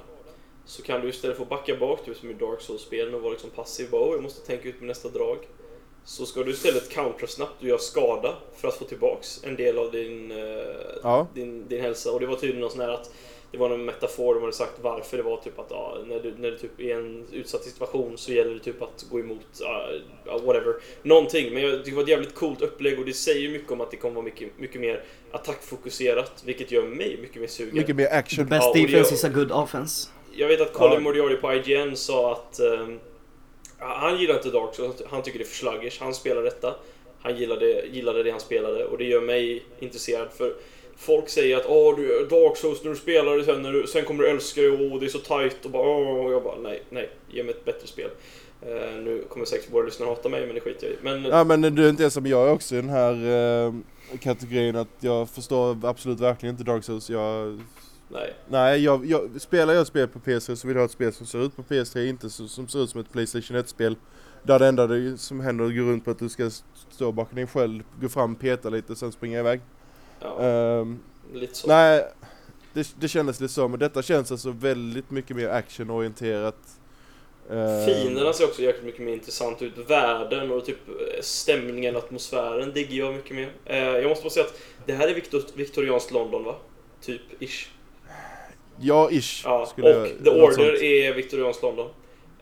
[SPEAKER 3] så kan du istället för att backa bak, typ som i Dark Souls-spelen och vara liksom passiv, bara "Åh, jag måste tänka ut med nästa drag. Så ska du istället countera snabbt och göra skada för att få tillbaks en del av din, eh,
[SPEAKER 1] Ja.
[SPEAKER 3] din, din hälsa. Och det var tydligen någon sån här att det var någon metafor de hade sagt varför det var typ att ja, när du, när du typ är i en utsatt situation så gäller det typ att gå emot ja, whatever. Någonting. Men jag tycker det var ett jävligt coolt upplägg och det säger ju mycket om att det kommer vara mycket, mycket mer attackfokuserat vilket gör mig mycket mer sugen.
[SPEAKER 1] Mycket mer action.
[SPEAKER 2] Best
[SPEAKER 3] Ja,
[SPEAKER 2] defense
[SPEAKER 3] gör-
[SPEAKER 2] is a good offense.
[SPEAKER 3] Jag vet att Colin
[SPEAKER 1] Ja.
[SPEAKER 3] Moriarty på IGN sa att ehm, han gillar inte Dark Souls, han tycker det är för sluggish. Han spelar detta. Han gillade, gillade det han spelade och det gör mig intresserad för Folk säger att åh, du, Dark Souls när du spelar det sen, när du, sen kommer du älska det och det är så tight och bara åh, och jag bara nej, nej, ge mig ett bättre spel. Eh, nu kommer säkert våra lyssnare hata mig men det skiter jag i. Men
[SPEAKER 1] Ja men du är inte som jag också i den här eh, kategorin att jag förstår absolut verkligen inte Dark Souls. Jag,
[SPEAKER 3] nej.
[SPEAKER 1] nej, jag, jag, spelar jag spel på PS3 så vill jag ha ett spel som ser ut på PS3, inte så, som ser ut som ett Playstation 1-spel. Där det enda som händer går runt på att du ska stå bakom din sköld, gå fram, peta lite, sen springa iväg.
[SPEAKER 3] Ja,
[SPEAKER 1] Ehm,
[SPEAKER 3] lite så.
[SPEAKER 1] nej, det, det kändes lite så, men detta känns alltså väldigt mycket mer actionorienterat. Ehm,
[SPEAKER 3] Fienderna ser också jäkligt mycket mer intressant ut. Världen och typ eh, stämningen, atmosfären digger jag mycket mer. Eh, jag måste bara säga att det här är Victor, viktorianskt London va? Typ, ish.
[SPEAKER 1] Ja, ish.
[SPEAKER 3] Ja, och
[SPEAKER 1] jag-
[SPEAKER 3] The Order är viktorianskt London.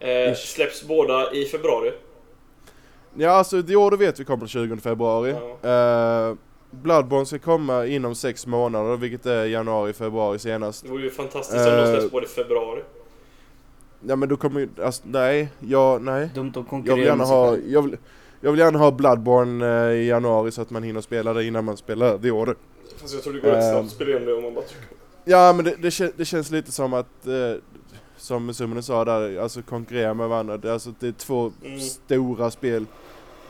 [SPEAKER 3] Eh, släpps båda i februari.
[SPEAKER 1] Ja, alltså The Order vet vi kommer den 20 februari. Eh, Bloodborne ska komma inom sex månader, vilket är januari, februari senast.
[SPEAKER 3] Det vore ju fantastiskt om de
[SPEAKER 1] Eh,
[SPEAKER 3] släpps båda i februari.
[SPEAKER 1] Ja men då kommer ju, alltså, nej, ja, nej.
[SPEAKER 2] Dumt att
[SPEAKER 1] Jag
[SPEAKER 2] konkurrera
[SPEAKER 1] vill gärna ha, jag vill, jag vill gärna ha Bloodborne eh, i januari så att man hinner spela det innan man spelar The Order.
[SPEAKER 3] Fast jag tror det går rätt
[SPEAKER 1] eh,
[SPEAKER 3] snabbt att spela igenom det om man bara trycker.
[SPEAKER 1] Ja men det, det, det känns lite som att, eh, som Summonen sa där, alltså konkurrera med varandra. Det, alltså, det är två
[SPEAKER 3] Mm.
[SPEAKER 1] stora spel.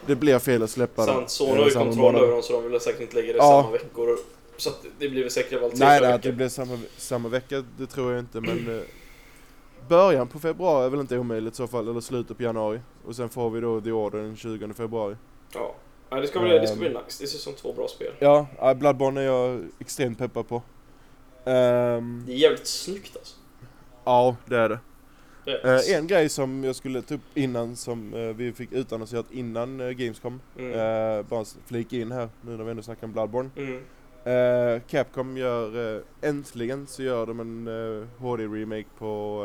[SPEAKER 1] Det blir fel att släppa dem.
[SPEAKER 3] Sant, Sony
[SPEAKER 1] eh,
[SPEAKER 3] har ju kontroll över dem så de vill säkert inte lägga det
[SPEAKER 1] Ja.
[SPEAKER 3] samma veckor. Så att det blir väl säkert väl
[SPEAKER 1] Nej, nej, att det blir samma, samma vecka, det tror jag inte men eh, Början på februari är väl inte omöjligt i så fall, eller slutet på januari. Och sen får vi då The Order den 20 februari.
[SPEAKER 3] Ja. Nej, det ska bli, det ska bli
[SPEAKER 1] Ehm.
[SPEAKER 3] nice. Det ser ut som två bra spel.
[SPEAKER 1] Ja, ja, Bloodborne är jag extremt peppad på. Ehm,
[SPEAKER 3] Det är jävligt snyggt alltså.
[SPEAKER 1] ja, det är det.
[SPEAKER 3] Är-
[SPEAKER 1] Eh, en grej som jag skulle ta upp innan, som eh, vi fick utannonserat innan uh, Gamescom.
[SPEAKER 3] Mm.
[SPEAKER 1] Eh, bara flika in här, nu när vi ändå snackar om Bloodborne.
[SPEAKER 3] Mm.
[SPEAKER 1] Eh, Capcom gör, eh, äntligen så gör de en uh, HD-remake på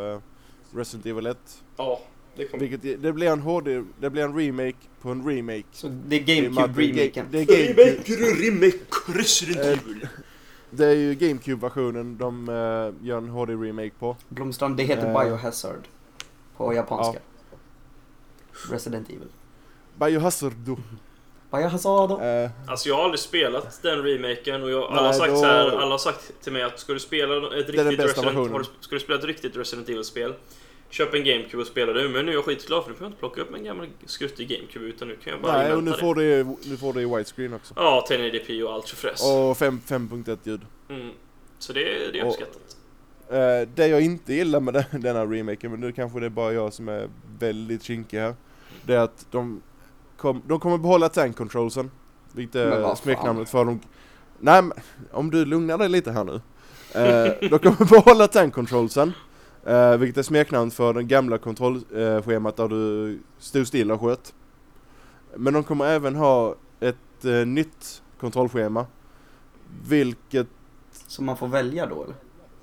[SPEAKER 1] eh, Resident Evil 1.
[SPEAKER 3] Ja, det kommer.
[SPEAKER 1] Vilket, det blir en HD, det blir en remake på en remake.
[SPEAKER 2] Så det är GameCube-remaken.
[SPEAKER 1] Det är GameCube.
[SPEAKER 3] Remake, remake, Resident
[SPEAKER 1] Eh,
[SPEAKER 3] Evil.
[SPEAKER 1] Det är ju GameCube-versionen de eh, gör en HD-remake på.
[SPEAKER 2] Blomstrand, det heter
[SPEAKER 1] Eh.
[SPEAKER 2] Biohazard. På japanska. Resident Evil.
[SPEAKER 1] Biohazard.
[SPEAKER 2] Biohazard.
[SPEAKER 1] Eh,
[SPEAKER 3] Alltså jag har aldrig spelat den remaken och jag, alla,
[SPEAKER 1] Nej,
[SPEAKER 3] har sagt
[SPEAKER 1] då-
[SPEAKER 3] så här, alla har sagt till mig att ska du spela ett riktigt Resident, ska du spela ett riktigt Resident Evil-spel Köp en GameCube och spela det, men nu är jag skitglad för nu får jag inte plocka upp en gammal skruttig GameCube utan nu kan jag bara
[SPEAKER 1] nej, och nu får, det, nu får det i widescreen också.
[SPEAKER 3] Ja, 1080p och allt tjofräs.
[SPEAKER 1] Och 5 5.1 ljud.
[SPEAKER 3] Mm. Så det, det är
[SPEAKER 1] Och-
[SPEAKER 3] uppskattat.
[SPEAKER 1] Eh, det jag inte gillar med den, denna remaken, men nu kanske det är bara jag som är väldigt kinkig här. Det är att de, kom, de kommer behålla tank controlsen. Vilket är smeknamnet för dem. Nej men, om du lugnar dig lite här nu. Eh, de kommer behålla tank controlsen. Eh, vilket är smeknamn för den gamla kontrollschemat där du stod still och sköt. Men de kommer även ha ett eh, nytt kontrollschema. Vilket
[SPEAKER 2] Så man får välja då eller?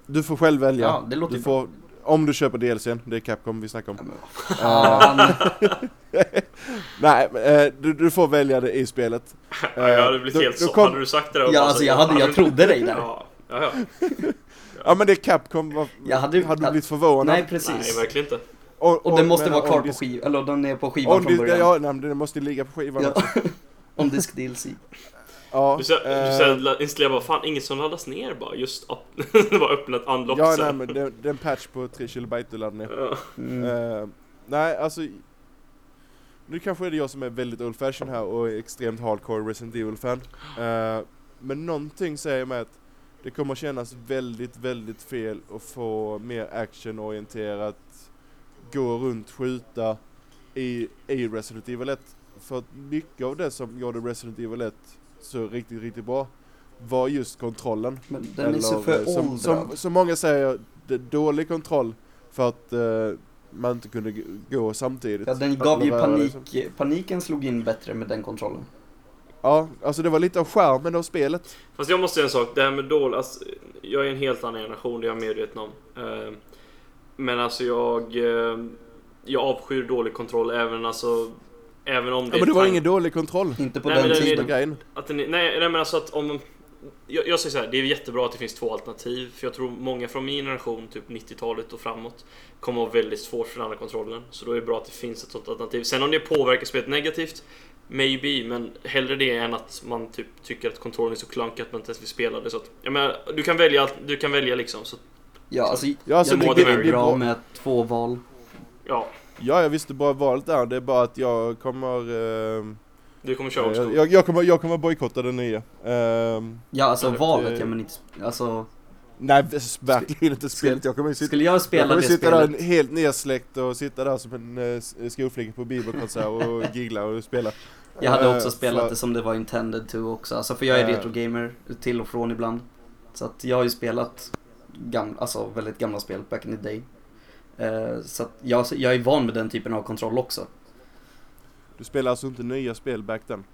[SPEAKER 1] du får själv välja.
[SPEAKER 2] Ja, det låter
[SPEAKER 1] Du får, om du köper DLCn, det är Capcom vi snackar om.
[SPEAKER 2] Ja.
[SPEAKER 1] Nej, men, eh, du, du får välja det i spelet.
[SPEAKER 3] ja, jag hade blivit
[SPEAKER 1] då-
[SPEAKER 3] helt så.
[SPEAKER 1] kom-
[SPEAKER 3] Hade du sagt det där
[SPEAKER 2] Ja, alltså
[SPEAKER 3] så-
[SPEAKER 2] jag, hade, jag trodde dig där.
[SPEAKER 3] Ja, ja, ja.
[SPEAKER 1] Men det är Capcom, vad,
[SPEAKER 2] Jag hade-
[SPEAKER 1] hade du blivit förvånad?
[SPEAKER 2] Nej
[SPEAKER 3] Nej,
[SPEAKER 2] precis.
[SPEAKER 3] verkligen inte.
[SPEAKER 2] Och den måste vara kvar på skivan, eller den är på skivan från början.
[SPEAKER 1] ja, nej, den måste ligga på skivan
[SPEAKER 2] Ja.
[SPEAKER 1] också.
[SPEAKER 2] Om disk DLC.
[SPEAKER 1] Ja,
[SPEAKER 3] Du säger,
[SPEAKER 1] eh,
[SPEAKER 3] installera bara, fan inget som laddas ner bara, just upp, det var öppnat unlock
[SPEAKER 1] Ja, nej men det, det är en patch på 3 kilobyte du laddar ner.
[SPEAKER 3] Ja.
[SPEAKER 2] Mm.
[SPEAKER 1] Eh, nej alltså nu kanske är det jag som är väldigt old fashion här och är extremt hardcore Resident Evil-fan. Uh, men någonting säger mig att det kommer kännas väldigt, väldigt fel att få mer actionorienterat, gå runt, skjuta i, i Resident Evil 1. För att mycket av det som gjorde Resident Evil 1 så riktigt, riktigt bra var just kontrollen.
[SPEAKER 2] Men den är så föråldrad.
[SPEAKER 1] Som, som, som många säger, det är dålig kontroll för att uh, man inte kunde gå samtidigt.
[SPEAKER 2] Ja, den gav ju panik, liksom. paniken slog in bättre med den kontrollen.
[SPEAKER 1] Ja, alltså det var lite av skärmen av spelet.
[SPEAKER 3] Fast jag måste säga en sak, det här med dålig, alltså, jag är en helt annan generation, det är jag medveten om. Uh, men alltså jag, uh, jag avskyr dålig kontroll även alltså Även om det
[SPEAKER 1] ja, men det var ingen dålig kontroll.
[SPEAKER 2] Inte på nej, den tiden.
[SPEAKER 1] Grejen.
[SPEAKER 3] Att den, nej, nej men alltså att om jag, jag säger så här, det är jättebra att det finns två alternativ. För jag tror många från min generation, typ 90-talet och framåt, kommer att ha väldigt svårt för den andra kontrollen. Så då är det bra att det finns ett sånt alternativ. Sen om det påverkar spelet negativt, maybe, men hellre det än att man typ tycker att kontrollen är så klankig att man inte ens vill spela det. Så att, jag menar, du kan välja, du kan välja liksom. Så,
[SPEAKER 2] ja, alltså,
[SPEAKER 1] ja, alltså
[SPEAKER 2] jag det, det, det är bra med två val.
[SPEAKER 3] Ja.
[SPEAKER 1] Ja, jag visste bara valet där. Det är bara att jag kommer... Eh,
[SPEAKER 3] du kommer köra
[SPEAKER 1] jag, jag, jag kommer, jag kommer bojkotta den nya. Um,
[SPEAKER 2] ja, alltså valet, ja men inte... Alltså...
[SPEAKER 1] Nej, verkligen inte spelet. Jag kommer ju sitta,
[SPEAKER 2] skulle jag spela
[SPEAKER 1] jag kommer
[SPEAKER 2] det
[SPEAKER 1] sitta
[SPEAKER 2] spelet?
[SPEAKER 1] där helt nedsläckt och sitta där som en uh, skolflicka på bibelkonsert och gigla och spela.
[SPEAKER 2] Jag hade också uh, spelat för... det som det var intended to också. Alltså för jag är uh, retrogamer till och från ibland. Så att jag har ju spelat gamla, alltså väldigt gamla spel back in the day. Uh, så att jag, jag är van med den typen av kontroll också.
[SPEAKER 1] Du spelar alltså inte nya spel back then?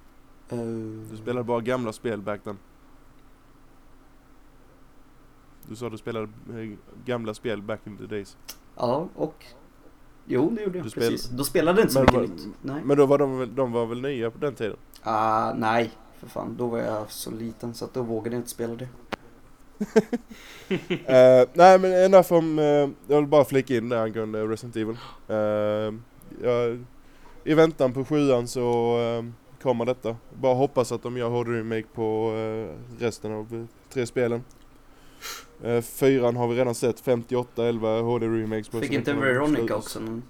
[SPEAKER 1] Uh... Du spelade bara gamla spel back then? Du sa du spelade eh, gamla spel back in the days.
[SPEAKER 2] Ja, och... Jo, det gjorde jag. Spel... Precis. Då spelade det inte så mycket
[SPEAKER 1] var...
[SPEAKER 2] nytt. Nej.
[SPEAKER 1] Men då var de, de var väl nya på den tiden?
[SPEAKER 2] Ah, nej, för fan. Då var jag så liten så att då vågade jag inte spela det.
[SPEAKER 1] uh, nej men enough om, uh, jag vill bara flika in där angående Resident Evil. Uh, jag i väntan på sjuan så eh, kommer detta. Bara hoppas att de gör HD remake på resten av tre spelen. Eh, fyran har vi redan sett, 58, 11 HD remakes på.
[SPEAKER 2] Fick inte Veronica också någon?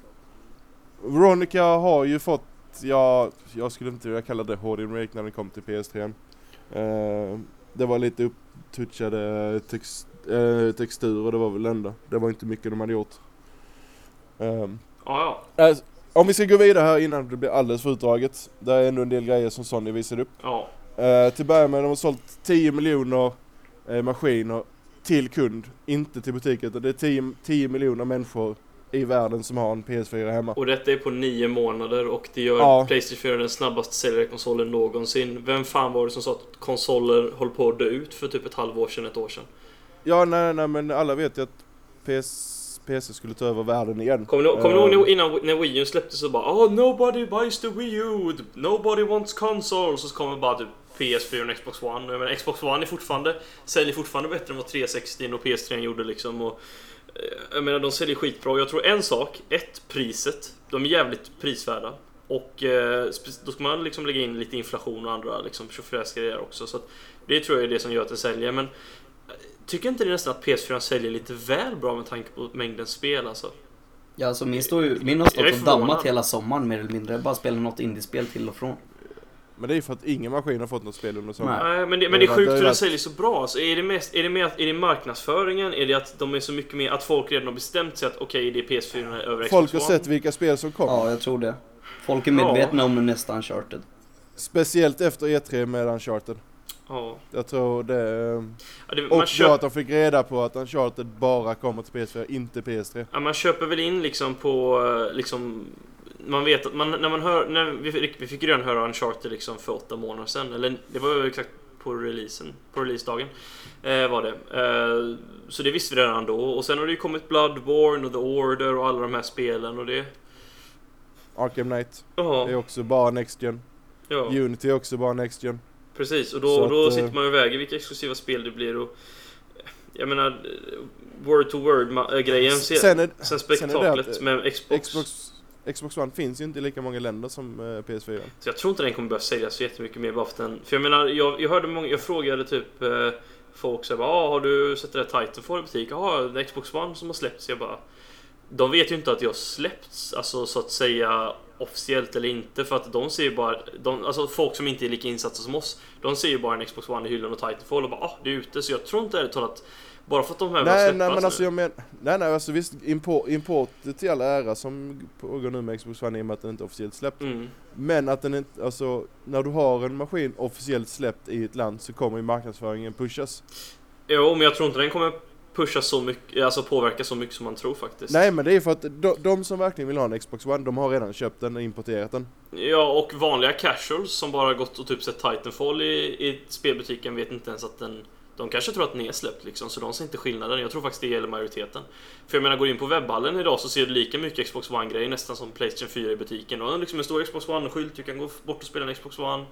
[SPEAKER 1] Veronica har ju fått, ja, jag skulle inte vilja kalla det HD remake när den kom till PS3. Eh, det var lite upptouchade text, eh, texturer, det var väl ändå. Det var inte mycket de hade gjort.
[SPEAKER 3] Um, ja.
[SPEAKER 1] Alltså, om vi ska gå vidare här innan det blir alldeles för utdraget. Det är ändå en del grejer som Sony visade upp.
[SPEAKER 3] Ja.
[SPEAKER 1] Uh, till början med, de har sålt 10 miljoner uh, maskiner till kund, inte till butik utan det är 10, 10 miljoner människor i världen som har en PS4 hemma.
[SPEAKER 3] Och detta är på nio månader och det gör ja. Playstation 4 den snabbast säljande konsolen någonsin. Vem fan var det som sa att konsoler håller på att dö ut för typ ett halvår sedan, ett år sedan?
[SPEAKER 1] Ja, nej, nej, men alla vet ju att PS PC skulle ta över världen igen.
[SPEAKER 3] Kommer ni, kommer ni ihåg innan när Wii U släpptes så bara oh, nobody buys the Wii U, nobody wants consoles. Och så kommer bara typ PS4 och Xbox One. Jag menar, Xbox One är fortfarande, säljer fortfarande bättre än vad 360 och PS3 gjorde liksom. Och, eh, jag menar, de säljer skitbra. Jag tror en sak, ett, priset. De är jävligt prisvärda. Och eh, då ska man liksom lägga in lite inflation och andra liksom grejer också. Så det tror jag är det som gör att det säljer. Men Tycker inte det nästan att PS4 säljer lite väl bra med tanke på mängden spel alltså?
[SPEAKER 2] Ja, alltså min, står ju, min har stått och dammat hela sommaren mer eller mindre. Jag bara spelat något indiespel till och från.
[SPEAKER 1] Men det är ju för att ingen maskin har fått något spel under sommaren.
[SPEAKER 3] Nej, men det, men det är sjukt hur den säljer så bra. Alltså, är, det mest, är, det mer, är det marknadsföringen? Är det att de är så mycket mer, att folk redan har bestämt sig att okej, okay, det är PS4 över Xbox
[SPEAKER 1] Folk har sett vilka spel som kommer.
[SPEAKER 2] Ja, jag tror det. Folk är medvetna ja. om nästa Uncharted.
[SPEAKER 1] Speciellt efter E3 med Uncharted.
[SPEAKER 3] Ja.
[SPEAKER 1] Jag tror det... Ja, det och köp... att de fick reda på att Uncharted bara kommer till PS4, inte PS3.
[SPEAKER 3] Ja, man köper väl in liksom på eh, liksom... Man vet att man, när man hör... När vi, fick, vi fick redan höra Uncharted liksom för åtta månader sedan. Eller det var ju exakt på releasen, på releasedagen. Eh, var det. Eh, så det visste vi redan då. Och sen har det ju kommit Bloodborne och The Order och alla de här spelen och det...
[SPEAKER 1] Arkham Knight.
[SPEAKER 3] Aha.
[SPEAKER 1] är också bara Next Gen. Ja. Unity är också bara Next Gen.
[SPEAKER 3] Precis, och då, att, då sitter man och väger vilka exklusiva spel det blir och... Jag menar, word to word grejen sen, är, sen spektaklet sen med Xbox.
[SPEAKER 1] Xbox. Xbox One finns ju inte i lika många länder som eh, PS4.
[SPEAKER 3] Så jag tror inte den kommer börja säljas så jättemycket mer bara för den. För jag menar, jag, jag hörde många, jag frågade typ eh, folk så bara, ah, har du sett det där Titanfall i butik? Ja, Xbox One som har släppts. Jag bara, de vet ju inte att det har släppts, alltså så att säga officiellt eller inte för att de ser ju bara, de, alltså folk som inte är lika insatta som oss, de ser ju bara en Xbox One i hyllan och Titanfall och bara ah, det är ute så jag tror inte ärligt talat bara för att de här
[SPEAKER 1] Nej, nej men alltså jag men, nej nej alltså visst import, importet till all ära som pågår nu med Xbox One i och med att den inte är officiellt släppt.
[SPEAKER 3] Mm.
[SPEAKER 1] Men att den inte, alltså när du har en maskin officiellt släppt i ett land så kommer ju marknadsföringen pushas.
[SPEAKER 3] Jo, men jag tror inte den kommer pusha så mycket, alltså påverka så mycket som man tror faktiskt.
[SPEAKER 1] Nej men det är för att de, de som verkligen vill ha en Xbox One, de har redan köpt den och importerat den.
[SPEAKER 3] Ja, och vanliga casuals som bara gått och typ sett Titanfall i, i spelbutiken vet inte ens att den de kanske tror att den är släppt liksom, så de ser inte skillnaden. Jag tror faktiskt det gäller majoriteten. För jag menar, går du in på webbhallen idag så ser du lika mycket Xbox One-grejer nästan som Playstation 4 i butiken. Och liksom en stor Xbox One-skylt, du kan gå bort och spela en Xbox One.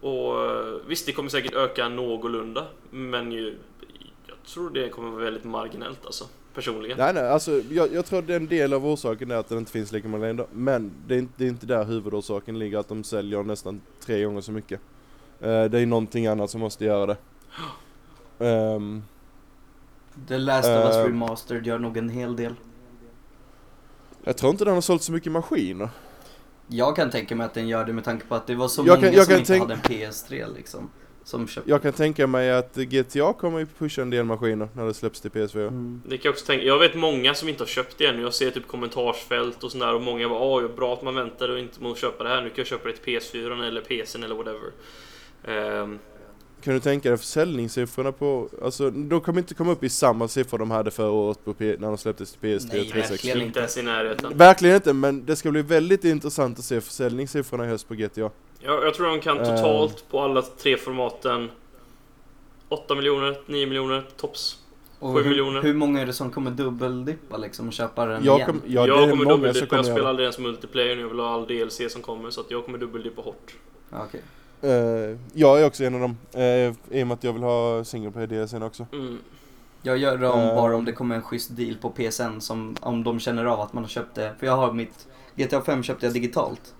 [SPEAKER 3] Och eh, visst, det kommer säkert öka någorlunda, men ju, jag tror det kommer vara väldigt marginellt alltså, personligen.
[SPEAKER 1] Nej nej, alltså jag, jag tror att en del av orsaken är att den inte finns lika många länder. Men det är, inte, det är inte där huvudorsaken ligger, att de säljer nästan tre gånger så mycket. Eh, det är någonting annat som måste göra det. Ehm,
[SPEAKER 2] The Last of Us
[SPEAKER 1] Eh.
[SPEAKER 2] Remastered gör nog en hel del.
[SPEAKER 1] jag tror inte den har sålt så mycket maskiner.
[SPEAKER 2] Jag kan tänka mig att den gör det med tanke på att det var så
[SPEAKER 1] Jag
[SPEAKER 2] många
[SPEAKER 1] kan- jag
[SPEAKER 2] som
[SPEAKER 1] kan
[SPEAKER 2] inte
[SPEAKER 1] tänk-
[SPEAKER 2] hade en PS3 liksom. Som köpte.
[SPEAKER 1] Jag kan tänka mig att GTA kommer ju pusha en del maskiner när det släpps till PS4.
[SPEAKER 2] Mm.
[SPEAKER 3] Det kan jag också tänka. Jag vet många som inte har köpt det ännu. Jag ser typ kommentarsfält och sådär och många bara Åh, bra att man väntar och inte må köpa det här. Nu kan jag köpa det till PS4 eller PCn eller whatever. Ehm,
[SPEAKER 1] Kan du tänka dig försäljningssiffrorna på, alltså de kommer inte komma upp i samma siffror de hade förra året på P- när de släpptes till PS3 och
[SPEAKER 2] Nej,
[SPEAKER 1] 360.
[SPEAKER 2] verkligen.
[SPEAKER 3] inte ens i närheten.
[SPEAKER 1] Verkligen inte, men det ska bli väldigt intressant att se försäljningssiffrorna i höst på GTA.
[SPEAKER 3] Jag, jag tror de kan
[SPEAKER 1] Ehm.
[SPEAKER 3] totalt på alla tre formaten 8 miljoner, 9 miljoner tops.
[SPEAKER 2] Och
[SPEAKER 3] Sju
[SPEAKER 2] hur,
[SPEAKER 3] miljoner.
[SPEAKER 2] hur många är det som kommer dubbeldippa liksom och köpa den
[SPEAKER 1] Jag
[SPEAKER 2] igen?
[SPEAKER 1] kom, ja,
[SPEAKER 3] jag kommer dubbeldippa.
[SPEAKER 1] kommer
[SPEAKER 3] Jag spelar aldrig ens multiplayer nu. Jag vill ha all DLC som kommer så att jag kommer dubbeldippa hårt.
[SPEAKER 2] Ja, okej.
[SPEAKER 1] Eh, jag är också en av dem, uh, i och med att jag vill ha single player DLCn också.
[SPEAKER 3] Mm.
[SPEAKER 2] Jag gör det om,
[SPEAKER 1] Ehm.
[SPEAKER 2] bara om det kommer en schysst deal på PSN som om de känner av att man har köpt det. För jag har mitt GTA 5 köpte jag digitalt.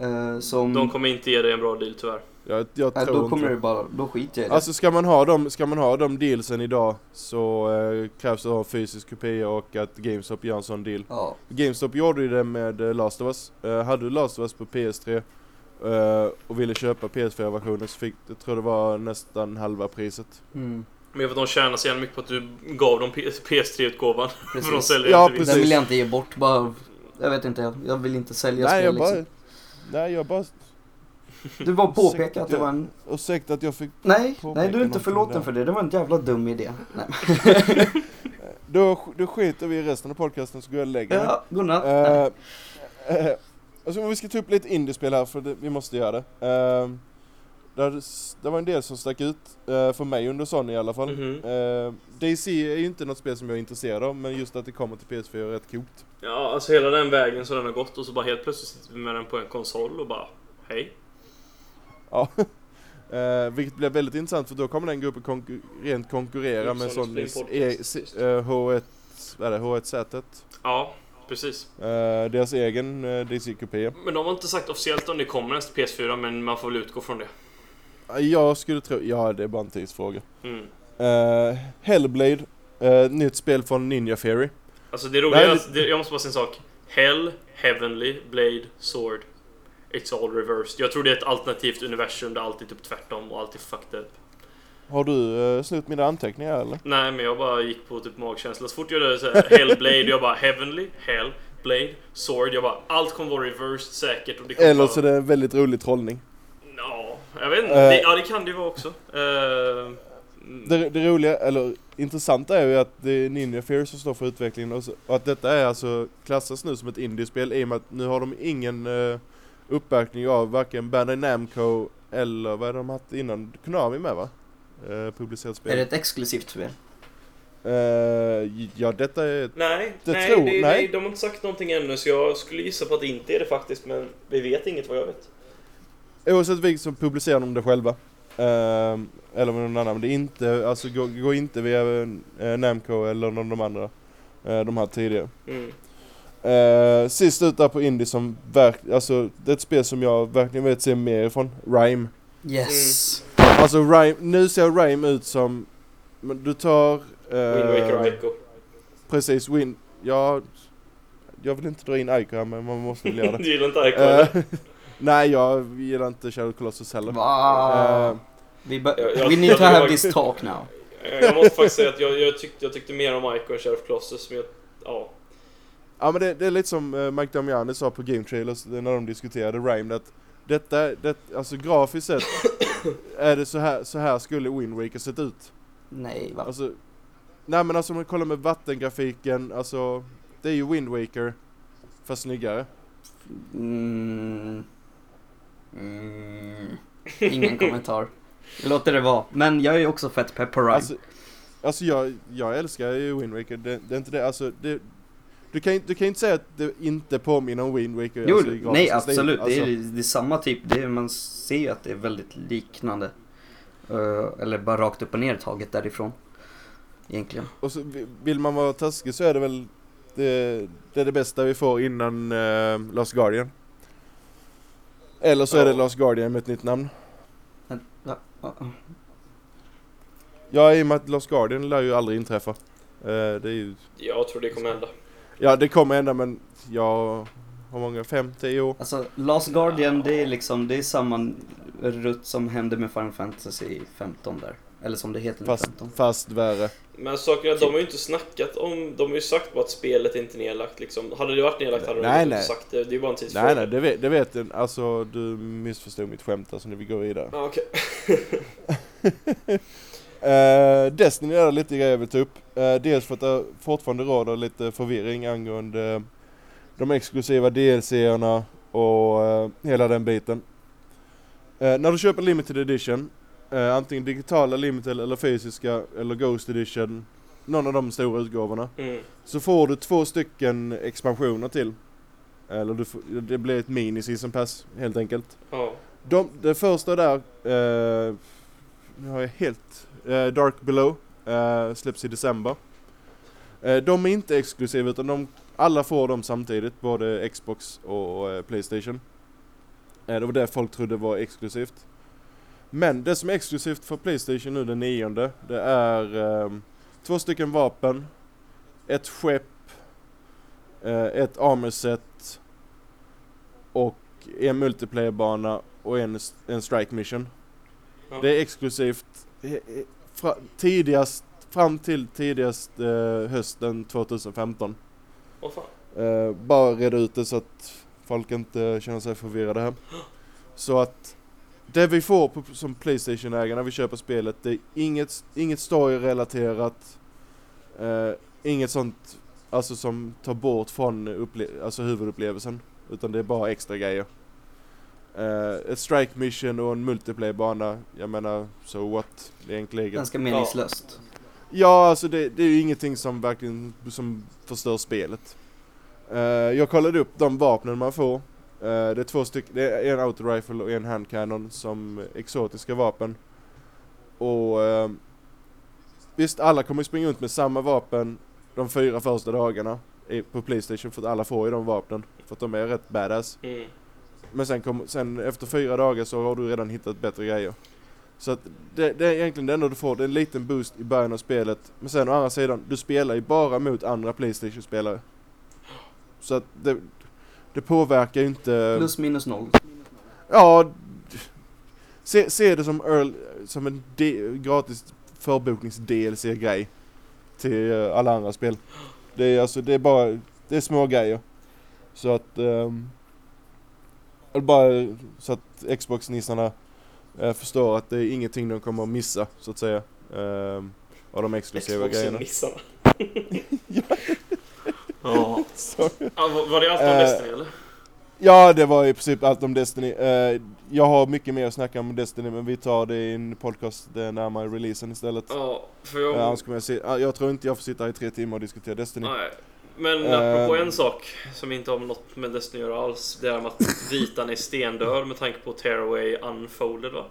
[SPEAKER 2] Uh, som,
[SPEAKER 3] De kommer inte ge dig en bra deal tyvärr.
[SPEAKER 1] Jag, jag
[SPEAKER 2] Nej, då kommer
[SPEAKER 1] inte.
[SPEAKER 2] det bara, då skiter jag i det.
[SPEAKER 1] Alltså ska man ha dem, ska man ha de dealsen idag så eh, krävs det att ha en fysisk kopia och att GameStop gör en sån deal.
[SPEAKER 2] ja.
[SPEAKER 1] GameStop gjorde ju det med Last of Us. Eh, hade du Last of Us på PS3 eh, och ville köpa PS4-versionen så fick du, tror det var nästan halva priset.
[SPEAKER 2] Mm,
[SPEAKER 3] Men jag vet att de tjänar så jävla mycket på att du gav dem PS3-utgåvan. För de
[SPEAKER 2] precis.
[SPEAKER 3] säljer
[SPEAKER 1] Ja,
[SPEAKER 3] vinst.
[SPEAKER 2] Den
[SPEAKER 1] precis.
[SPEAKER 2] vill jag inte ge bort bara. Jag vet inte, jag, jag vill inte sälja
[SPEAKER 1] nej,
[SPEAKER 2] spel
[SPEAKER 1] jag
[SPEAKER 2] liksom.
[SPEAKER 1] bara, nej, jag bara,
[SPEAKER 2] Du var påpeka att det
[SPEAKER 1] jag-
[SPEAKER 2] var en...
[SPEAKER 1] ursäkta att jag fick,
[SPEAKER 2] Nej, nej du är inte förlåten
[SPEAKER 1] där.
[SPEAKER 2] för det. Det var en jävla dum idé. Nej.
[SPEAKER 1] då, då skiter vi i resten av podcasten så går jag och lägger mig.
[SPEAKER 2] Ja, godnatt.
[SPEAKER 1] Eh, alltså vi ska ta upp lite indiespel här för det, vi måste göra det. Uh, det, det var en del som stack ut, eh, för mig under Sony i alla fall.
[SPEAKER 3] Mhm.
[SPEAKER 1] Eh, DC är ju inte något spel som jag är intresserad av men just att det kommer till PS4 är rätt coolt.
[SPEAKER 3] Ja, alltså hela den vägen som den har gått och så bara helt plötsligt sitter vi med den på en konsol och bara Hej.
[SPEAKER 1] Ja. Eh, vilket blir väldigt intressant för då kommer den gruppen konkur- rent konkurrera
[SPEAKER 3] Mm,
[SPEAKER 1] med
[SPEAKER 3] Sony
[SPEAKER 1] Sonys e-
[SPEAKER 3] Podcast,
[SPEAKER 1] si-
[SPEAKER 3] just
[SPEAKER 1] eh, H1, vad är det, H1Z.
[SPEAKER 3] Ja, precis.
[SPEAKER 1] Eh, deras egen uh, DC-kupé.
[SPEAKER 3] Men de har inte sagt officiellt om det kommer till PS4 men man får väl utgå från det.
[SPEAKER 1] Jag skulle tro, ja det är bara en tidsfråga.
[SPEAKER 3] Mm.
[SPEAKER 1] Eh, Hellblade, eh, nytt spel från Ninja Theory.
[SPEAKER 3] Alltså det roliga är det, jag måste bara säga en sak. Hell, Heavenly, Blade, Sword. It's all reversed. Jag tror det är ett alternativt universum där allt är typ tvärtom och allt är fucked up.
[SPEAKER 1] Har du uh, snott mina anteckningar eller?
[SPEAKER 3] Nej men jag bara gick på typ magkänsla. Så fort jag hörde så här, Hell, Blade, jag bara Heavenly, Hell, Blade, Sword. Jag bara allt kommer vara reversed säkert. Och det
[SPEAKER 1] Eller
[SPEAKER 3] bara...
[SPEAKER 1] så är det en väldigt rolig trollning.
[SPEAKER 3] Ja, jag vet inte.
[SPEAKER 1] Eh.
[SPEAKER 3] det, ja det kan det ju vara också. Eh, mm.
[SPEAKER 1] Det, det roliga, eller intressanta är ju att det är Ninja Theory som står för utvecklingen och, så, och att detta är alltså klassas nu som ett indiespel i och med att nu har de ingen uh, uppbackning av varken Bandai Namco eller vad är det de haft innan? Konami med va? Uh, publicerat spel.
[SPEAKER 2] Är det ett exklusivt spel?
[SPEAKER 1] Eh, ja detta är...
[SPEAKER 3] Nej,
[SPEAKER 1] Det
[SPEAKER 3] nej,
[SPEAKER 1] tror-
[SPEAKER 3] det,
[SPEAKER 1] nej.
[SPEAKER 3] nej, de har inte sagt någonting ännu så jag skulle gissa på att det inte är det faktiskt men vi vet inget vad jag vet.
[SPEAKER 1] Oavsett vilket så publicerar de det själva. Eh, eller med någon annan. Men det är inte, alltså gå, gå inte via uh, Namco eller någon av de andra. Uh, de här tidigare.
[SPEAKER 3] Mm.
[SPEAKER 1] Uh, sist ut där på Indie som verk, alltså det är ett spel som jag verkligen vill se mer ifrån. Rhyme.
[SPEAKER 2] Yes.
[SPEAKER 1] Alltså Rhyme, nu ser Rhyme ut som, du tar... Uh,
[SPEAKER 3] Wind Waker och Ico.
[SPEAKER 1] Precis, Wind, ja, jag vill inte dra in Ico här men man måste väl göra det.
[SPEAKER 3] Du gillar inte Ico eller?
[SPEAKER 1] Eh, nej, jag gillar inte Shadow Colossus heller.
[SPEAKER 2] Va?
[SPEAKER 1] Eh,
[SPEAKER 2] Vi bör-
[SPEAKER 3] Jag- jag-
[SPEAKER 2] we need
[SPEAKER 3] jag
[SPEAKER 2] to have
[SPEAKER 3] tror
[SPEAKER 2] this talk now.
[SPEAKER 3] Jag måste faktiskt säga att jag, jag, tyckte, jag tyckte mer om Ico än Sheriff Colossus, men jag, ja.
[SPEAKER 1] Ja men det, det är lite som eh, Mike Damiani sa på Game Trailers när de diskuterade Rhyme att detta, det, alltså grafiskt sett är det så här, så här skulle Wind Waker sett ut.
[SPEAKER 2] Nej, va?
[SPEAKER 1] Alltså, nej men alltså om man kollar med vattengrafiken, alltså det är ju Wind Waker fast snyggare.
[SPEAKER 2] Mm. Mm. Ingen kommentar. Jag låter det vara. Men jag är ju också fett pepp på Rhyme.
[SPEAKER 1] Alltså, alltså jag, jag älskar ju Wind Waker, det, det är inte det, alltså det, du kan ju du kan inte säga att det inte påminner om Wind Waker.
[SPEAKER 2] jo,
[SPEAKER 1] alltså,
[SPEAKER 2] nej absolut.
[SPEAKER 1] Alltså,
[SPEAKER 2] Det, är, det är samma typ. Det är, man ser ju att det är väldigt liknande. Eh, eller bara rakt upp och ner taget därifrån. Egentligen.
[SPEAKER 1] Och så vi- vill man vara taskig så är det väl det, det är det bästa vi får innan uh, Last Guardian. Eller så är det. Last Guardian med ett nytt namn. Ja, i och med att Last Guardian lär ju aldrig inträffa. Eh, det är ju,
[SPEAKER 3] Jag tror det kommer hända.
[SPEAKER 1] Ja, det kommer hända men jag har många, fem, tio år.
[SPEAKER 2] Alltså, Last Guardian det är liksom, det är samma rutt som hände med Final Fantasy 15 där. Eller som det heter nu,
[SPEAKER 1] Fast,
[SPEAKER 2] 15.
[SPEAKER 1] fast värre.
[SPEAKER 3] Men att de har ju inte snackat om, de har ju sagt bara att spelet inte är nedlagt liksom. Hade det varit nedlagt hade de
[SPEAKER 1] Nej,
[SPEAKER 3] inte
[SPEAKER 1] nej.
[SPEAKER 3] sagt det. Det är ju bara en tidsfråga.
[SPEAKER 1] Nej, nej, det vet, det vet jag. Alltså, du missförstod mitt skämt alltså när vi går vidare.
[SPEAKER 3] Ja, okej.
[SPEAKER 1] Uh, Destiny är det lite grejer jag vill ta upp. Eh, dels för att det fortfarande råder lite förvirring angående de exklusiva DLC-erna och eh, hela den biten. Eh, när du köper limited edition, eh, antingen digitala limited eller fysiska eller Ghost edition, någon av de stora utgåvorna,
[SPEAKER 3] Mm.
[SPEAKER 1] så får du två stycken expansioner till. Eller du får, det blir ett mini season pass helt enkelt.
[SPEAKER 3] Ja.
[SPEAKER 1] De, det första där, eh, nu har jag helt, eh, Dark Below, eh, släpps i december. Eh, de är inte exklusiva utan de, alla får dem samtidigt, både Xbox och eh, Playstation. Eh, det var det folk trodde var exklusivt. Men det som är exklusivt för Playstation nu den nionde, det är eh, två stycken vapen, ett skepp, eh, ett armor set och en multiplayerbana och en, en strike mission.
[SPEAKER 3] Ja.
[SPEAKER 1] Det är exklusivt eh, eh, fra, tidigast, fram till tidigast eh, hösten 2015.
[SPEAKER 3] Åh fan.
[SPEAKER 1] Eh, bara reda ut det så att folk inte känner sig förvirrade här. Så att det vi får på, som Playstation-ägare när vi köper spelet, det är inget, inget story-relaterat. Eh, inget sånt alltså som tar bort från alltså huvudupplevelsen. Utan det är bara extra grejer. Eh, ett strike mission och en multiplayer-bana, jag menar, so what? Egentligen.
[SPEAKER 2] Ganska meningslöst.
[SPEAKER 1] Ja, alltså det, det är ju ingenting som verkligen som förstör spelet. Eh, jag kollade upp de vapnen man får. Eh, det är två stycken, det är en autorifle och en handcannon som exotiska vapen. Och eh, visst, alla kommer springa runt med samma vapen de fyra första dagarna på Playstation för att alla får ju de vapnen. För att de är rätt badass.
[SPEAKER 3] Mm.
[SPEAKER 1] Men sen, kom, sen efter fyra dagar så har du redan hittat bättre grejer. Så att det, det är egentligen det enda du får, det är en liten boost i början av spelet. Men sen å andra sidan, du spelar ju bara mot andra Playstation-spelare. Så att det, det påverkar ju inte...
[SPEAKER 2] Plus minus noll.
[SPEAKER 1] Ja, se, se det som, earl, som en de, gratis förboknings-DLC-grej till eh, alla andra spel. Det är alltså, det är bara, det är små grejer. Så att, um, bara så att Xbox-nissarna eh, förstår att det är ingenting de kommer att missa, så att säga. Um, av de exklusiva grejerna.
[SPEAKER 3] Xboxen-nissarna. ja. Ja. var- det allt om
[SPEAKER 1] Eh,
[SPEAKER 3] Destiny eller?
[SPEAKER 1] ja, det var i princip allt om Destiny. Eh, jag har mycket mer att snacka om Destiny, men vi tar det i en podcast eh, närmare releasen istället.
[SPEAKER 3] Ja, för jag...
[SPEAKER 1] Kommer jag, ja, jag tror inte jag får sitta i tre timmar och diskutera Destiny.
[SPEAKER 3] Nej. Men
[SPEAKER 1] Eh,
[SPEAKER 3] apropå en sak som inte har något med Destiny att göra alls. Det är att vitan är stendöd med tanke på Tearaway Unfolded va?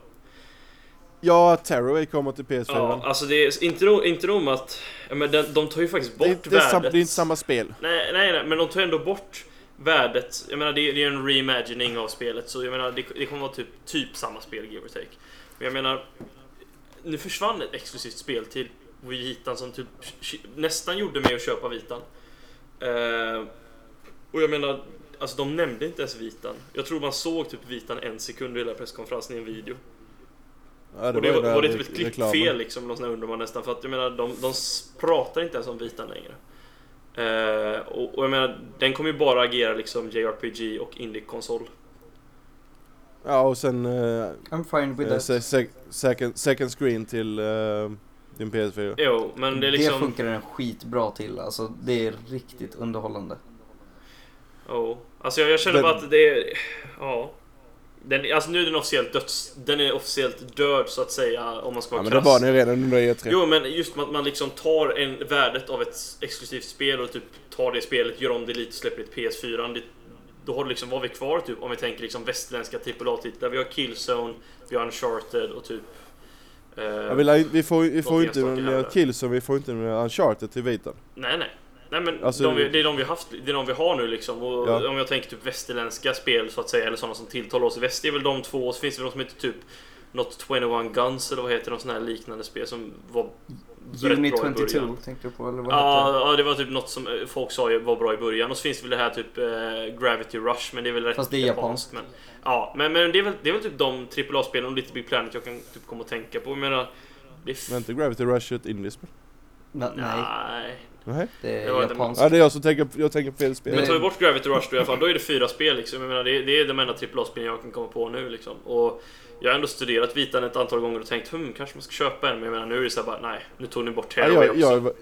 [SPEAKER 1] Ja, Terraway kommer till PS4.
[SPEAKER 3] Ja, alltså det är inte nog, inte nog med att... Men de, de tar ju faktiskt
[SPEAKER 1] det,
[SPEAKER 3] bort
[SPEAKER 1] det, sam,
[SPEAKER 3] värdet.
[SPEAKER 1] det är inte samma spel.
[SPEAKER 3] Nej, nej, nej, men de tar ändå bort värdet. Jag menar, det är, det är en reimagining av spelet, så jag menar, det, det kommer vara typ, typ samma spel, give or take. Men jag menar, nu försvann ett exklusivt spel till Vitan som typ nästan gjorde mig att köpa Vitan. Eh, Och jag menar, alltså de nämnde inte ens vitan. Jag tror man såg typ vitan en sekund i hela presskonferensen i en video.
[SPEAKER 1] Ja,
[SPEAKER 3] och det var, var det typ ett klippfel liksom, någon sån här undrar man nästan. För att jag menar, de, de pratar inte ens om vitan längre. Eh, och, och jag menar, den kommer ju bara agera liksom JRPG och indie-konsol.
[SPEAKER 1] Ja, och sen uh,
[SPEAKER 2] I'm fine with that.
[SPEAKER 1] se- second, second screen till eh, din PS4.
[SPEAKER 3] Jo, men det är liksom...
[SPEAKER 2] funkar den skitbra till. Alltså det är riktigt underhållande.
[SPEAKER 3] Jo. Alltså jag, jag känner
[SPEAKER 1] Den-
[SPEAKER 3] bara att det är... Ja. Den, alltså nu är den officiellt döds... Den är officiellt död så att säga om man ska
[SPEAKER 1] Ja,
[SPEAKER 3] vara
[SPEAKER 1] men det
[SPEAKER 3] krass.
[SPEAKER 1] var ni redan under E E3.
[SPEAKER 3] Jo men just att man liksom tar en värdet av ett exklusivt spel och typ tar det spelet, gör om det lite, släpper det till PS4. Det, då har det liksom, vad vi kvar typ om vi tänker liksom västerländska AAA-titlar? Vi har Killzone, vi har Uncharted och typ... Eh,
[SPEAKER 1] Ja, vi, lär- vi får, vi får inte med
[SPEAKER 3] här.
[SPEAKER 1] Killzone, vi får inte med Uncharted till vitan.
[SPEAKER 3] Nej nej. Nej men
[SPEAKER 1] Alltså-
[SPEAKER 3] de vi, det är de vi har haft, det är de vi har nu liksom. Och
[SPEAKER 1] Ja.
[SPEAKER 3] om jag tänker typ västerländska spel så att säga, eller sådana som tilltalar oss i väst, det är väl de två. Och så finns det väl de som heter typ något 21 Guns eller vad heter de sådana här liknande spel som var rätt
[SPEAKER 2] Uni
[SPEAKER 3] bra i
[SPEAKER 2] 22
[SPEAKER 3] början.
[SPEAKER 2] tänkte du på eller vad
[SPEAKER 3] Ja,
[SPEAKER 2] heter
[SPEAKER 3] ja, det var typ något som eh, folk sa var bra i början. Och så finns det väl det här typ eh, Gravity Rush, men det är väl rätt
[SPEAKER 2] Fast det är japanskt.
[SPEAKER 3] Men, ja, men, men det, är väl, det är väl typ de AAA-spelen och lite Big Planet jag kan typ komma att tänka på. Jag menar... Det är
[SPEAKER 1] Men inte Gravity Rush ett indiespel?
[SPEAKER 2] det? Nej,
[SPEAKER 3] Nej.
[SPEAKER 1] Nej.
[SPEAKER 2] det är
[SPEAKER 3] Det
[SPEAKER 2] japanskt.
[SPEAKER 1] Ja, det är jag som tänker, jag tänker på fel spel.
[SPEAKER 3] Men
[SPEAKER 2] Det-
[SPEAKER 3] tar vi bort Gravity Rush då i alla fall, då är det fyra spel liksom. Jag menar, det, det är de enda AAA-spelen jag kan komma på nu liksom. Och jag har ändå studerat Vitan ett antal gånger och tänkt hmm, kanske man ska köpa en. Men jag menar nu är det så här bara, nej, nu tog ni bort
[SPEAKER 1] Ja,
[SPEAKER 3] Tearaway
[SPEAKER 1] jag,
[SPEAKER 3] också.
[SPEAKER 1] jag,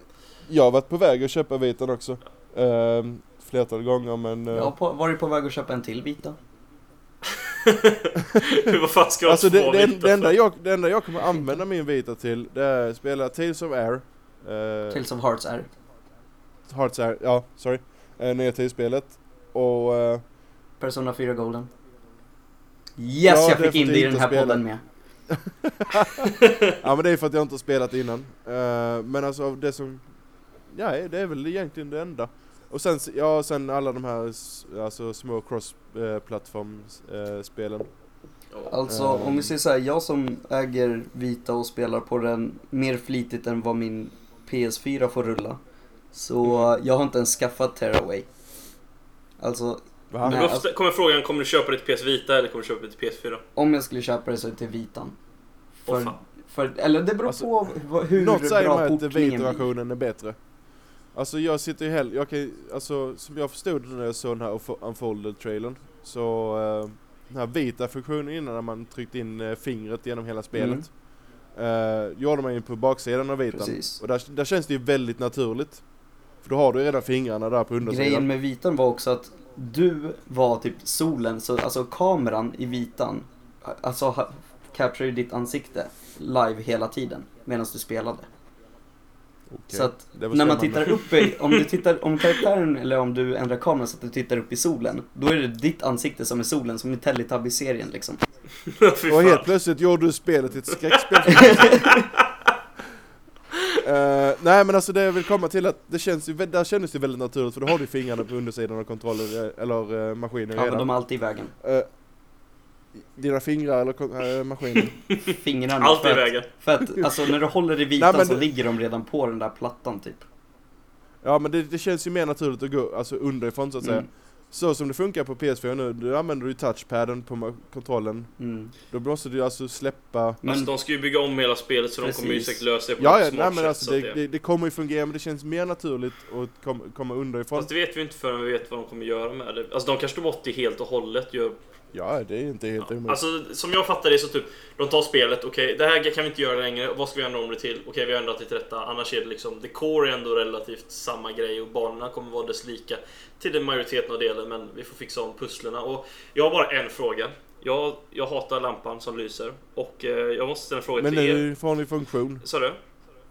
[SPEAKER 1] jag har varit på väg att köpa vitan också. Um, flertal gånger men... eh,
[SPEAKER 2] Jag har på, varit på väg att köpa en till vita.
[SPEAKER 3] Vad fan ska jag
[SPEAKER 1] alltså
[SPEAKER 3] ha
[SPEAKER 1] det,
[SPEAKER 3] två
[SPEAKER 1] det,
[SPEAKER 3] Vita
[SPEAKER 1] det, enda
[SPEAKER 3] för?
[SPEAKER 1] jag, det enda jag kommer använda min vita till det är att spela Tales of Air. Uh,
[SPEAKER 2] Tales of Hearts är.
[SPEAKER 1] Hearts Air, ja sorry. Uh, nya till spelet. Och... eh,
[SPEAKER 2] Persona 4 Golden. Yes,
[SPEAKER 1] Ja,
[SPEAKER 2] jag fick in det i
[SPEAKER 1] att
[SPEAKER 2] den här podden med.
[SPEAKER 1] ja men det är för att jag inte har spelat innan. Eh, men alltså av det som... Ja, det är väl egentligen det enda. Och sen, ja, sen alla de här alltså, små cross-plattform-spelen.
[SPEAKER 3] Ja.
[SPEAKER 2] Alltså
[SPEAKER 1] Eh.
[SPEAKER 2] om vi säger så här, jag som äger vita och spelar på den mer flitigt än vad min PS4 får rulla. Så
[SPEAKER 1] Mm.
[SPEAKER 2] jag har inte ens skaffat Tearaway. Alltså
[SPEAKER 1] Va?
[SPEAKER 3] Men då
[SPEAKER 2] alltså-
[SPEAKER 3] kommer frågan, kommer du köpa det till PS Vita eller kommer du köpa det till PS4?
[SPEAKER 2] om jag skulle köpa det så är det till vitan. För,
[SPEAKER 3] fan.
[SPEAKER 2] för, eller det beror
[SPEAKER 1] Alltså,
[SPEAKER 2] på hur
[SPEAKER 1] Något säger
[SPEAKER 2] bra
[SPEAKER 1] mig att
[SPEAKER 2] portningen
[SPEAKER 1] vita-versionen är bättre. Alltså jag sitter ju hellre, jag kan alltså som jag förstod när jag såg den här Unfo- Unfolded-trailern så eh, den här vita funktionen innan när man tryckte in eh, fingret genom hela spelet. Eh, gjorde man ju på baksidan av vitan.
[SPEAKER 2] Precis.
[SPEAKER 1] Och där, där känns det ju väldigt naturligt. För då har du ju redan fingrarna där på undersidan.
[SPEAKER 2] Grejen med vitan var också att du var typ solen, så alltså kameran i vitan, alltså capture ditt ansikte live hela tiden medan du spelade.
[SPEAKER 1] Okej.
[SPEAKER 2] Så att när man tittar upp i, om du tittar, om karaktären eller om du ändrar kameran så att du tittar upp i solen, då är det ditt ansikte som är solen, som i Teletubby-serien liksom.
[SPEAKER 1] Och helt plötsligt gjorde du spelet till ett skräckspel. Eh, nej men alltså det jag vill komma till att det känns ju, där kändes det väldigt naturligt för då har du fingrarna på undersidan av kontrollen eh, eller uh, maskinen
[SPEAKER 2] Ja, men
[SPEAKER 1] redan.
[SPEAKER 2] de är alltid i vägen.
[SPEAKER 1] Eh, dina fingrar eller eh, maskinen?
[SPEAKER 2] Fingrarna.
[SPEAKER 3] Allt i vägen.
[SPEAKER 2] För att, alltså när du håller i vitan
[SPEAKER 1] Nej,
[SPEAKER 2] så
[SPEAKER 1] det-
[SPEAKER 2] ligger de redan på den där plattan typ.
[SPEAKER 1] Ja men det, det känns ju mer naturligt att gå alltså underifrån så att säga. Så som det funkar på PS4 nu, du använder du touchpaden på kontrollen.
[SPEAKER 2] Mm.
[SPEAKER 1] Då måste du alltså släppa...
[SPEAKER 2] Men
[SPEAKER 3] Alltså de ska ju bygga om hela spelet så de kommer ju
[SPEAKER 2] Precis.
[SPEAKER 3] säkert lösa det på
[SPEAKER 1] Ja,
[SPEAKER 3] ett
[SPEAKER 1] ja
[SPEAKER 3] smart
[SPEAKER 1] nej, men
[SPEAKER 3] sätt.
[SPEAKER 1] alltså det...
[SPEAKER 3] det,
[SPEAKER 1] det kommer ju fungera men det känns mer naturligt att kom, komma underifrån.
[SPEAKER 3] Fast det vet vi inte förrän vi vet vad de kommer göra med det. Alltså de kanske tar bort det helt och hållet. Gör...
[SPEAKER 1] Ja, det är inte helt
[SPEAKER 3] Ja.
[SPEAKER 1] omöjligt.
[SPEAKER 3] Alltså som jag fattar det så typ, de tar spelet, okej det här kan vi inte göra längre, vad ska vi ändra om det till? Okej vi har ändrat det till detta, annars är det liksom, the core är ändå relativt samma grej och banorna kommer vara dess lika till den majoriteten av delen men vi får fixa om pusslerna. Och jag har bara en fråga. Jag, jag hatar lampan som lyser och eh, jag måste ställa en fråga
[SPEAKER 1] Men
[SPEAKER 3] till er.
[SPEAKER 1] nu får ju funktion.
[SPEAKER 3] Sa du?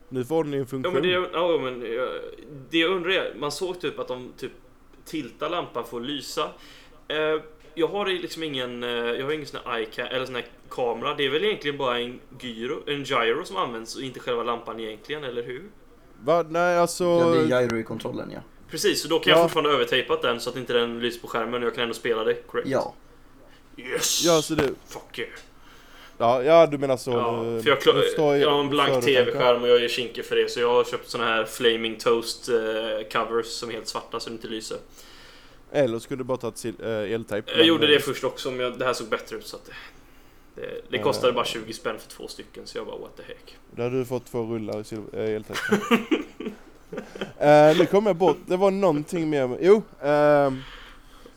[SPEAKER 1] Nu får ju en
[SPEAKER 3] Ja
[SPEAKER 1] funktion.
[SPEAKER 3] men det, ja, men, det jag undrar är, man såg typ att de typ tiltar lampan för att lysa. Eh, jag har liksom ingen, eh, jag har ingen sån här iCam eller sån här kamera. Det är väl egentligen bara en gyro, en gyro som används och inte själva lampan egentligen, eller hur?
[SPEAKER 1] Va? Nej alltså...
[SPEAKER 2] Ja, det är gyro i kontrollen ja.
[SPEAKER 3] Precis, så då kan jag
[SPEAKER 1] Ja.
[SPEAKER 3] fortfarande övertejpat den så att inte den lyser på skärmen och jag kan ändå spela det. Correct?
[SPEAKER 2] Ja.
[SPEAKER 3] Yes!
[SPEAKER 1] Ja, så det...
[SPEAKER 3] Fuck yeah.
[SPEAKER 1] Ja, ja du menar så.
[SPEAKER 3] Ja, för jag, klar, jag har en blank. TV-skärm och jag är kinke för det så jag har köpt såna här Flaming Toast eh, covers som är helt svarta så det inte lyser.
[SPEAKER 1] Eller skulle du bara ta ett äh, eltejp.
[SPEAKER 3] Jag gjorde det först också men jag, det här såg bättre ut så att det, det, det kostade bara 20 spänn för två stycken så jag bara what the heck.
[SPEAKER 1] Då hade du fått två rullar i äh, eltejp. uh, nu kom jag bort, det var någonting mer. Jo, ehm,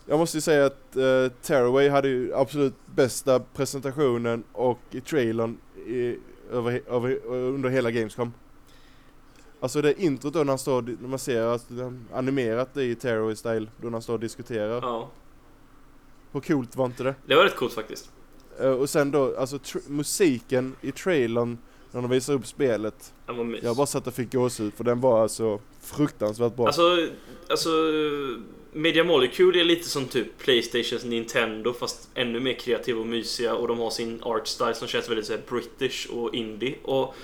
[SPEAKER 1] jag måste ju säga att uh, Tearaway hade ju absolut bästa presentationen och i trailern i, över, över, under hela Gamescom. Alltså det introt då när han står, när man ser att animerat det i Tearaway style, då när han står och diskuterar.
[SPEAKER 3] Ja,
[SPEAKER 1] Hur coolt var inte det?
[SPEAKER 3] det var rätt coolt faktiskt.
[SPEAKER 1] Eh, och sen då, alltså musiken i trailern när de visar upp spelet. Jag bara satt och fick gåshud för den var alltså fruktansvärt bra.
[SPEAKER 3] Alltså, alltså Media Molecule är lite som typ Playstations Nintendo fast ännu mer kreativa och mysiga och de har sin art style som känns väldigt så här, British och indie. Och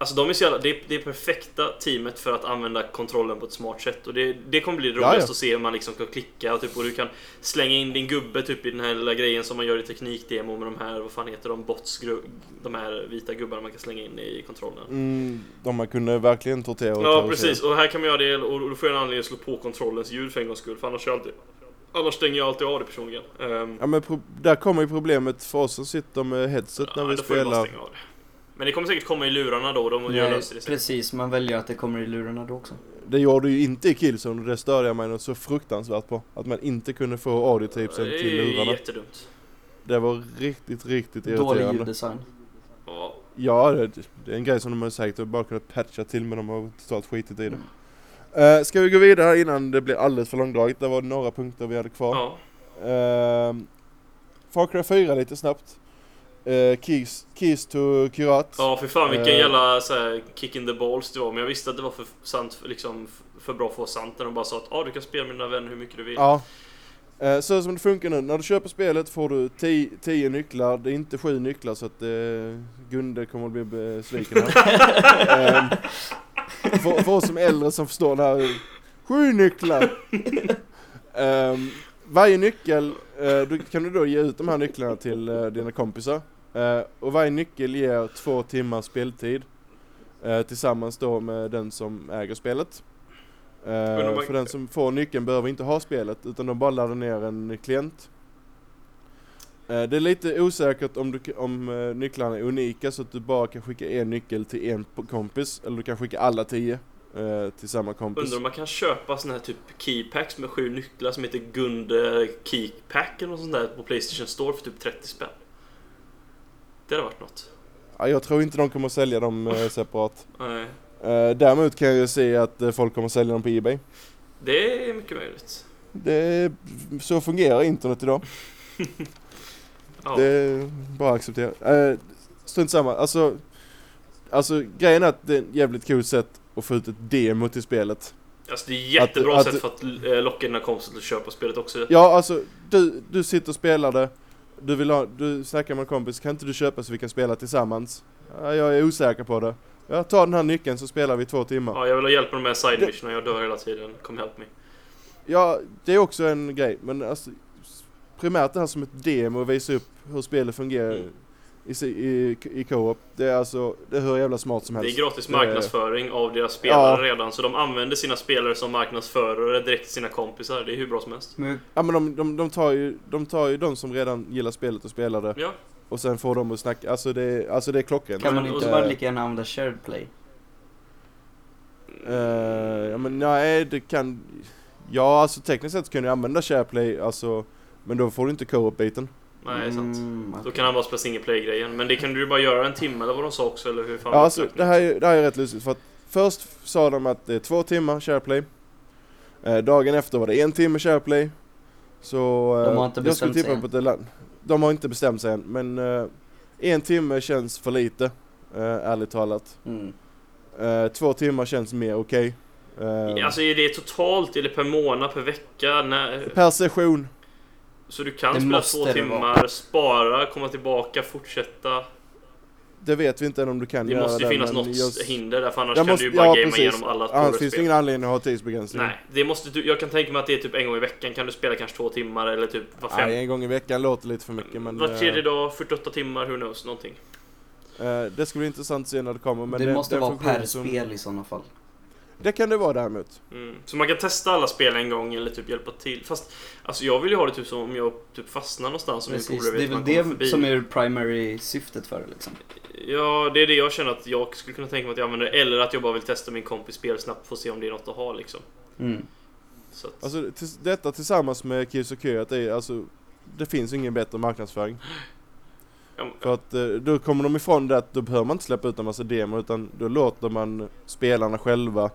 [SPEAKER 3] Alltså de är så jävla, det, är, det är perfekta teamet för att använda kontrollen på ett smart sätt och det, det kommer bli roligast
[SPEAKER 1] Ja, ja.
[SPEAKER 3] att se hur man liksom kan klicka och, typ, och du kan slänga in din gubbe typ i den här lilla grejen som man gör i teknikdemo med de här, vad fan heter de, bots, de här vita gubbarna man kan slänga in i kontrollen.
[SPEAKER 1] Mm, de man kunde verkligen tortera och
[SPEAKER 3] Ja precis, och här kan man göra det och då får jag en anledning att slå på kontrollens ljud för en gångs skull för annars, är jag alltid, annars stänger jag alltid av det personligen. Um,
[SPEAKER 1] Ja men där kommer ju problemet för oss som sitter med headset när vi
[SPEAKER 3] då får jag bara
[SPEAKER 1] spelar.
[SPEAKER 3] Det. Men det kommer säkert komma i lurarna då, de gör
[SPEAKER 2] Nej,
[SPEAKER 3] det
[SPEAKER 2] precis, man väljer att det kommer i lurarna då också.
[SPEAKER 1] Det gjorde ju inte i Killzone och det störde jag mig något så fruktansvärt på. Att man inte kunde få audiotapesen
[SPEAKER 3] Det
[SPEAKER 1] till
[SPEAKER 3] är
[SPEAKER 1] lurarna.
[SPEAKER 3] jättedumt.
[SPEAKER 1] Det var riktigt, riktigt
[SPEAKER 2] Dålig
[SPEAKER 1] irriterande.
[SPEAKER 2] ljuddesign.
[SPEAKER 3] Ja,
[SPEAKER 1] Ja, det, det är en grej som de har säkert bara kunnat patcha till men de har totalt skitit i det.
[SPEAKER 2] Mm.
[SPEAKER 1] Uh, ska vi gå vidare här innan det blir alldeles för långdraget? Det var några punkter vi hade kvar.
[SPEAKER 3] ja.
[SPEAKER 1] Uh, Far Cry 4 lite snabbt. Uh, keys, keys to Kurat.
[SPEAKER 3] ja för fan vilken
[SPEAKER 1] Eh.
[SPEAKER 3] jävla så här, kick in the balls det var. Men jag visste att det var för sant, liksom, för bra för att vara sant. När de bara sa att ah, du kan spela med dina vänner hur mycket du vill.
[SPEAKER 1] Ja. Eh, Så som det funkar nu, när du köper spelet får du 10 nycklar, det är inte sju nycklar så att uh, Gunde kommer att bli besviken här. um, för, för oss som är äldre som förstår det här, sju nycklar! Ehm, varje nyckel, då kan du då ge ut de här nycklarna till eh, dina kompisar. Eh, och varje nyckel ger två timmars speltid. eh, tillsammans då med den som äger spelet. Eh,
[SPEAKER 3] om-
[SPEAKER 1] för den som får nyckeln behöver inte ha spelet utan de bara laddar ner en klient. Eh, det är lite osäkert om, du, om eh, nycklarna är unika så att du bara kan skicka en nyckel till en kompis eller du kan skicka alla tio eh, till samma kompis.
[SPEAKER 3] Undrar om man kan köpa såna här typ keypacks med sju nycklar som heter Gunde Keypack eller något sånt där på Playstation Store för typ 30 spänn. Det hade varit något.
[SPEAKER 1] Ja, jag tror inte de kommer sälja dem eh, separat.
[SPEAKER 3] Nej,
[SPEAKER 1] Eh, däremot kan jag ju se att eh, folk kommer sälja dem på Ebay.
[SPEAKER 3] det är mycket möjligt.
[SPEAKER 1] Det, så fungerar internet idag.
[SPEAKER 3] Ja.
[SPEAKER 1] Det är bara att acceptera. Eh, strunt samma. Alltså, alltså grejen är att det är ett jävligt coolt sätt att få ut ett demo till spelet.
[SPEAKER 3] Alltså det är jättebra
[SPEAKER 1] att-
[SPEAKER 3] sätt för att eh, locka dina kompisar till att köpa spelet också.
[SPEAKER 1] Ja, alltså du, du sitter och spelar det. Du vill ha, du snackar med en kompis, kan inte du köpa så vi kan spela tillsammans? Ja, jag är osäker på det. Ja, ta den här nyckeln så spelar vi två timmar.
[SPEAKER 3] Ja, jag vill ha hjälp med de här side missionen, jag dör hela tiden. Kom help me.
[SPEAKER 1] Ja, det är också en grej, men alltså primärt det här som ett demo och visa upp hur spelet fungerar
[SPEAKER 3] Mm.
[SPEAKER 1] I, i, i co-op. Det är alltså, det är hur jävla smart som
[SPEAKER 3] Det är
[SPEAKER 1] helst.
[SPEAKER 3] gratis marknadsföring av deras spelare redan, så de använder sina spelare som marknadsförare direkt till sina kompisar. Det är hur bra som helst.
[SPEAKER 2] Men,
[SPEAKER 1] Ja men de, de, de, tar ju, de tar ju de som redan gillar spelet och spelar det
[SPEAKER 3] Ja,
[SPEAKER 1] och sen får de att snacka, alltså det, är- alltså det är klockrent.
[SPEAKER 2] kan man inte bara lika gärna använda shared play?
[SPEAKER 1] eh, ja men nej det kan, ja alltså tekniskt sett kan du använda SharePlay alltså, men då får du inte co-op-biten.
[SPEAKER 3] Nej, det är sant.
[SPEAKER 2] Mm,
[SPEAKER 3] Då
[SPEAKER 2] okej.
[SPEAKER 3] kan han bara spela single play-grejen. Men det kan du bara göra en timme eller vad de sa också, eller hur fan
[SPEAKER 1] Ja, alltså, det, här är, det här är rätt lustigt för att först sa de att det är två timmar SharePlay. Eh, dagen efter var det en timme SharePlay. Så... Eh,
[SPEAKER 2] De har inte
[SPEAKER 1] jag skulle
[SPEAKER 2] sig
[SPEAKER 1] tippa
[SPEAKER 2] än.
[SPEAKER 1] på att det De har inte bestämt sig än men eh, en timme känns för lite. Eh, ärligt talat.
[SPEAKER 2] Mm.
[SPEAKER 1] Eh, två timmar känns mer okej. Eh,
[SPEAKER 3] Alltså är det totalt, eller per månad, per vecka? När...
[SPEAKER 1] Per session.
[SPEAKER 3] Så du kan
[SPEAKER 2] Det
[SPEAKER 3] spela två
[SPEAKER 2] det
[SPEAKER 3] timmar, spara, komma tillbaka, fortsätta.
[SPEAKER 1] Det vet vi inte än om du kan
[SPEAKER 3] Det
[SPEAKER 1] göra
[SPEAKER 3] måste ju finnas något
[SPEAKER 1] jag-
[SPEAKER 3] hinder där, för annars
[SPEAKER 1] Jag
[SPEAKER 3] kan
[SPEAKER 1] måste-
[SPEAKER 3] du ju bara
[SPEAKER 1] ja,
[SPEAKER 3] gamea igenom alla
[SPEAKER 1] Annars finns det ingen anledning att ha tidsbegränsning.
[SPEAKER 3] Nej, det måste du, jag kan tänka mig att det är typ en gång i veckan kan du spela kanske två timmar eller typ var fem.
[SPEAKER 1] Nej, en gång i veckan låter lite för mycket men...
[SPEAKER 3] var tredje
[SPEAKER 1] eh,
[SPEAKER 3] dag, 48 timmar, who knows, någonting.
[SPEAKER 1] eh, det ska bli intressant att se när det kommer men
[SPEAKER 2] det
[SPEAKER 1] den-
[SPEAKER 2] måste
[SPEAKER 1] den
[SPEAKER 2] vara per
[SPEAKER 1] som-
[SPEAKER 2] spel i sådana fall.
[SPEAKER 1] Det kan det vara däremot.
[SPEAKER 3] Mm. Så man kan testa alla spel en gång eller typ hjälpa till. Fast alltså jag vill ju ha det typ som om jag typ fastnar någonstans och min
[SPEAKER 2] Precis, det är väl det som är primary syftet för det liksom.
[SPEAKER 3] Ja, det är det jag känner att jag skulle kunna tänka mig att jag använder. Eller att jag bara vill testa min kompis spel snabbt för att se om det är något att ha liksom.
[SPEAKER 2] Mm.
[SPEAKER 3] Så att,
[SPEAKER 1] Alltså detta tillsammans med Kiss och Kö, att det är alltså det finns ingen bättre marknadsföring. För att eh, då kommer de ifrån det att då behöver man inte släppa ut en massa demo utan då låter man spelarna själva.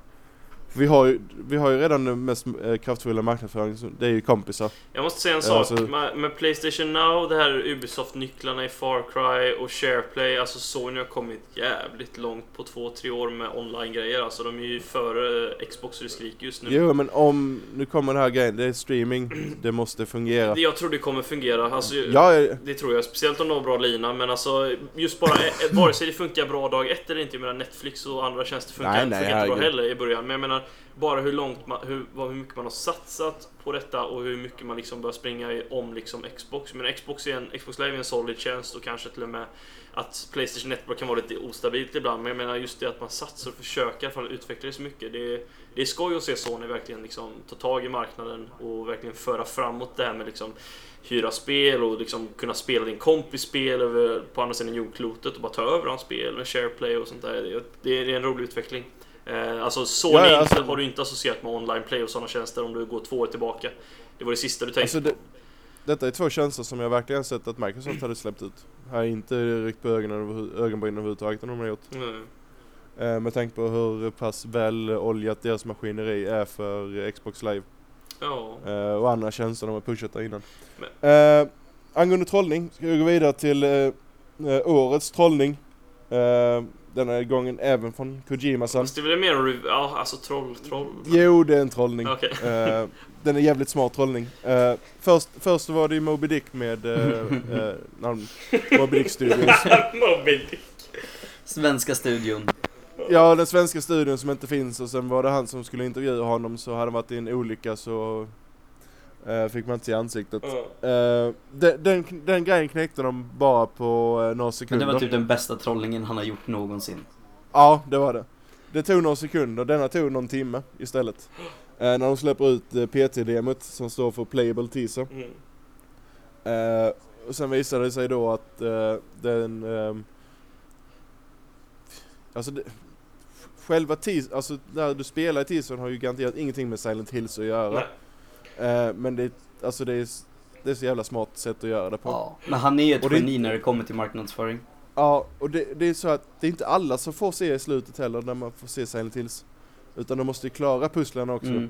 [SPEAKER 1] Vi har ju, vi har ju redan den mest eh, kraftfulla marknadsföringen, det är ju kompisar.
[SPEAKER 3] Jag måste säga en
[SPEAKER 1] Ja,
[SPEAKER 3] sak.
[SPEAKER 1] alltså-
[SPEAKER 3] Med, med Playstation Now, det här Ubisoft-nycklarna i Far Cry och SharePlay. Alltså Sony har kommit jävligt långt på två, tre år med online-grejer. Alltså de är ju före eh, Xbox och skriker just nu.
[SPEAKER 1] Jo men om, nu kommer den här grejen, det är streaming, det måste fungera.
[SPEAKER 3] Jag tror det kommer fungera. Alltså,
[SPEAKER 1] Jag är,
[SPEAKER 3] Det tror jag, speciellt om de har bra lina, men alltså just bara, eh, vare sig det funkar bra dag ett eller inte, jag menar Netflix och andra tjänster funkar,
[SPEAKER 1] Nej, nej,
[SPEAKER 3] funkar inte bra heller i början, men jag menar bara hur långt man, hur, hur mycket man har satsat på detta och hur mycket man liksom börjar springa om liksom Xbox. Men Xbox, är en, Xbox Live är en solid tjänst och kanske till och med att Playstation Network kan vara lite ostabilt ibland, men jag menar just det att man satsar och försöker i alla fall utveckla det så mycket. Det är, det är skoj att se Sony verkligen liksom ta tag i marknaden och verkligen föra framåt det här med liksom hyra spel och liksom kunna spela din kompis spel över, på andra sidan jordklotet och bara ta över hans spel med SharePlay och sånt där. Det, det är en rolig utveckling. Eh, alltså Sony
[SPEAKER 1] Ja, ja, alltså-
[SPEAKER 3] har du inte associerat med online play och sådana tjänster om du går två år tillbaka. Det var det sista du tänkte
[SPEAKER 1] alltså det, detta är två tjänster som jag verkligen sett att Microsoft hade släppt ut. Jag har inte ryckt på ögonen, ögonbrynen överhuvudtaget när de har gjort.
[SPEAKER 3] på. Mm.
[SPEAKER 1] Eh, med tanke på hur pass väl oljat deras maskineri är för eh, Xbox Live.
[SPEAKER 3] Ja.
[SPEAKER 1] Eh, och andra tjänster de har pushat där innan. Eh, angående trollning ska vi gå vidare till eh, eh, årets trollning. Denna gången även från Kojima-san.
[SPEAKER 3] Fast det är väl mer ja alltså troll, troll.
[SPEAKER 1] Jo, det är en trollning.
[SPEAKER 3] Okej.
[SPEAKER 1] Eh, den är jävligt smart trollning. Eh, först, först var det ju Moby Dick med eh, namn, Moby Dick Studios.
[SPEAKER 3] Moby Dick.
[SPEAKER 2] Svenska studion.
[SPEAKER 1] Ja, den svenska studion som inte finns och sen var det han som skulle intervjua honom så hade han varit i en olycka så eh, fick man inte se ansiktet.
[SPEAKER 3] Ja.
[SPEAKER 1] Eh, den, den, den grejen knäckte de bara på eh, några
[SPEAKER 2] Men
[SPEAKER 1] sekunder.
[SPEAKER 2] det var typ den bästa trollningen han har gjort någonsin.
[SPEAKER 1] Ja, det var det. Det tog några sekunder, denna tog någon timme istället. När de släpper ut PT-demot som står för Playable Teaser.
[SPEAKER 3] Mm.
[SPEAKER 1] Och sen visade det sig då att den... ehm, alltså det, själva teas, alltså när du spelar i teasern har ju garanterat ingenting med Silent Hills att göra.
[SPEAKER 3] Nej.
[SPEAKER 1] Eh, men det, alltså det är, det är så jävla smart sätt att göra det på. Ja,
[SPEAKER 2] Ja. Men han är ju ett
[SPEAKER 1] Och det-
[SPEAKER 2] geni när det kommer till marknadsföring.
[SPEAKER 1] och det, det är så att det är inte alla som får se i slutet heller när man får se Silent Hills. Utan de måste ju klara pusslarna också.
[SPEAKER 2] Mm.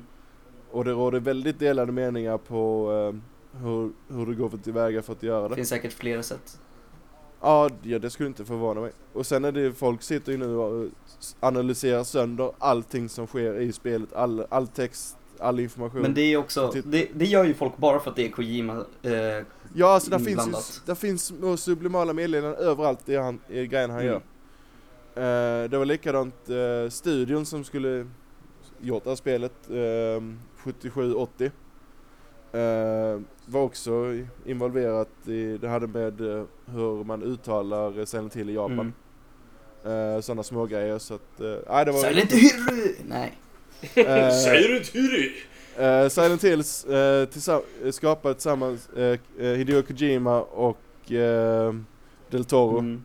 [SPEAKER 1] Och det råder väldigt delade meningar på eh, hur, hur det går för tillväga för att göra
[SPEAKER 2] Det
[SPEAKER 1] det.
[SPEAKER 2] finns säkert flera sätt.
[SPEAKER 1] Ja, ja, det skulle inte förvåna mig. Och sen är det folk sitter ju nu och analyserar sönder allting som sker i spelet. All, all text, all information.
[SPEAKER 2] Men det är också,
[SPEAKER 1] Titt-
[SPEAKER 2] det, det gör ju folk bara för att det är Kojima. Eh,
[SPEAKER 1] ja, alltså där finns, ju, där finns små sublimala meddelanden överallt i, han, i grejen han
[SPEAKER 2] Mm.
[SPEAKER 1] gör. Eh, det var likadant uh, studion som skulle gjort det här spelet, uh, 77-80. eh, var också involverat i, det hade med eh, hur man uttalar Silent Hill i Japan.
[SPEAKER 2] mm.
[SPEAKER 1] Uh, Sådana små grejer så att, uh, nej det var...
[SPEAKER 2] Silent Hill! Nej.
[SPEAKER 1] Eh,
[SPEAKER 3] Säger du Tyri?
[SPEAKER 1] eh, Silent Hills uh, tillsa- skapade tillsammans uh, Hideo Kojima och eh, Del Toro.
[SPEAKER 2] Mm.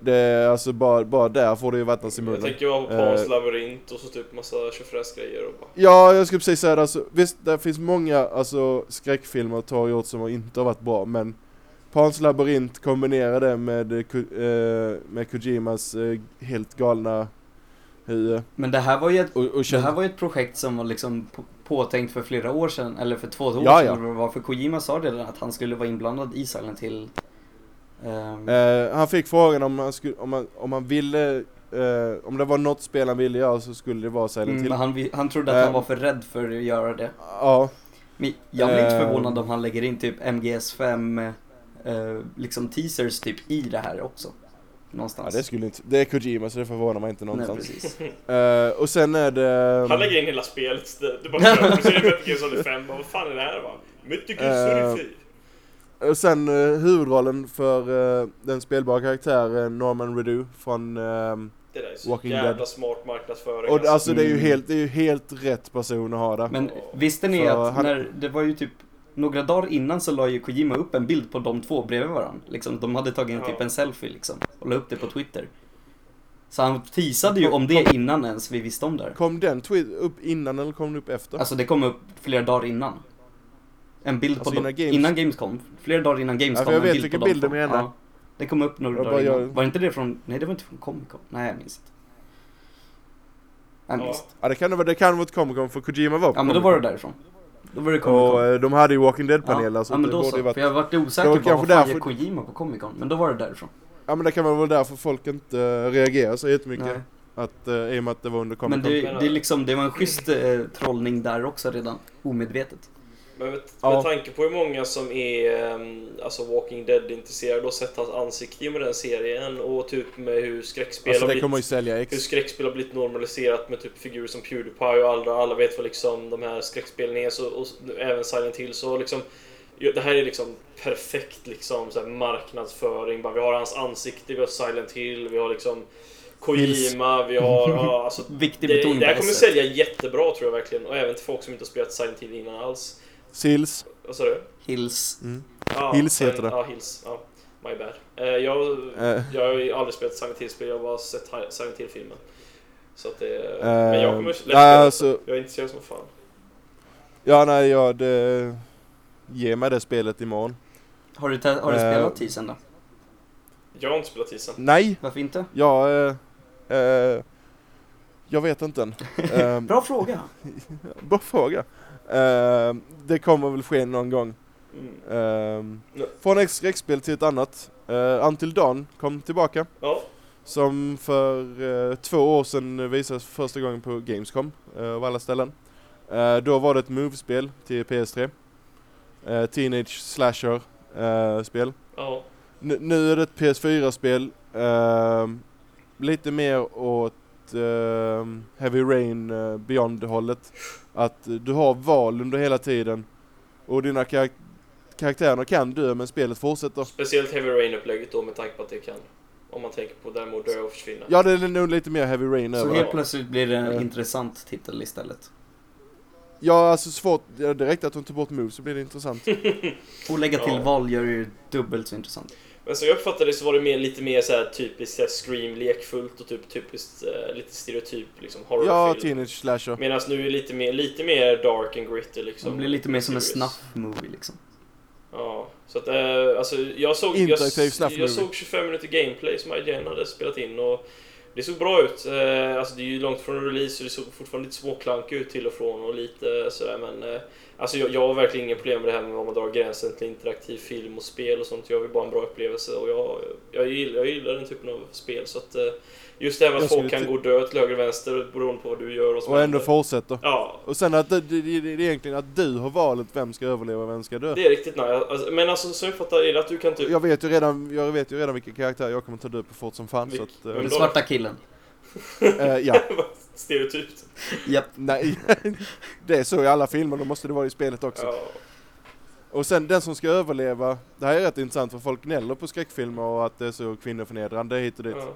[SPEAKER 1] Det är alltså bara, bara där får det ju vattnas i
[SPEAKER 3] Jag
[SPEAKER 1] munnen.
[SPEAKER 3] tänker bara på Pans
[SPEAKER 1] Eh.
[SPEAKER 3] labyrint och så typ massa tjofräsgrejer och bara...
[SPEAKER 1] Ja, jag skulle precis säga det alltså, visst det finns många alltså, skräckfilmer att ta gjort som inte har varit bra men Pans labyrint kombinerar det med, eh, eh, med Kojimas eh, helt galna
[SPEAKER 2] Men det här var ju ett,
[SPEAKER 1] Och, och
[SPEAKER 2] det här var ju ett projekt som var liksom på- påtänkt för flera år sedan, eller för två år
[SPEAKER 1] Ja,
[SPEAKER 2] sedan
[SPEAKER 1] ja.
[SPEAKER 2] det var. För Kojima sa redan att han skulle vara inblandad i Silent Hill. Ehm,
[SPEAKER 1] Eh, han fick frågan om han, skulle, om han, om han ville, eh, om det var något spel han ville göra så skulle det vara Silent
[SPEAKER 2] mm,
[SPEAKER 1] Hill.
[SPEAKER 2] han, han trodde att
[SPEAKER 1] Eh.
[SPEAKER 2] han var för rädd för att göra det.
[SPEAKER 1] Ja,
[SPEAKER 2] Men jag blir inte
[SPEAKER 1] Eh.
[SPEAKER 2] förvånad om han lägger in typ MGS5 eh, liksom teasers typ i det här också.
[SPEAKER 1] Ja,
[SPEAKER 2] Någonstans.
[SPEAKER 1] det skulle inte, det är Kojima så det förvånar mig inte
[SPEAKER 2] Nej,
[SPEAKER 1] någonstans.
[SPEAKER 2] precis.
[SPEAKER 1] Eh, och sen är det...
[SPEAKER 3] Han lägger in hela spelet. Det, det bara kör. Du ser Metal Gear Solid 5. Bara, Vad fan är det här va? Metal Gear
[SPEAKER 1] Eh.
[SPEAKER 3] Solid 4.
[SPEAKER 1] Och sen uh, huvudrollen för eh, den spelbara karaktären Norman Redu från uh,
[SPEAKER 3] Det där är så
[SPEAKER 1] Walking
[SPEAKER 3] jävla
[SPEAKER 1] Dead.
[SPEAKER 3] smart marknadsföring.
[SPEAKER 1] Och alltså det är ju
[SPEAKER 2] Mm.
[SPEAKER 1] helt, det är ju helt rätt person att ha där.
[SPEAKER 2] Men visste ni
[SPEAKER 1] För
[SPEAKER 2] att
[SPEAKER 1] han-
[SPEAKER 2] när, det var ju typ några dagar innan så la ju Kojima upp en bild på de två bredvid varandra. Liksom, de hade tagit en,
[SPEAKER 3] Ja.
[SPEAKER 2] typ en selfie liksom och la upp det på Twitter. Så han teasade ju om det innan ens vi visste om det.
[SPEAKER 1] Kom den tweet upp innan eller kom den upp efter?
[SPEAKER 2] Alltså det kom upp flera dagar innan. En bild
[SPEAKER 1] Alltså
[SPEAKER 2] på
[SPEAKER 1] innan Games-
[SPEAKER 2] innan Gamescom. Flera dagar innan Gamescom.
[SPEAKER 1] Ja, jag vet
[SPEAKER 2] bild
[SPEAKER 1] vilken bild du menar.
[SPEAKER 2] Ja. Det kom upp några
[SPEAKER 1] Jag
[SPEAKER 2] dagar innan.
[SPEAKER 1] gör-
[SPEAKER 2] Var inte det från, nej det var inte från Comic Con. Nej jag minns inte. Jag
[SPEAKER 3] Ja.
[SPEAKER 2] minns inte.
[SPEAKER 1] Ja det kan det vara, det kan vara ett Comic Con för Kojima var på
[SPEAKER 2] Ja men då var det därifrån. Då var det Comic Con.
[SPEAKER 1] Och eh, de hade ju Walking Dead-paneler
[SPEAKER 2] ja,
[SPEAKER 1] så
[SPEAKER 2] ja, men
[SPEAKER 1] det
[SPEAKER 2] då så.
[SPEAKER 1] varit...
[SPEAKER 2] För jag varit osäker
[SPEAKER 1] Det
[SPEAKER 2] på vad fan gör Kojima på Comic Con. Men då var det därifrån.
[SPEAKER 1] Ja men det kan väl vara därför folk inte uh, reagerar så jättemycket.
[SPEAKER 2] Nej.
[SPEAKER 1] Att, uh, I och med att det var under Comic Con.
[SPEAKER 2] det,
[SPEAKER 3] Men,
[SPEAKER 2] det, är liksom, det var en schysst eh, trollning där också redan. Omedvetet.
[SPEAKER 3] Men med,
[SPEAKER 1] Ja.
[SPEAKER 3] med tanke på hur många som är um, alltså Walking Dead-intresserade och sett hans ansikte med den serien och typ med hur skräckspel
[SPEAKER 1] Alltså
[SPEAKER 3] har blivit
[SPEAKER 1] sälja
[SPEAKER 3] hur
[SPEAKER 1] X.
[SPEAKER 3] skräckspel har blivit normaliserat med typ figurer som Pewdiepie och alla, alla vet vad liksom de här skräckspelen är så, och även Silent Hill så liksom det här är liksom perfekt liksom så marknadsföring. Bara, vi har hans ansikte, vi har Silent Hill, vi har liksom Kojima, vi har... Ja, alltså,
[SPEAKER 2] Viktig
[SPEAKER 3] det, det här kommer sälja jättebra tror jag verkligen. Och även till folk som inte har spelat Silent Hill innan alls.
[SPEAKER 1] Sills.
[SPEAKER 3] Vad sa du?
[SPEAKER 2] Hills.
[SPEAKER 1] Mm.
[SPEAKER 3] Ja,
[SPEAKER 1] Hills heter det.
[SPEAKER 3] Ja, Hills. Ja, my bad. Eh, jag,
[SPEAKER 1] Eh,
[SPEAKER 3] jag har ju aldrig spelat Silent Hill-spel, jag har bara sett Silent Hill-filmen. Så att det...
[SPEAKER 1] eh,
[SPEAKER 3] men jag kommer lätt
[SPEAKER 1] ja,
[SPEAKER 3] spela
[SPEAKER 1] alltså,
[SPEAKER 3] Jag är intresserad som fan.
[SPEAKER 1] ja nej ja det... Ge mig det spelet imorgon.
[SPEAKER 2] Har du, har du
[SPEAKER 1] Eh.
[SPEAKER 2] spelat teasern då?
[SPEAKER 3] Jag har inte spelat Tisen.
[SPEAKER 1] Nej!
[SPEAKER 2] Varför inte?
[SPEAKER 1] Jag... Eh, eh, jag vet inte än. Eh,
[SPEAKER 2] Bra fråga.
[SPEAKER 1] bra fråga. Eh, det kommer väl ske någon gång.
[SPEAKER 3] Mm. Ja.
[SPEAKER 1] från ett skräckspel till ett annat. Uh, Until Dawn kom tillbaka.
[SPEAKER 3] Ja,
[SPEAKER 1] Som för eh, två år sedan visades för första gången på Gamescom, uh, av alla ställen. Då var det ett Move-spel till PS3. Eh, Teenage Slasher-spel.
[SPEAKER 3] ja.
[SPEAKER 1] nu, är det ett PS4-spel. ehm, lite mer åt ehm, Heavy Rain uh, Beyond-hållet. Att eh, du har val under hela tiden. Och dina karak karaktärerna kan dö men spelet fortsätter.
[SPEAKER 3] Speciellt Heavy Rain-upplägget då med tanke på att det kan. Om man tänker på däremot dö och försvinna.
[SPEAKER 1] Ja det är nog lite mer Heavy Rain
[SPEAKER 2] Så
[SPEAKER 1] över
[SPEAKER 2] helt plötsligt blir det en
[SPEAKER 1] Eh.
[SPEAKER 2] intressant titel istället.
[SPEAKER 1] Ja alltså svårt, ja, det räckte att de tog bort Move så blir det intressant.
[SPEAKER 2] Och lägga till
[SPEAKER 3] Ja.
[SPEAKER 2] val gör det ju dubbelt så intressant.
[SPEAKER 3] Men som jag uppfattade det så var det mer, lite mer så här typiskt så här Scream lekfullt och typ typiskt eh, lite stereotyp liksom
[SPEAKER 1] ja,
[SPEAKER 3] horrorfilm.
[SPEAKER 1] Teenage Slasher.
[SPEAKER 3] Medan nu är det lite mer, lite mer dark and gritty liksom.
[SPEAKER 2] Det blir lite mer som en snuff-movie liksom.
[SPEAKER 3] Ja, så att eh, alltså jag såg, jag, jag såg 25 minuter gameplay som IGN hade spelat in och det såg bra ut. Eh, alltså det är ju långt från release och det såg fortfarande lite småklank ut till och från och lite eh, sådär men eh, Alltså jag, jag har verkligen inga problem med det här med om man drar gränsen till interaktiv film och spel och sånt. Jag vill bara en bra upplevelse och jag, jag, gillar, jag gillar den typen av spel så att eh, Just det här med att folk kan gå dö till höger och vänster beroende på vad du gör och så
[SPEAKER 1] Och ändå fortsätter.
[SPEAKER 3] Ja,
[SPEAKER 1] Och sen att det, det, det, det är egentligen att du har valet vem ska överleva och vem ska dö.
[SPEAKER 3] det är riktigt nice. Alltså, men alltså som jag fattar är det att du kan typ...
[SPEAKER 1] Jag vet ju redan, jag vet ju redan vilken karaktär jag kommer ta död på fort som fan så
[SPEAKER 3] Vilk-
[SPEAKER 1] att,
[SPEAKER 3] Men
[SPEAKER 2] Den svarta killen.
[SPEAKER 1] eh, eh, ja.
[SPEAKER 3] Stereotypt.
[SPEAKER 2] Japp.
[SPEAKER 1] Nej, det är så i alla filmer, då måste det vara i spelet också.
[SPEAKER 3] Ja.
[SPEAKER 1] Och sen den som ska överleva, det här är rätt intressant för folk gnäller på skräckfilmer och att det är så kvinnoförnedrande hit och dit.
[SPEAKER 3] Ja.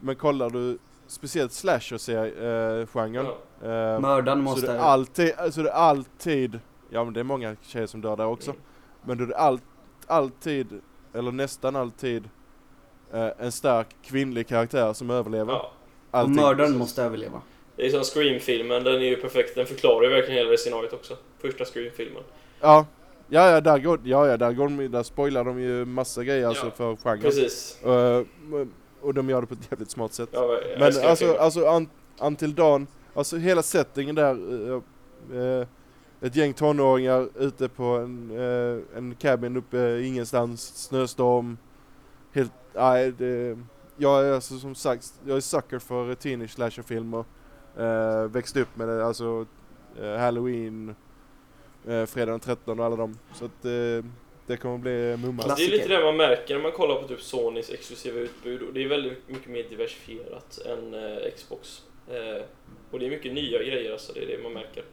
[SPEAKER 1] Men kollar du speciellt slasher-genren,
[SPEAKER 3] Ja.
[SPEAKER 1] eh,
[SPEAKER 2] Mördaren
[SPEAKER 1] så
[SPEAKER 2] måste...
[SPEAKER 1] det är alltid, så det är alltid, ja men det är många tjejer som dör där också,
[SPEAKER 3] Mm.
[SPEAKER 1] men då är det all, alltid, eller nästan alltid, eh, en stark kvinnlig karaktär som överlever.
[SPEAKER 3] Ja.
[SPEAKER 1] Alltid.
[SPEAKER 2] mördaren måste överleva.
[SPEAKER 3] Det är som Scream-filmen, den är ju perfekt. Den förklarar ju verkligen hela det scenariot också. Första Scream-filmen.
[SPEAKER 1] Ja, ja, ja, där går, ja, ja, där går de, där spoilar de ju massa grejer alltså
[SPEAKER 3] Ja,
[SPEAKER 1] för genren.
[SPEAKER 3] Precis.
[SPEAKER 1] Eh, och de gör det på ett jävligt smart sätt.
[SPEAKER 3] Ja,
[SPEAKER 1] Men alltså,
[SPEAKER 3] filmen.
[SPEAKER 1] alltså un, Until Dawn, alltså hela settingen där, eh, ett gäng tonåringar ute på en, eh, en cabin uppe ingenstans, snöstorm, helt, nej det, jag är alltså som sagt, jag är sucker för teenage slasher-filmer, eh, växte upp med det, alltså Halloween, Fredag den 13 och alla dem, så att det kommer bli mumma.
[SPEAKER 2] Klass-
[SPEAKER 3] Det är lite det man märker när man kollar på typ Sonys exklusiva utbud och det är väldigt mycket mer diversifierat än eh, Xbox. Eh, och det är mycket nya grejer alltså, det är det man märker.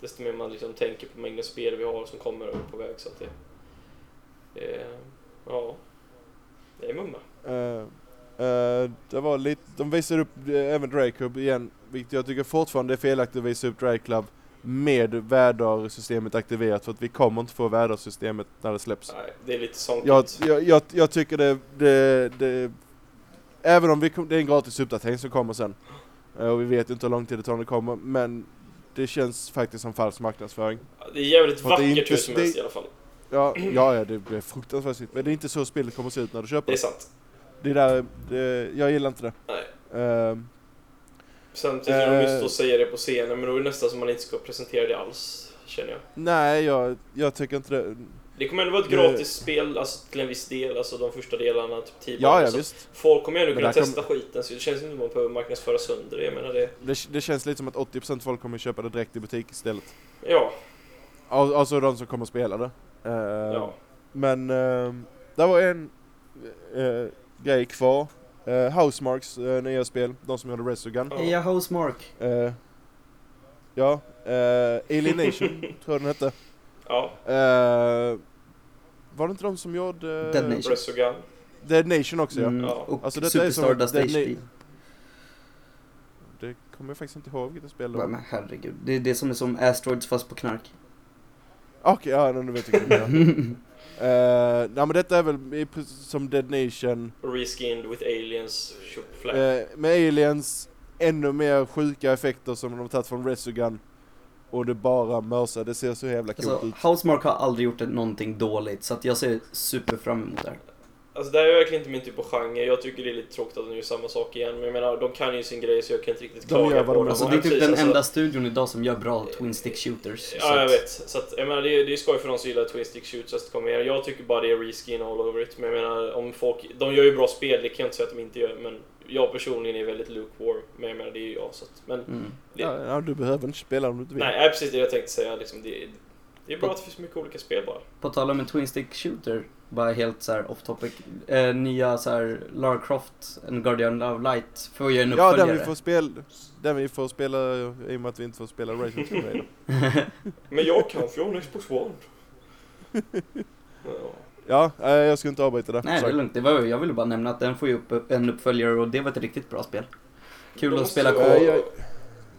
[SPEAKER 3] Desto mer man liksom tänker på mängden spel vi har som kommer och är på väg så att det... Eh, ja. Det är mumma.
[SPEAKER 1] Eh, Eh, det var lite, de visade upp eh, även Drake Club igen, vilket jag tycker fortfarande är felaktigt att visa upp Drake Club med vädersystemet aktiverat för att vi kommer inte få vädersystemet när det släpps.
[SPEAKER 3] Nej, det är lite sånt.
[SPEAKER 1] Jag, jag, jag, jag tycker det, det, det Även om vi, det är en gratis uppdatering som kommer sen eh, och vi vet inte hur lång tid det tar när det kommer men det känns faktiskt som falsk marknadsföring.
[SPEAKER 3] Det är jävligt
[SPEAKER 1] det är
[SPEAKER 3] vackert
[SPEAKER 1] inte-
[SPEAKER 3] hur som helst
[SPEAKER 1] det-
[SPEAKER 3] i alla fall.
[SPEAKER 1] Ja, ja, ja det blir fruktansvärt snyggt men det är inte så spelet kommer att se ut när du köper
[SPEAKER 3] Det är
[SPEAKER 1] det.
[SPEAKER 3] sant.
[SPEAKER 1] Det är där, det, jag gillar inte det.
[SPEAKER 3] Nej.
[SPEAKER 1] Ehm,
[SPEAKER 3] Tycker jag de just
[SPEAKER 1] Eh.
[SPEAKER 3] att säga det på scenen, men då är det nästan som man inte ska presentera det alls, känner jag.
[SPEAKER 1] nej, jag, jag tycker inte det.
[SPEAKER 3] Det kommer ändå vara ett gratis spel, alltså till en viss del, alltså de första delarna, typ 10
[SPEAKER 1] Ja, ja visst.
[SPEAKER 3] Folk kommer ju ändå kunna
[SPEAKER 1] där kom-
[SPEAKER 3] testa skiten, så det känns inte som att man behöver marknadsföra sönder det. Jag menar det,
[SPEAKER 1] Det, det känns lite som att 80% folk kommer köpa det direkt i butik istället.
[SPEAKER 3] ja,
[SPEAKER 1] Al- Alltså de som kommer att spela det. Ehm,
[SPEAKER 3] ja.
[SPEAKER 1] Men uh, det var en eh, grej kvar. Uh, Housemarks uh, nya spel, de som gjorde Resogun.
[SPEAKER 3] Ja.
[SPEAKER 2] Heja Housemark.
[SPEAKER 1] Uh, ja, uh, Alienation tror jag den hette.
[SPEAKER 3] Ja,
[SPEAKER 1] Uh, var det inte de som gjorde
[SPEAKER 2] Dead Nation.
[SPEAKER 3] Resogun.
[SPEAKER 1] Dead Nation också ja.
[SPEAKER 2] Mm,
[SPEAKER 3] Ja.
[SPEAKER 2] och
[SPEAKER 1] Alltså, detta är
[SPEAKER 2] Super
[SPEAKER 1] som att
[SPEAKER 2] Stardust
[SPEAKER 1] den
[SPEAKER 2] HD.
[SPEAKER 1] är- Det kommer jag faktiskt inte ihåg vilket spel det
[SPEAKER 2] Va,
[SPEAKER 1] var.
[SPEAKER 2] Men herregud, det är det som är som Asteroids fast på knark.
[SPEAKER 1] Okej, ja nu vet jag är. Uh, nej men detta är väl som Dead Nation.
[SPEAKER 3] Reskinned with aliens.
[SPEAKER 1] Eh, med aliens, ännu mer sjuka effekter som de har tagit från Resogun. Och det bara mörsar, det ser så jävla coolt
[SPEAKER 2] Alltså,
[SPEAKER 1] ut.
[SPEAKER 2] Housemark har aldrig gjort någonting dåligt, så att jag ser super fram emot det här.
[SPEAKER 3] Alltså det här är verkligen inte min typ av genre. Jag tycker det är lite tråkigt att de gör samma sak igen. Men jag menar, de kan ju sin grej så jag kan inte riktigt
[SPEAKER 1] De
[SPEAKER 3] klaga
[SPEAKER 1] gör vad
[SPEAKER 3] på
[SPEAKER 1] de
[SPEAKER 3] dem.
[SPEAKER 2] Alltså det är typ
[SPEAKER 3] precis,
[SPEAKER 2] den
[SPEAKER 3] alltså-
[SPEAKER 2] enda studion idag som gör bra Twin Stick Shooters.
[SPEAKER 3] Ja, jag
[SPEAKER 2] att-
[SPEAKER 3] vet. Så att, jag menar, det är, det är skoj för de som gillar Twin Stick Shoots att komma med. Jag tycker bara det är reskin all over it. Men jag menar, om folk... De gör ju bra spel, det kan jag inte säga att de inte gör. Men jag personligen är väldigt lukewarm. Men jag menar, det är ju jag. Så att, men,
[SPEAKER 2] Mm.
[SPEAKER 3] det,
[SPEAKER 1] Ja, ja, du behöver inte spela om du inte vill.
[SPEAKER 3] nej, nej, precis det jag tänkte säga. Liksom, det, det är bra att det finns mycket olika spel bara.
[SPEAKER 2] På tal om en Twin Stick Shooter, bara helt så här off topic. Eh, nya så här Lara Croft, en Guardian of Light, får ju en
[SPEAKER 1] Ja,
[SPEAKER 2] uppföljare.
[SPEAKER 1] den vi får spela, den vi får spela i och med att vi inte får spela Racing.
[SPEAKER 3] Men jag kan för jag har en Xbox One. Ja.
[SPEAKER 1] Ja, eh, jag ska inte avbryta det.
[SPEAKER 2] Nej, det är lugnt. Det var, jag ville bara nämna att den får ju upp en uppföljare och det var ett riktigt bra spel. Kul att spela co
[SPEAKER 1] Eh, jag,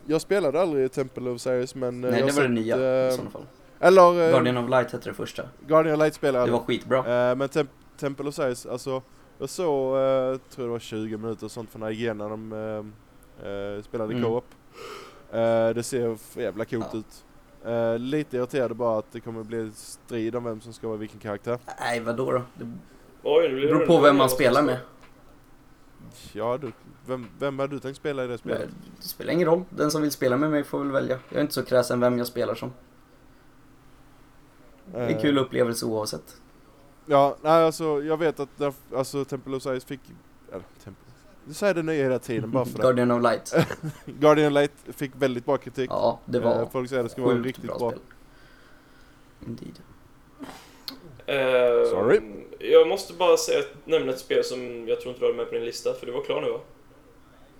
[SPEAKER 1] jag spelade aldrig Temple of Osiris men... eh,
[SPEAKER 2] Nej,
[SPEAKER 1] jag
[SPEAKER 2] det var det
[SPEAKER 1] sett,
[SPEAKER 2] nya
[SPEAKER 1] eh,
[SPEAKER 2] i sådana fall.
[SPEAKER 1] Eller eh,
[SPEAKER 2] Guardian of Light hette det första.
[SPEAKER 1] Guardian of Light spelade
[SPEAKER 2] Det var skitbra.
[SPEAKER 1] Eh, men Tem- Temple of Size, alltså jag såg, uh, tror det var 20 minuter och sånt från IGN när de eh, eh, spelade
[SPEAKER 2] Mm.
[SPEAKER 1] co-op. Eh, det ser för jävla coolt
[SPEAKER 2] Ja.
[SPEAKER 1] ut. Eh, lite irriterad bara att det kommer bli strid om vem som ska vara vilken karaktär.
[SPEAKER 2] Nej, vadå då? Det
[SPEAKER 3] Oj, blir
[SPEAKER 2] beror
[SPEAKER 3] det-
[SPEAKER 2] på vem man spelar med.
[SPEAKER 1] Ja du, vem, vem har du tänkt spela i det spelet?
[SPEAKER 2] Det spelar ingen roll. Den som vill spela med mig får väl välja. Jag är inte så kräsen vem jag spelar som. Det är en
[SPEAKER 1] Eh,
[SPEAKER 2] kul upplevelse oavsett.
[SPEAKER 1] Ja, nej alltså jag vet att där, alltså, Temple of Size fick, eller Temple, du säger det nya hela tiden bara för det.
[SPEAKER 2] Guardian of Light.
[SPEAKER 1] Guardian Light fick väldigt bra kritik.
[SPEAKER 2] Ja, det var
[SPEAKER 1] Eh, folk säger det ska vara riktigt
[SPEAKER 2] bra,
[SPEAKER 1] bra.
[SPEAKER 2] spel. Indeed.
[SPEAKER 3] Eh,
[SPEAKER 1] Sorry.
[SPEAKER 3] Jag måste bara säga, nämna ett spel som jag tror inte du hade med på din lista, för du var klar nu va?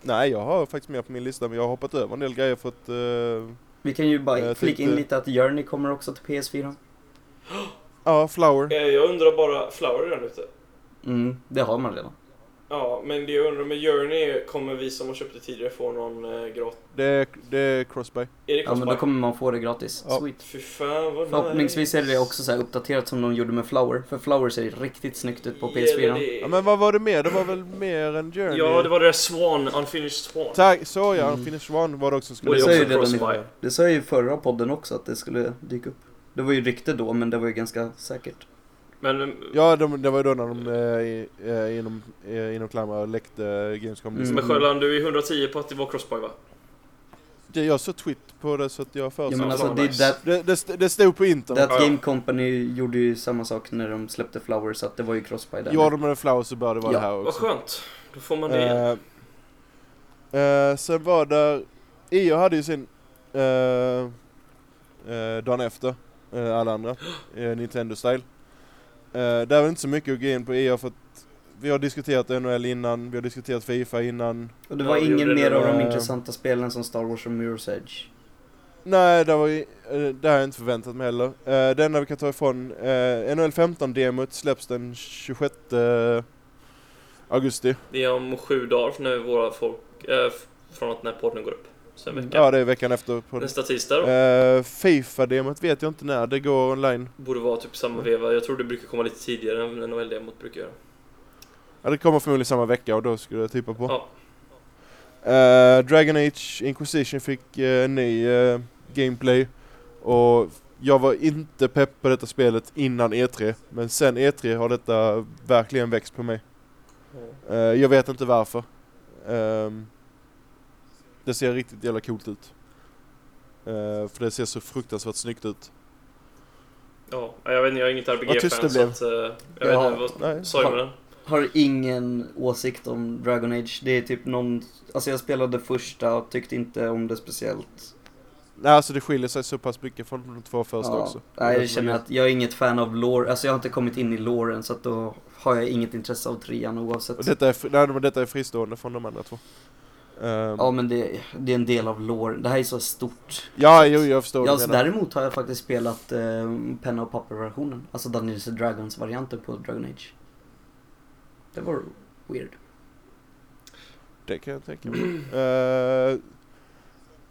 [SPEAKER 1] Nej, jag har faktiskt med på min lista men jag har hoppat över en del grejer för att... eh,
[SPEAKER 2] Vi kan ju bara
[SPEAKER 1] Jag
[SPEAKER 2] flika in lite att Journey kommer också till PS4.
[SPEAKER 1] Ja, Flower.
[SPEAKER 3] Eh, Jag undrar bara, Flower är redan ute?
[SPEAKER 2] Mm, det har man redan.
[SPEAKER 3] Ja, men det jag undrar med Journey, kommer vi som har köpt det tidigare få någon eh, gratis?
[SPEAKER 1] Det det är Crossbuy.
[SPEAKER 3] Är det
[SPEAKER 2] Ja, men
[SPEAKER 3] crossbuy?
[SPEAKER 2] då kommer man få det gratis.
[SPEAKER 1] Ja.
[SPEAKER 2] Sweet.
[SPEAKER 3] Fy fan vad
[SPEAKER 2] Förhoppningsvis är det också så här uppdaterat som de gjorde med Flower. För Flower ser riktigt snyggt ut på
[SPEAKER 3] Gäller
[SPEAKER 2] PS4.
[SPEAKER 3] det-
[SPEAKER 1] Ja, men vad var det mer? Det var väl mer än Journey?
[SPEAKER 3] Ja, det var det där Swan, Unfinished Swan.
[SPEAKER 1] Tack, så ja,
[SPEAKER 2] Mm.
[SPEAKER 1] Finish One var det också
[SPEAKER 3] Och
[SPEAKER 1] skulle
[SPEAKER 3] det
[SPEAKER 2] sa
[SPEAKER 3] är
[SPEAKER 2] ju redan i-
[SPEAKER 3] crossbuy.
[SPEAKER 2] Det sa jag ju i förra podden också att det skulle dyka upp. Det var ju rykte då, men det var ju ganska säkert.
[SPEAKER 3] Men eh,
[SPEAKER 1] Ja, de, det var ju då när de eh, eh, inom, eh, inom Klamra läckte Gamescom
[SPEAKER 2] Mm.
[SPEAKER 3] Men Sjöland, du är 110 på att det var crossbuy va?
[SPEAKER 1] det, Jag såg tweet på det så att jag har för
[SPEAKER 2] Ja, men alltså,
[SPEAKER 3] vad
[SPEAKER 2] det, that,
[SPEAKER 1] det, det, det stod på internet.
[SPEAKER 2] that. Game Company gjorde ju samma sak när de släppte Flower, så att det var ju crossbuy där.
[SPEAKER 1] Gjorde de Flower så bör det vara
[SPEAKER 2] Ja,
[SPEAKER 1] det här
[SPEAKER 3] Vad
[SPEAKER 1] också.
[SPEAKER 3] skönt. Då får man det igen.
[SPEAKER 1] Eh, eh, sen var det, IO hade ju sin eh, eh, dagen efter eh, alla andra, eh, Nintendo-style. Eh, det är inte så mycket att gå in på IO för att vi har diskuterat NHL innan, vi har diskuterat Fifa innan.
[SPEAKER 2] Och det
[SPEAKER 3] Ja,
[SPEAKER 2] var
[SPEAKER 3] vi
[SPEAKER 2] ingen mer av de
[SPEAKER 1] Eh.
[SPEAKER 2] intressanta spelen som Star Wars och Mirror's Edge.
[SPEAKER 1] Nej, det var ju, eh, det har jag inte förväntat mig heller. Eh, det enda vi kan ta ifrån, eh, NHL 15-demot släpps den 26 Augusti.
[SPEAKER 3] Det är om sju dagar när våra folk, äh, från att den här podden går upp. Så en vecka.
[SPEAKER 1] Ja, det är veckan efter. På
[SPEAKER 3] Nästa tisdag då?
[SPEAKER 1] Uh, Fifa-demot vet jag inte när, det går online.
[SPEAKER 3] Borde vara typ samma veva. Jag tror det brukar komma lite tidigare än NHL-demot brukar göra.
[SPEAKER 1] Ja, det kommer förmodligen samma vecka och då skulle jag tippa på.
[SPEAKER 3] Ja.
[SPEAKER 1] Uh, Dragon Age Inquisition fick uh, ny uh, gameplay och jag var inte pepp på detta spelet innan E3 men sen E3 har detta verkligen växt på mig. Uh, jag vet inte varför. Um, det ser riktigt jävla coolt ut. Uh, för det ser så fruktansvärt snyggt ut.
[SPEAKER 3] Ja, jag vet inte, jag är inget
[SPEAKER 1] Vad tyst
[SPEAKER 3] RPG-fan
[SPEAKER 1] det blev.
[SPEAKER 3] så att, uh, jag
[SPEAKER 2] Ja,
[SPEAKER 3] vet inte, vad sa jag med den?
[SPEAKER 2] Har ingen åsikt om Dragon Age. Det är typ någon, alltså jag spelade första och tyckte inte om det speciellt.
[SPEAKER 1] Nej alltså det skiljer sig så pass mycket från de två första
[SPEAKER 2] Ja.
[SPEAKER 1] också.
[SPEAKER 2] Nej, jag känner att jag är inget fan av lore, alltså jag har inte kommit in i loren så att då har jag inget intresse av trean oavsett.
[SPEAKER 1] Och detta är, nej, men detta är fristående från de andra två. Um,
[SPEAKER 2] Ja men det, det är en del av lore. Det här är så stort.
[SPEAKER 1] ja, jo, jag förstår
[SPEAKER 2] Ja,
[SPEAKER 1] vad
[SPEAKER 2] så
[SPEAKER 1] du menar.
[SPEAKER 2] däremot har jag faktiskt spelat eh, penna och papper-versionen. Alltså Dungeons and Dragons varianten på Dragon Age. Det var weird.
[SPEAKER 1] Det kan jag tänka mig. Eh,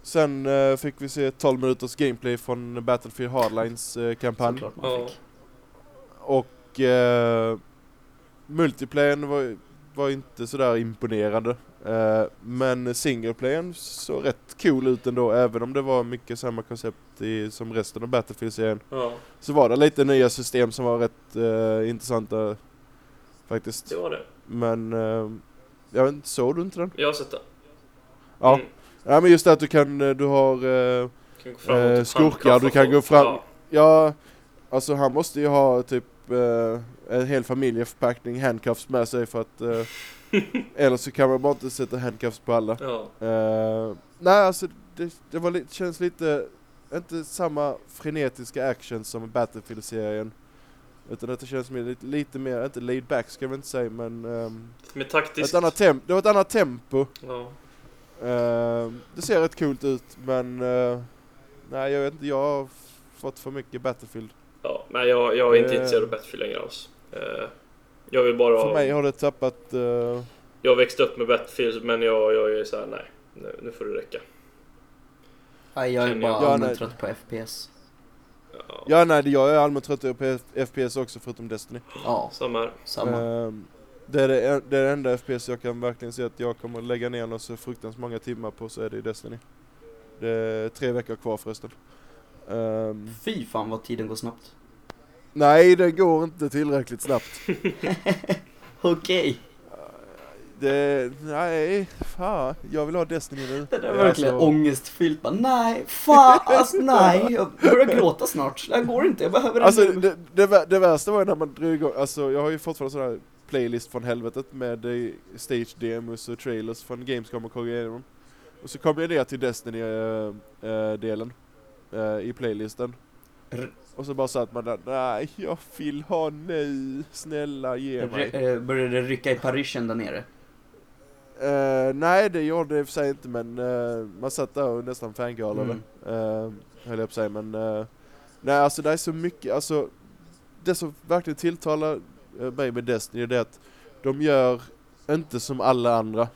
[SPEAKER 1] sen eh, fick vi se 12 minuters gameplay från Battlefield Hardlines uh, kampanj.
[SPEAKER 2] Fick.
[SPEAKER 1] Och uh, multiplayern var, var inte sådär imponerande. Eh, men singleplayern såg rätt cool ut ändå, även om det var mycket samma koncept i, som resten av Battlefield-serien.
[SPEAKER 3] Ja,
[SPEAKER 1] Så var det lite nya system som var rätt eh, intressanta faktiskt.
[SPEAKER 3] det var det.
[SPEAKER 1] Men uh, jag vet inte, såg du inte den?
[SPEAKER 3] Jag har sett den.
[SPEAKER 1] Ja.
[SPEAKER 3] Mm.
[SPEAKER 1] Ja men just det att du kan, du har,
[SPEAKER 3] Kan gå typ
[SPEAKER 1] skurkar, du kan gå fram-
[SPEAKER 3] Ja.
[SPEAKER 1] ja, alltså han måste ju ha typ eh, en hel familjeförpackning handcuffs med sig för att, eller så kan man bara inte sätta handcuffs på alla.
[SPEAKER 3] Ja.
[SPEAKER 1] Eh, nej alltså det, det var lite, känns lite, inte samma frenetiska action som Battlefield-serien. Utan att det känns mer, lite, lite mer, inte laid back ska väl inte säga men ehm,
[SPEAKER 3] Med taktiskt.
[SPEAKER 1] ett annat tem- det var ett annat tempo.
[SPEAKER 3] Ja.
[SPEAKER 1] Ehm, det ser rätt coolt ut men eh, nej jag vet inte, jag har fått för mycket Battlefield.
[SPEAKER 3] ja. Nej, jag, jag är inte
[SPEAKER 1] Eh.
[SPEAKER 3] intresserad av Battlefield längre alls. Eh, Jag vill bara...
[SPEAKER 1] För mig har det tappat, eh,
[SPEAKER 3] Jag växte upp med Battlefield men jag, jag är såhär, nej. Nu, nu får det räcka.
[SPEAKER 2] Nej, jag är
[SPEAKER 3] Känner
[SPEAKER 2] bara
[SPEAKER 3] jag.
[SPEAKER 1] Ja,
[SPEAKER 2] allmänt
[SPEAKER 1] nej.
[SPEAKER 2] trött på FPS.
[SPEAKER 3] Ja.
[SPEAKER 1] ja nej jag är allmänt trött på FPS också förutom Destiny.
[SPEAKER 2] Ja,
[SPEAKER 3] Samma här.
[SPEAKER 2] samma.
[SPEAKER 1] Ehm, det, är det, det är det enda FPS jag kan verkligen se att jag kommer lägga ner något så fruktansvärt många timmar på så är det i Destiny. Det är tre veckor kvar förresten. Ehm,
[SPEAKER 2] Fy fan vad tiden går snabbt.
[SPEAKER 1] Nej det går inte tillräckligt snabbt.
[SPEAKER 2] Okej.
[SPEAKER 1] Det, nej, fan, jag vill ha Destiny nu.
[SPEAKER 2] Det där är
[SPEAKER 1] Ja,
[SPEAKER 2] verkligen
[SPEAKER 1] alltså-
[SPEAKER 2] ångestfyllt. Bara, nej, fan, alltså, nej. Jag börjar gråta snart. Det här går inte, jag behöver en
[SPEAKER 1] Alltså det, det, det värsta var ju när man drog igång, alltså jag har ju fortfarande sån här playlist från helvetet med eh, stage demos och trailers från Gamescom och KG igenom. Och så kom jag ner till Destiny-delen i playlisten. Och så bara satt man där, nej jag vill ha nu, snälla ge mig.
[SPEAKER 2] R- eh, Började det rycka i parischen där nere?
[SPEAKER 1] Eh, nej det gjorde det i och för sig inte men eh, man satt där och nästan fangirlade.
[SPEAKER 2] Mm.
[SPEAKER 1] Uh, höll jag på att säga men eh, nej alltså det är så mycket, alltså det som verkligen tilltalar eh, mig med Destiny det är att de gör inte som alla andra.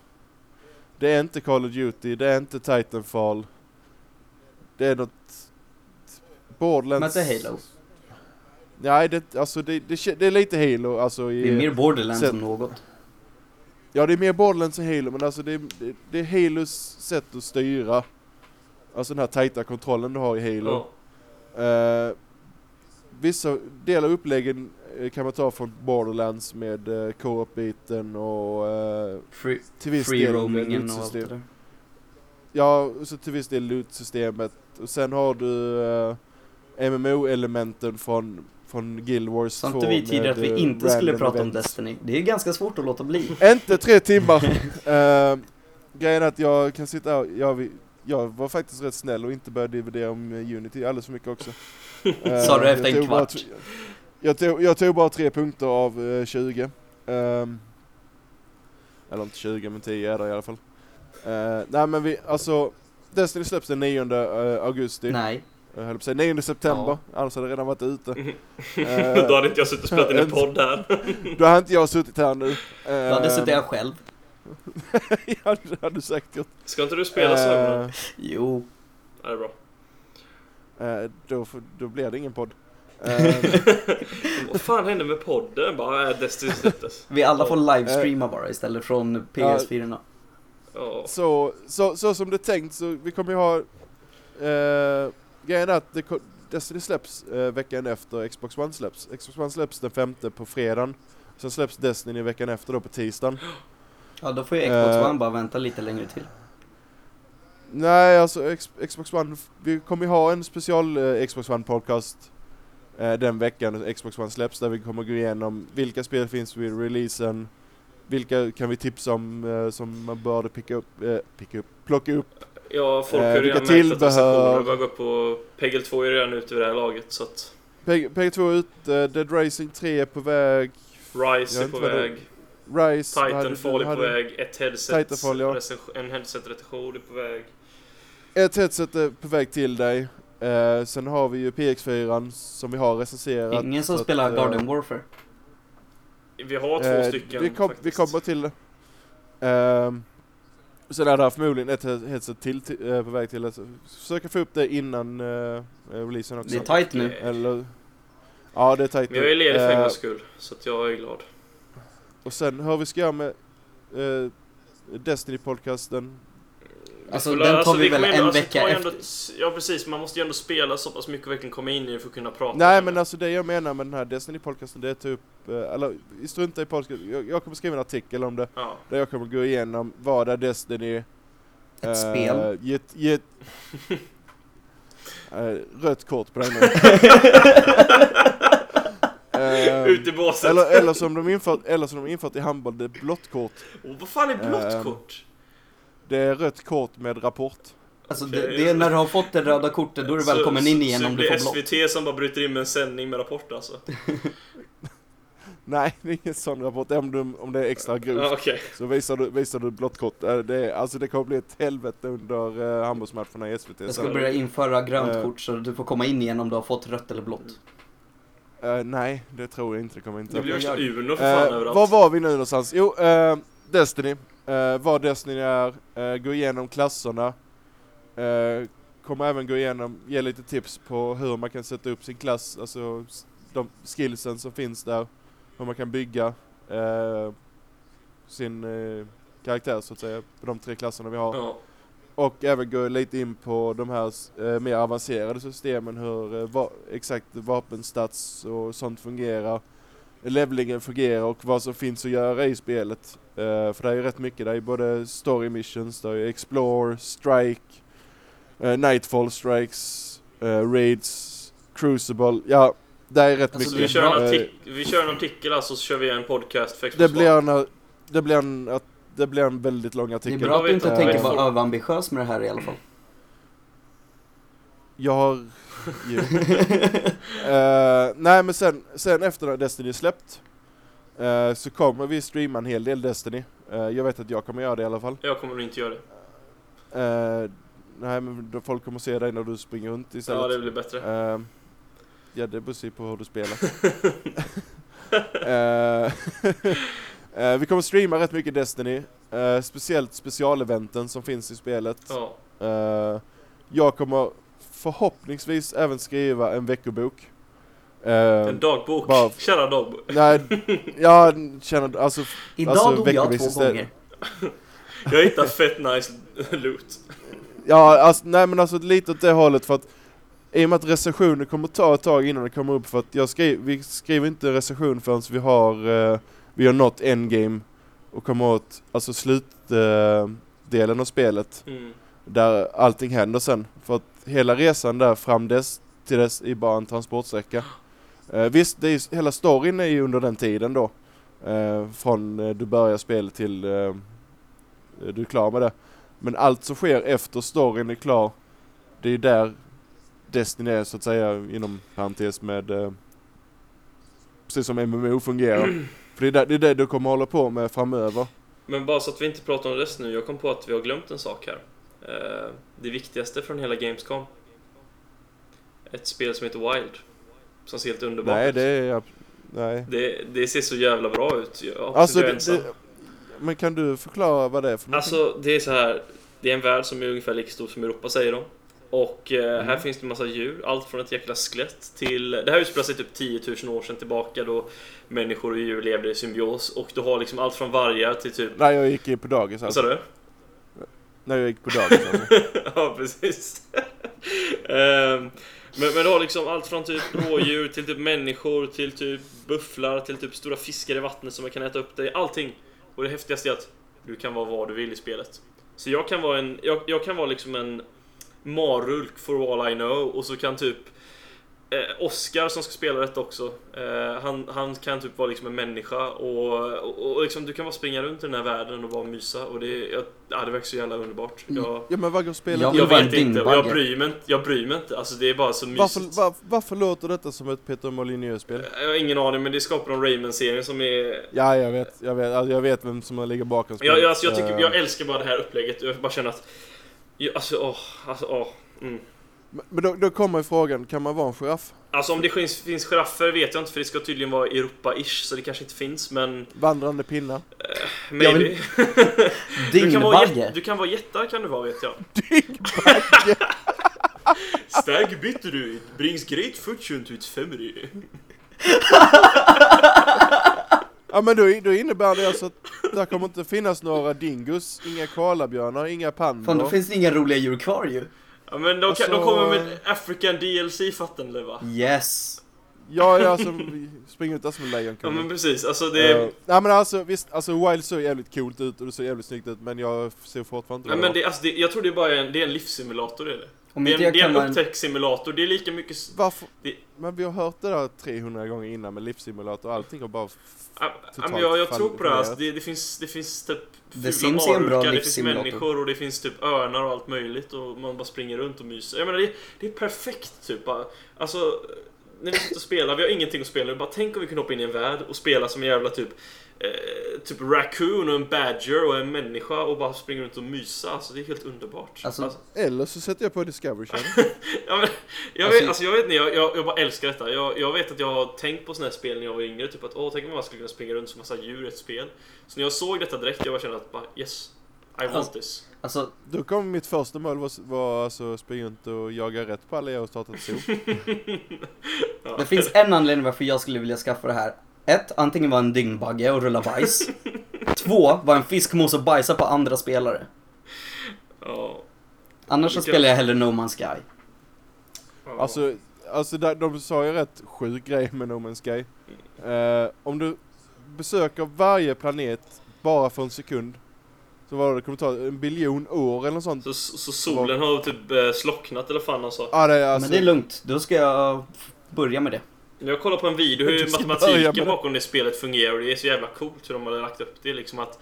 [SPEAKER 1] Det är inte Call of Duty, det är inte Titanfall. Det är något
[SPEAKER 2] Men
[SPEAKER 1] Borderlands.
[SPEAKER 2] inte Halo.
[SPEAKER 1] Nej det, alltså det, det, det är lite Halo alltså i,
[SPEAKER 2] Det är mer Borderlands
[SPEAKER 1] Sen-
[SPEAKER 2] än något.
[SPEAKER 1] Ja det är mer Borderlands än Halo men alltså det det, det är Halos sätt att styra. Alltså den här tajta kontrollen du har i Halo.
[SPEAKER 3] Ja.
[SPEAKER 1] Eh, vissa delar av uppläggen eh, kan man ta från Borderlands med uh, co-op-biten och eh,
[SPEAKER 2] Free,
[SPEAKER 1] till viss
[SPEAKER 2] free
[SPEAKER 1] del
[SPEAKER 2] roamingen och allt det där.
[SPEAKER 1] Ja, och så till viss del loot-systemet. Och sen har du eh, MMO-elementen från, från Guild Wars
[SPEAKER 2] Sa
[SPEAKER 1] 2
[SPEAKER 2] inte vi tidigare att vi
[SPEAKER 1] eh,
[SPEAKER 2] inte skulle prata om
[SPEAKER 1] events.
[SPEAKER 2] Destiny? Det är ganska svårt att låta bli.
[SPEAKER 1] Inte tre timmar! uh, grejen är att jag kan sitta här, jag, jag var faktiskt rätt snäll och inte började dividera om eh, Unity alldeles för mycket också. Eh,
[SPEAKER 2] Sa du efter en
[SPEAKER 1] bara
[SPEAKER 2] kvart?
[SPEAKER 1] Jag tog, jag tog bara tre punkter av eh, 20. Ehm, eller inte 20 men 10 är det i alla fall. Eh, nej men vi, alltså Destiny släpps den 9 eh, augusti.
[SPEAKER 2] Nej,
[SPEAKER 1] Jag höll på att säga 9 september, annars hade det redan varit ute.
[SPEAKER 3] Mm. Då hade inte jag suttit och spelat in en podd här.
[SPEAKER 1] Då hade inte jag suttit här nu.
[SPEAKER 2] Då hade suttit jag själv.
[SPEAKER 1] ja, det hade du säkert gjort.
[SPEAKER 3] Ska inte du spela så?
[SPEAKER 1] Eh,
[SPEAKER 2] Jo.
[SPEAKER 3] Ja, det är bra.
[SPEAKER 1] eh, då, då blir det ingen podd. Eh,
[SPEAKER 3] Vad fan hände med podden? Bara äh, Destiny släpptes.
[SPEAKER 2] Vi alla får
[SPEAKER 1] Eh.
[SPEAKER 2] livestreama bara istället från PS4.
[SPEAKER 3] Ja.
[SPEAKER 1] så, så, så som det är tänkt så vi kommer ju ha... Grejen är att det, Destiny släpps eh, veckan efter Xbox One släpps. Xbox One släpps den femte på fredagen. Sen släpps Destiny veckan efter då på tisdagen.
[SPEAKER 2] Ja, då får ju Xbox
[SPEAKER 1] Eh.
[SPEAKER 2] One bara vänta lite längre till.
[SPEAKER 1] Nej, alltså X, Xbox One, vi kommer ju ha en special eh, Xbox One podcast eh, den veckan Xbox One släpps där vi kommer gå igenom vilka spel finns vid releasen, vilka kan vi tipsa om eh, som man borde picka upp, eh, picka upp, plocka upp.
[SPEAKER 3] Ja, folk har
[SPEAKER 1] Eh,
[SPEAKER 3] ju
[SPEAKER 1] vilka
[SPEAKER 3] redan märkt att
[SPEAKER 1] tillbehör?
[SPEAKER 3] recensionerna börjar gå upp på... Peggle 2 är redan ute vid det här laget så att...
[SPEAKER 1] Peg- PG2 är ute, Dead Racing 3 är på väg,
[SPEAKER 3] Rise är på
[SPEAKER 1] det-
[SPEAKER 3] väg.
[SPEAKER 1] Rise, hade-
[SPEAKER 3] Titanfall är på
[SPEAKER 1] hade-
[SPEAKER 3] väg. Ett headset.
[SPEAKER 1] Titanfall, ja.
[SPEAKER 3] En headset-recension är på väg.
[SPEAKER 1] Ett headset är på väg till dig. Eh, sen har vi ju PX4 som vi har recenserat.
[SPEAKER 2] Ingen som
[SPEAKER 1] så att,
[SPEAKER 2] spelar
[SPEAKER 1] eh,
[SPEAKER 2] Garden Warfare.
[SPEAKER 3] Vi har två
[SPEAKER 1] Eh,
[SPEAKER 3] stycken
[SPEAKER 1] vi, kom, vi kommer till det. Ehm, sen är det förmodligen ett he- headset till, till eh, på väg till. Alltså, försöka få upp det innan uh, releasen också.
[SPEAKER 2] Det är tight nu.
[SPEAKER 1] Eller, ja, det är tight
[SPEAKER 3] Men jag är ledig för en gångs skull. Så att jag är glad.
[SPEAKER 1] Och sen hur vi ska göra med uh, Destiny-podcasten.
[SPEAKER 2] Alltså,
[SPEAKER 3] får
[SPEAKER 2] den
[SPEAKER 3] lära-
[SPEAKER 2] tar vi
[SPEAKER 3] kommer
[SPEAKER 2] väl
[SPEAKER 3] ändå-
[SPEAKER 2] en
[SPEAKER 3] alltså,
[SPEAKER 2] vecka
[SPEAKER 3] ju ändå-
[SPEAKER 2] efter.
[SPEAKER 3] Ja precis, man måste ju ändå spela så pass mycket och verkligen komma in i det för att kunna prata.
[SPEAKER 1] Nej men alltså det jag menar med den här Destiny-podcasten det är typ, uh, eller vi struntar i podcasten, jag, jag kommer skriva en artikel om det.
[SPEAKER 3] Ja.
[SPEAKER 1] Där jag kommer gå igenom vad är Destiny
[SPEAKER 2] Ett
[SPEAKER 1] eh,
[SPEAKER 2] spel.
[SPEAKER 1] Ge, ett- ge, ett- Eh, rött kort på den nu. Eh,
[SPEAKER 3] Ut i båset.
[SPEAKER 1] eller, eller som de infört, eller som de infört i handboll, det är blått kort.
[SPEAKER 3] Oh, vad fan är blått kort?
[SPEAKER 1] Det är rött kort med rapport.
[SPEAKER 2] Alltså det, det är när du har fått det röda kortet, då är du
[SPEAKER 3] Så-
[SPEAKER 2] välkommen in
[SPEAKER 3] så-
[SPEAKER 2] igen
[SPEAKER 3] så
[SPEAKER 2] om
[SPEAKER 3] det
[SPEAKER 2] du
[SPEAKER 3] blir
[SPEAKER 2] får blått.
[SPEAKER 3] SVT som bara bryter in med en sändning med rapport alltså?
[SPEAKER 1] Nej, det är ingen sån rapport. Om, du, om det är extra grovt
[SPEAKER 3] okej.
[SPEAKER 1] så visar du, visar du blått kort. Eh, Det, är, alltså det kommer bli ett helvete under uh, handbollsmatcherna i SVT.
[SPEAKER 2] Jag
[SPEAKER 1] Så,
[SPEAKER 2] ska börja införa grönt
[SPEAKER 1] Eh.
[SPEAKER 2] kort så du får komma in igen om du har fått rött eller blått.
[SPEAKER 1] eh, nej, det tror jag inte. Det kommer inte.
[SPEAKER 3] Det blir värsta Uno för fan
[SPEAKER 1] Eh,
[SPEAKER 3] överallt.
[SPEAKER 1] var var vi nu någonstans? Jo, eh, Destiny. Eh, vad Destiny är, eh, gå igenom klasserna. Eh, kommer även gå igenom, ge lite tips på hur man kan sätta upp sin klass, alltså de skillsen som finns där. Hur man kan bygga eh, sin eh, karaktär så att säga, på de tre klasserna vi har.
[SPEAKER 3] Ja.
[SPEAKER 1] Och även gå lite in på de här eh, mer avancerade systemen, hur eh, va exakt vapenstats och sånt fungerar. Levelingen fungerar och vad som finns att göra i spelet. Eh, för det är ju rätt mycket, det är ju både story missions, det är ju Explore, Strike, eh, Nightfall Strikes, eh, Raids, Crucible, ja. Det är rätt
[SPEAKER 2] Alltså,
[SPEAKER 3] Så
[SPEAKER 2] det
[SPEAKER 3] vi
[SPEAKER 1] mycket.
[SPEAKER 3] kör, artik- vi kör en artikel alltså, så kör vi en podcast för
[SPEAKER 1] det
[SPEAKER 3] Xbox
[SPEAKER 1] blir
[SPEAKER 3] One.
[SPEAKER 1] en, det blir en, det blir en väldigt lång
[SPEAKER 2] Det är
[SPEAKER 1] artikel.
[SPEAKER 2] bra att du inte tänker vara överambitiös med det här i alla fall.
[SPEAKER 1] Jag har nej men sen, sen efter Destiny släppt eh, så kommer vi streama en hel del Destiny. Eh, jag vet att jag kommer göra det i alla fall.
[SPEAKER 3] Jag kommer nog inte göra det.
[SPEAKER 1] Eh, nej men folk kommer se dig när du springer runt istället.
[SPEAKER 3] Ja, det blir bättre.
[SPEAKER 1] Eh, ja det beror på hur du spelar. Eh, eh, vi kommer streama rätt mycket Destiny. speciellt specialeventen som finns i spelet.
[SPEAKER 3] Ja.
[SPEAKER 1] Jag kommer förhoppningsvis även skriva en veckobok. Eh,
[SPEAKER 3] En dagbok.
[SPEAKER 1] bara-
[SPEAKER 3] Kära dagbok.
[SPEAKER 1] nej, jag känner alltså,
[SPEAKER 2] Idag
[SPEAKER 1] Alltså,
[SPEAKER 2] dog jag två
[SPEAKER 1] istället.
[SPEAKER 2] gånger.
[SPEAKER 3] Jag hittar fett nice loot.
[SPEAKER 1] ja alltså, nej men alltså lite åt det hållet för att i och med att recensionen kommer ta ett tag innan det kommer upp för att jag skri vi skriver inte recension förrän vi har, eh, vi har nått endgame och kommer åt, alltså slutdelen delen av spelet.
[SPEAKER 3] Mm.
[SPEAKER 1] Där allting händer sen. För att hela resan där fram dess, till dess är bara en transportsträcka. Eh, visst, det är, hela storyn är ju under den tiden då. Eh, från eh, du börjar spelet till eh, du är klar med det. Men allt som sker efter storyn är klar, det är där Destiny är så att säga inom parentes med eh, precis som MMO fungerar. För det är, där, det är det du kommer hålla på med framöver.
[SPEAKER 3] Men bara så att vi inte pratar om det nu, jag kom på att vi har glömt en sak här. Eh, Det viktigaste från hela Gamescom. ett spel som heter Wild. Som ser helt underbart
[SPEAKER 1] Nej,
[SPEAKER 3] ut.
[SPEAKER 1] det är... Nej.
[SPEAKER 3] Det, det ser så jävla bra ut.
[SPEAKER 1] Alltså, det, det, men kan du förklara vad det är för någonting?
[SPEAKER 3] Alltså, det är så här. Det är en värld som är ungefär lika stor som Europa säger de. Och eh,
[SPEAKER 1] Mm.
[SPEAKER 3] här finns det en massa djur, allt från ett jäkla skelett till... Det här utspelar sig typ 10 000 år sedan tillbaka då människor och djur levde i symbios. Och du har liksom allt från vargar till typ...
[SPEAKER 1] När jag gick på dagis
[SPEAKER 3] Vad
[SPEAKER 1] alltså.
[SPEAKER 3] sa du?
[SPEAKER 1] När jag gick på dagis alltså.
[SPEAKER 3] ja, precis. Ehm, men, men du har liksom allt från typ rådjur till typ människor till typ bufflar till typ stora fiskar i vattnet som kan äta upp dig. Allting. Och det häftigaste är att du kan vara vad du vill i spelet. Så jag kan vara en, jag, jag kan vara liksom en marulk for all I know och så kan typ eh, Oscar som ska spela detta också, eh, han, han kan typ vara liksom en människa och, och, och liksom, du kan bara springa runt i den här världen och bara mysa och det, jag, ja, det verkar så jävla underbart.
[SPEAKER 2] Mm.
[SPEAKER 3] Jag,
[SPEAKER 1] Ja men vad går spelet
[SPEAKER 2] Jag
[SPEAKER 3] jag vet
[SPEAKER 2] en
[SPEAKER 3] inte, och jag bryr mig inte. Jag bryr mig inte. Alltså det är bara så mysigt.
[SPEAKER 1] varför, var, varför låter detta som ett Peter Molyneux-spel?
[SPEAKER 3] Jag har ingen aning, men det skapar de Rayman-serien som är...
[SPEAKER 1] Ja, jag vet. Jag vet, alltså, jag vet vem som ligger bakom
[SPEAKER 3] Jag,
[SPEAKER 1] spelet.
[SPEAKER 3] jag, alltså jag, tycker,
[SPEAKER 1] Eh,
[SPEAKER 3] jag älskar bara det här upplägget. Jag bara känner att... Jag, alltså, åh, alltså, åh. Mm.
[SPEAKER 1] Men- då, då kommer frågan, kan man vara en giraff?
[SPEAKER 3] Alltså om det finns, finns giraffer vet jag inte, för det ska tydligen vara Europa-ish, så det kanske inte finns, men...
[SPEAKER 1] Vandrande pinnar?
[SPEAKER 3] Maybe.
[SPEAKER 2] vill-
[SPEAKER 3] du, kan vara
[SPEAKER 2] Dingbagge.
[SPEAKER 3] du kan vara jättar kan du vara, vet jag. Stag bitter du, it brings great fortune to its family.
[SPEAKER 1] Ja men då, då innebär det alltså att där kommer inte finnas några dingus, inga koalabjörnar, inga
[SPEAKER 2] Fan, då
[SPEAKER 1] pandor.
[SPEAKER 2] finns det inga roliga djur kvar ju.
[SPEAKER 3] Ja men de,
[SPEAKER 1] Alltså,
[SPEAKER 3] de kommer med African DLC, fattar ni va?
[SPEAKER 2] Yes.
[SPEAKER 1] Ja, ja alltså, spring ut där som en
[SPEAKER 3] Ja
[SPEAKER 1] lejonkung.
[SPEAKER 3] men precis, alltså det...
[SPEAKER 1] Eh, Nej men alltså visst, alltså Wild såg jävligt coolt ut och det såg jävligt snyggt ut men jag ser fortfarande
[SPEAKER 3] Nej,
[SPEAKER 1] inte
[SPEAKER 3] men det, alltså, det, jag tror det är bara en, det är en livssimulator är det.
[SPEAKER 2] Om
[SPEAKER 3] Det är en, det är en upptäcktssimulator, det är lika mycket...
[SPEAKER 1] Varför?
[SPEAKER 3] Det-
[SPEAKER 1] Men vi har hört det där 300 gånger innan med livssimulator och allting har bara... f-
[SPEAKER 3] Ja, men jag, jag tror på det, här, alltså, det, det finns, det finns typ
[SPEAKER 2] The
[SPEAKER 3] fula marulkar, det finns människor och det finns typ örnar och allt möjligt och man bara springer runt och myser. Jag menar det, det är perfekt typ. Alltså, när vi sitter och spelar, vi har ingenting att spela bara tänk om vi kunde hoppa in i en värld och spela som en jävla typ eh, typ raccoon och en badger och en människa och bara springa runt och mysa. Alltså det är helt underbart.
[SPEAKER 2] Alltså-
[SPEAKER 1] Eller så sätter jag på Discovery Channel.
[SPEAKER 3] Ja, men, jag,
[SPEAKER 2] Alltså-
[SPEAKER 3] vet, alltså, jag vet inte, jag, jag, jag bara älskar detta. Jag, jag vet att jag har tänkt på såna här spel när jag var yngre. Typ att åh, tänk om man skulle kunna springa runt som massa djur i ett spel. Så när jag såg detta direkt, jag bara kände att bara, yes, I want
[SPEAKER 2] Alltså-
[SPEAKER 3] this.
[SPEAKER 2] Alltså,
[SPEAKER 1] Då kom mitt första mål var, var alltså springa runt och jaga rätt på alla er och starta ett zoo.
[SPEAKER 3] Ja.
[SPEAKER 2] det finns en anledning varför jag skulle vilja skaffa det här. Ett, antingen vara en dyngbagge och rulla bajs. Två, vara en fiskmås och bajsa på andra spelare.
[SPEAKER 3] Ja,
[SPEAKER 2] Annars så
[SPEAKER 3] Vilka-
[SPEAKER 2] spelar jag hellre No Man's Sky.
[SPEAKER 3] ja.
[SPEAKER 1] Alltså, alltså där, de sa ju rätt sjuk grej med No Man's Sky. Eh, om du besöker varje planet bara för en sekund, så var det, det kommer ta en biljon år eller något sånt.
[SPEAKER 3] så, så solen har typ eh, slocknat eller fan han sa.
[SPEAKER 1] Ja, det är alltså,
[SPEAKER 2] Men det är lugnt, då ska jag börja med det.
[SPEAKER 3] Jag kollar på en video hur matematiken
[SPEAKER 1] det.
[SPEAKER 3] bakom det spelet fungerar och det är så jävla coolt hur de har lagt upp det liksom att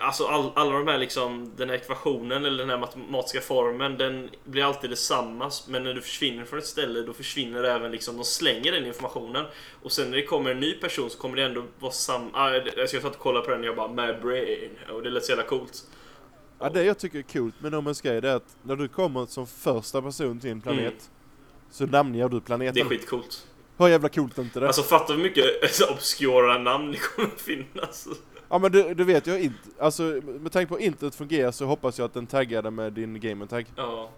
[SPEAKER 3] Alltså all, alla de här liksom, den här ekvationen eller den här matematiska formen den blir alltid detsamma men när du försvinner från ett ställe då försvinner även liksom, de slänger den informationen och sen när det kommer en ny person så kommer det ändå vara samma, ah, det- jag satt och kollade på den och jag bara my brain och det lät så jävla coolt.
[SPEAKER 1] ja, det jag tycker är coolt med No Man's Sky det är att när du kommer som första person till en planet,
[SPEAKER 3] Mm.
[SPEAKER 1] så namnger du
[SPEAKER 3] Det är
[SPEAKER 1] planeten.
[SPEAKER 3] skitcoolt.
[SPEAKER 1] Hur jävla coolt är inte det?
[SPEAKER 3] Alltså fatta hur mycket obskura namn det kommer finnas.
[SPEAKER 1] Ja men du, du vet jag inte, alltså med tanke på att internet fungerar så hoppas jag att den taggade med din gamertag
[SPEAKER 3] Ja,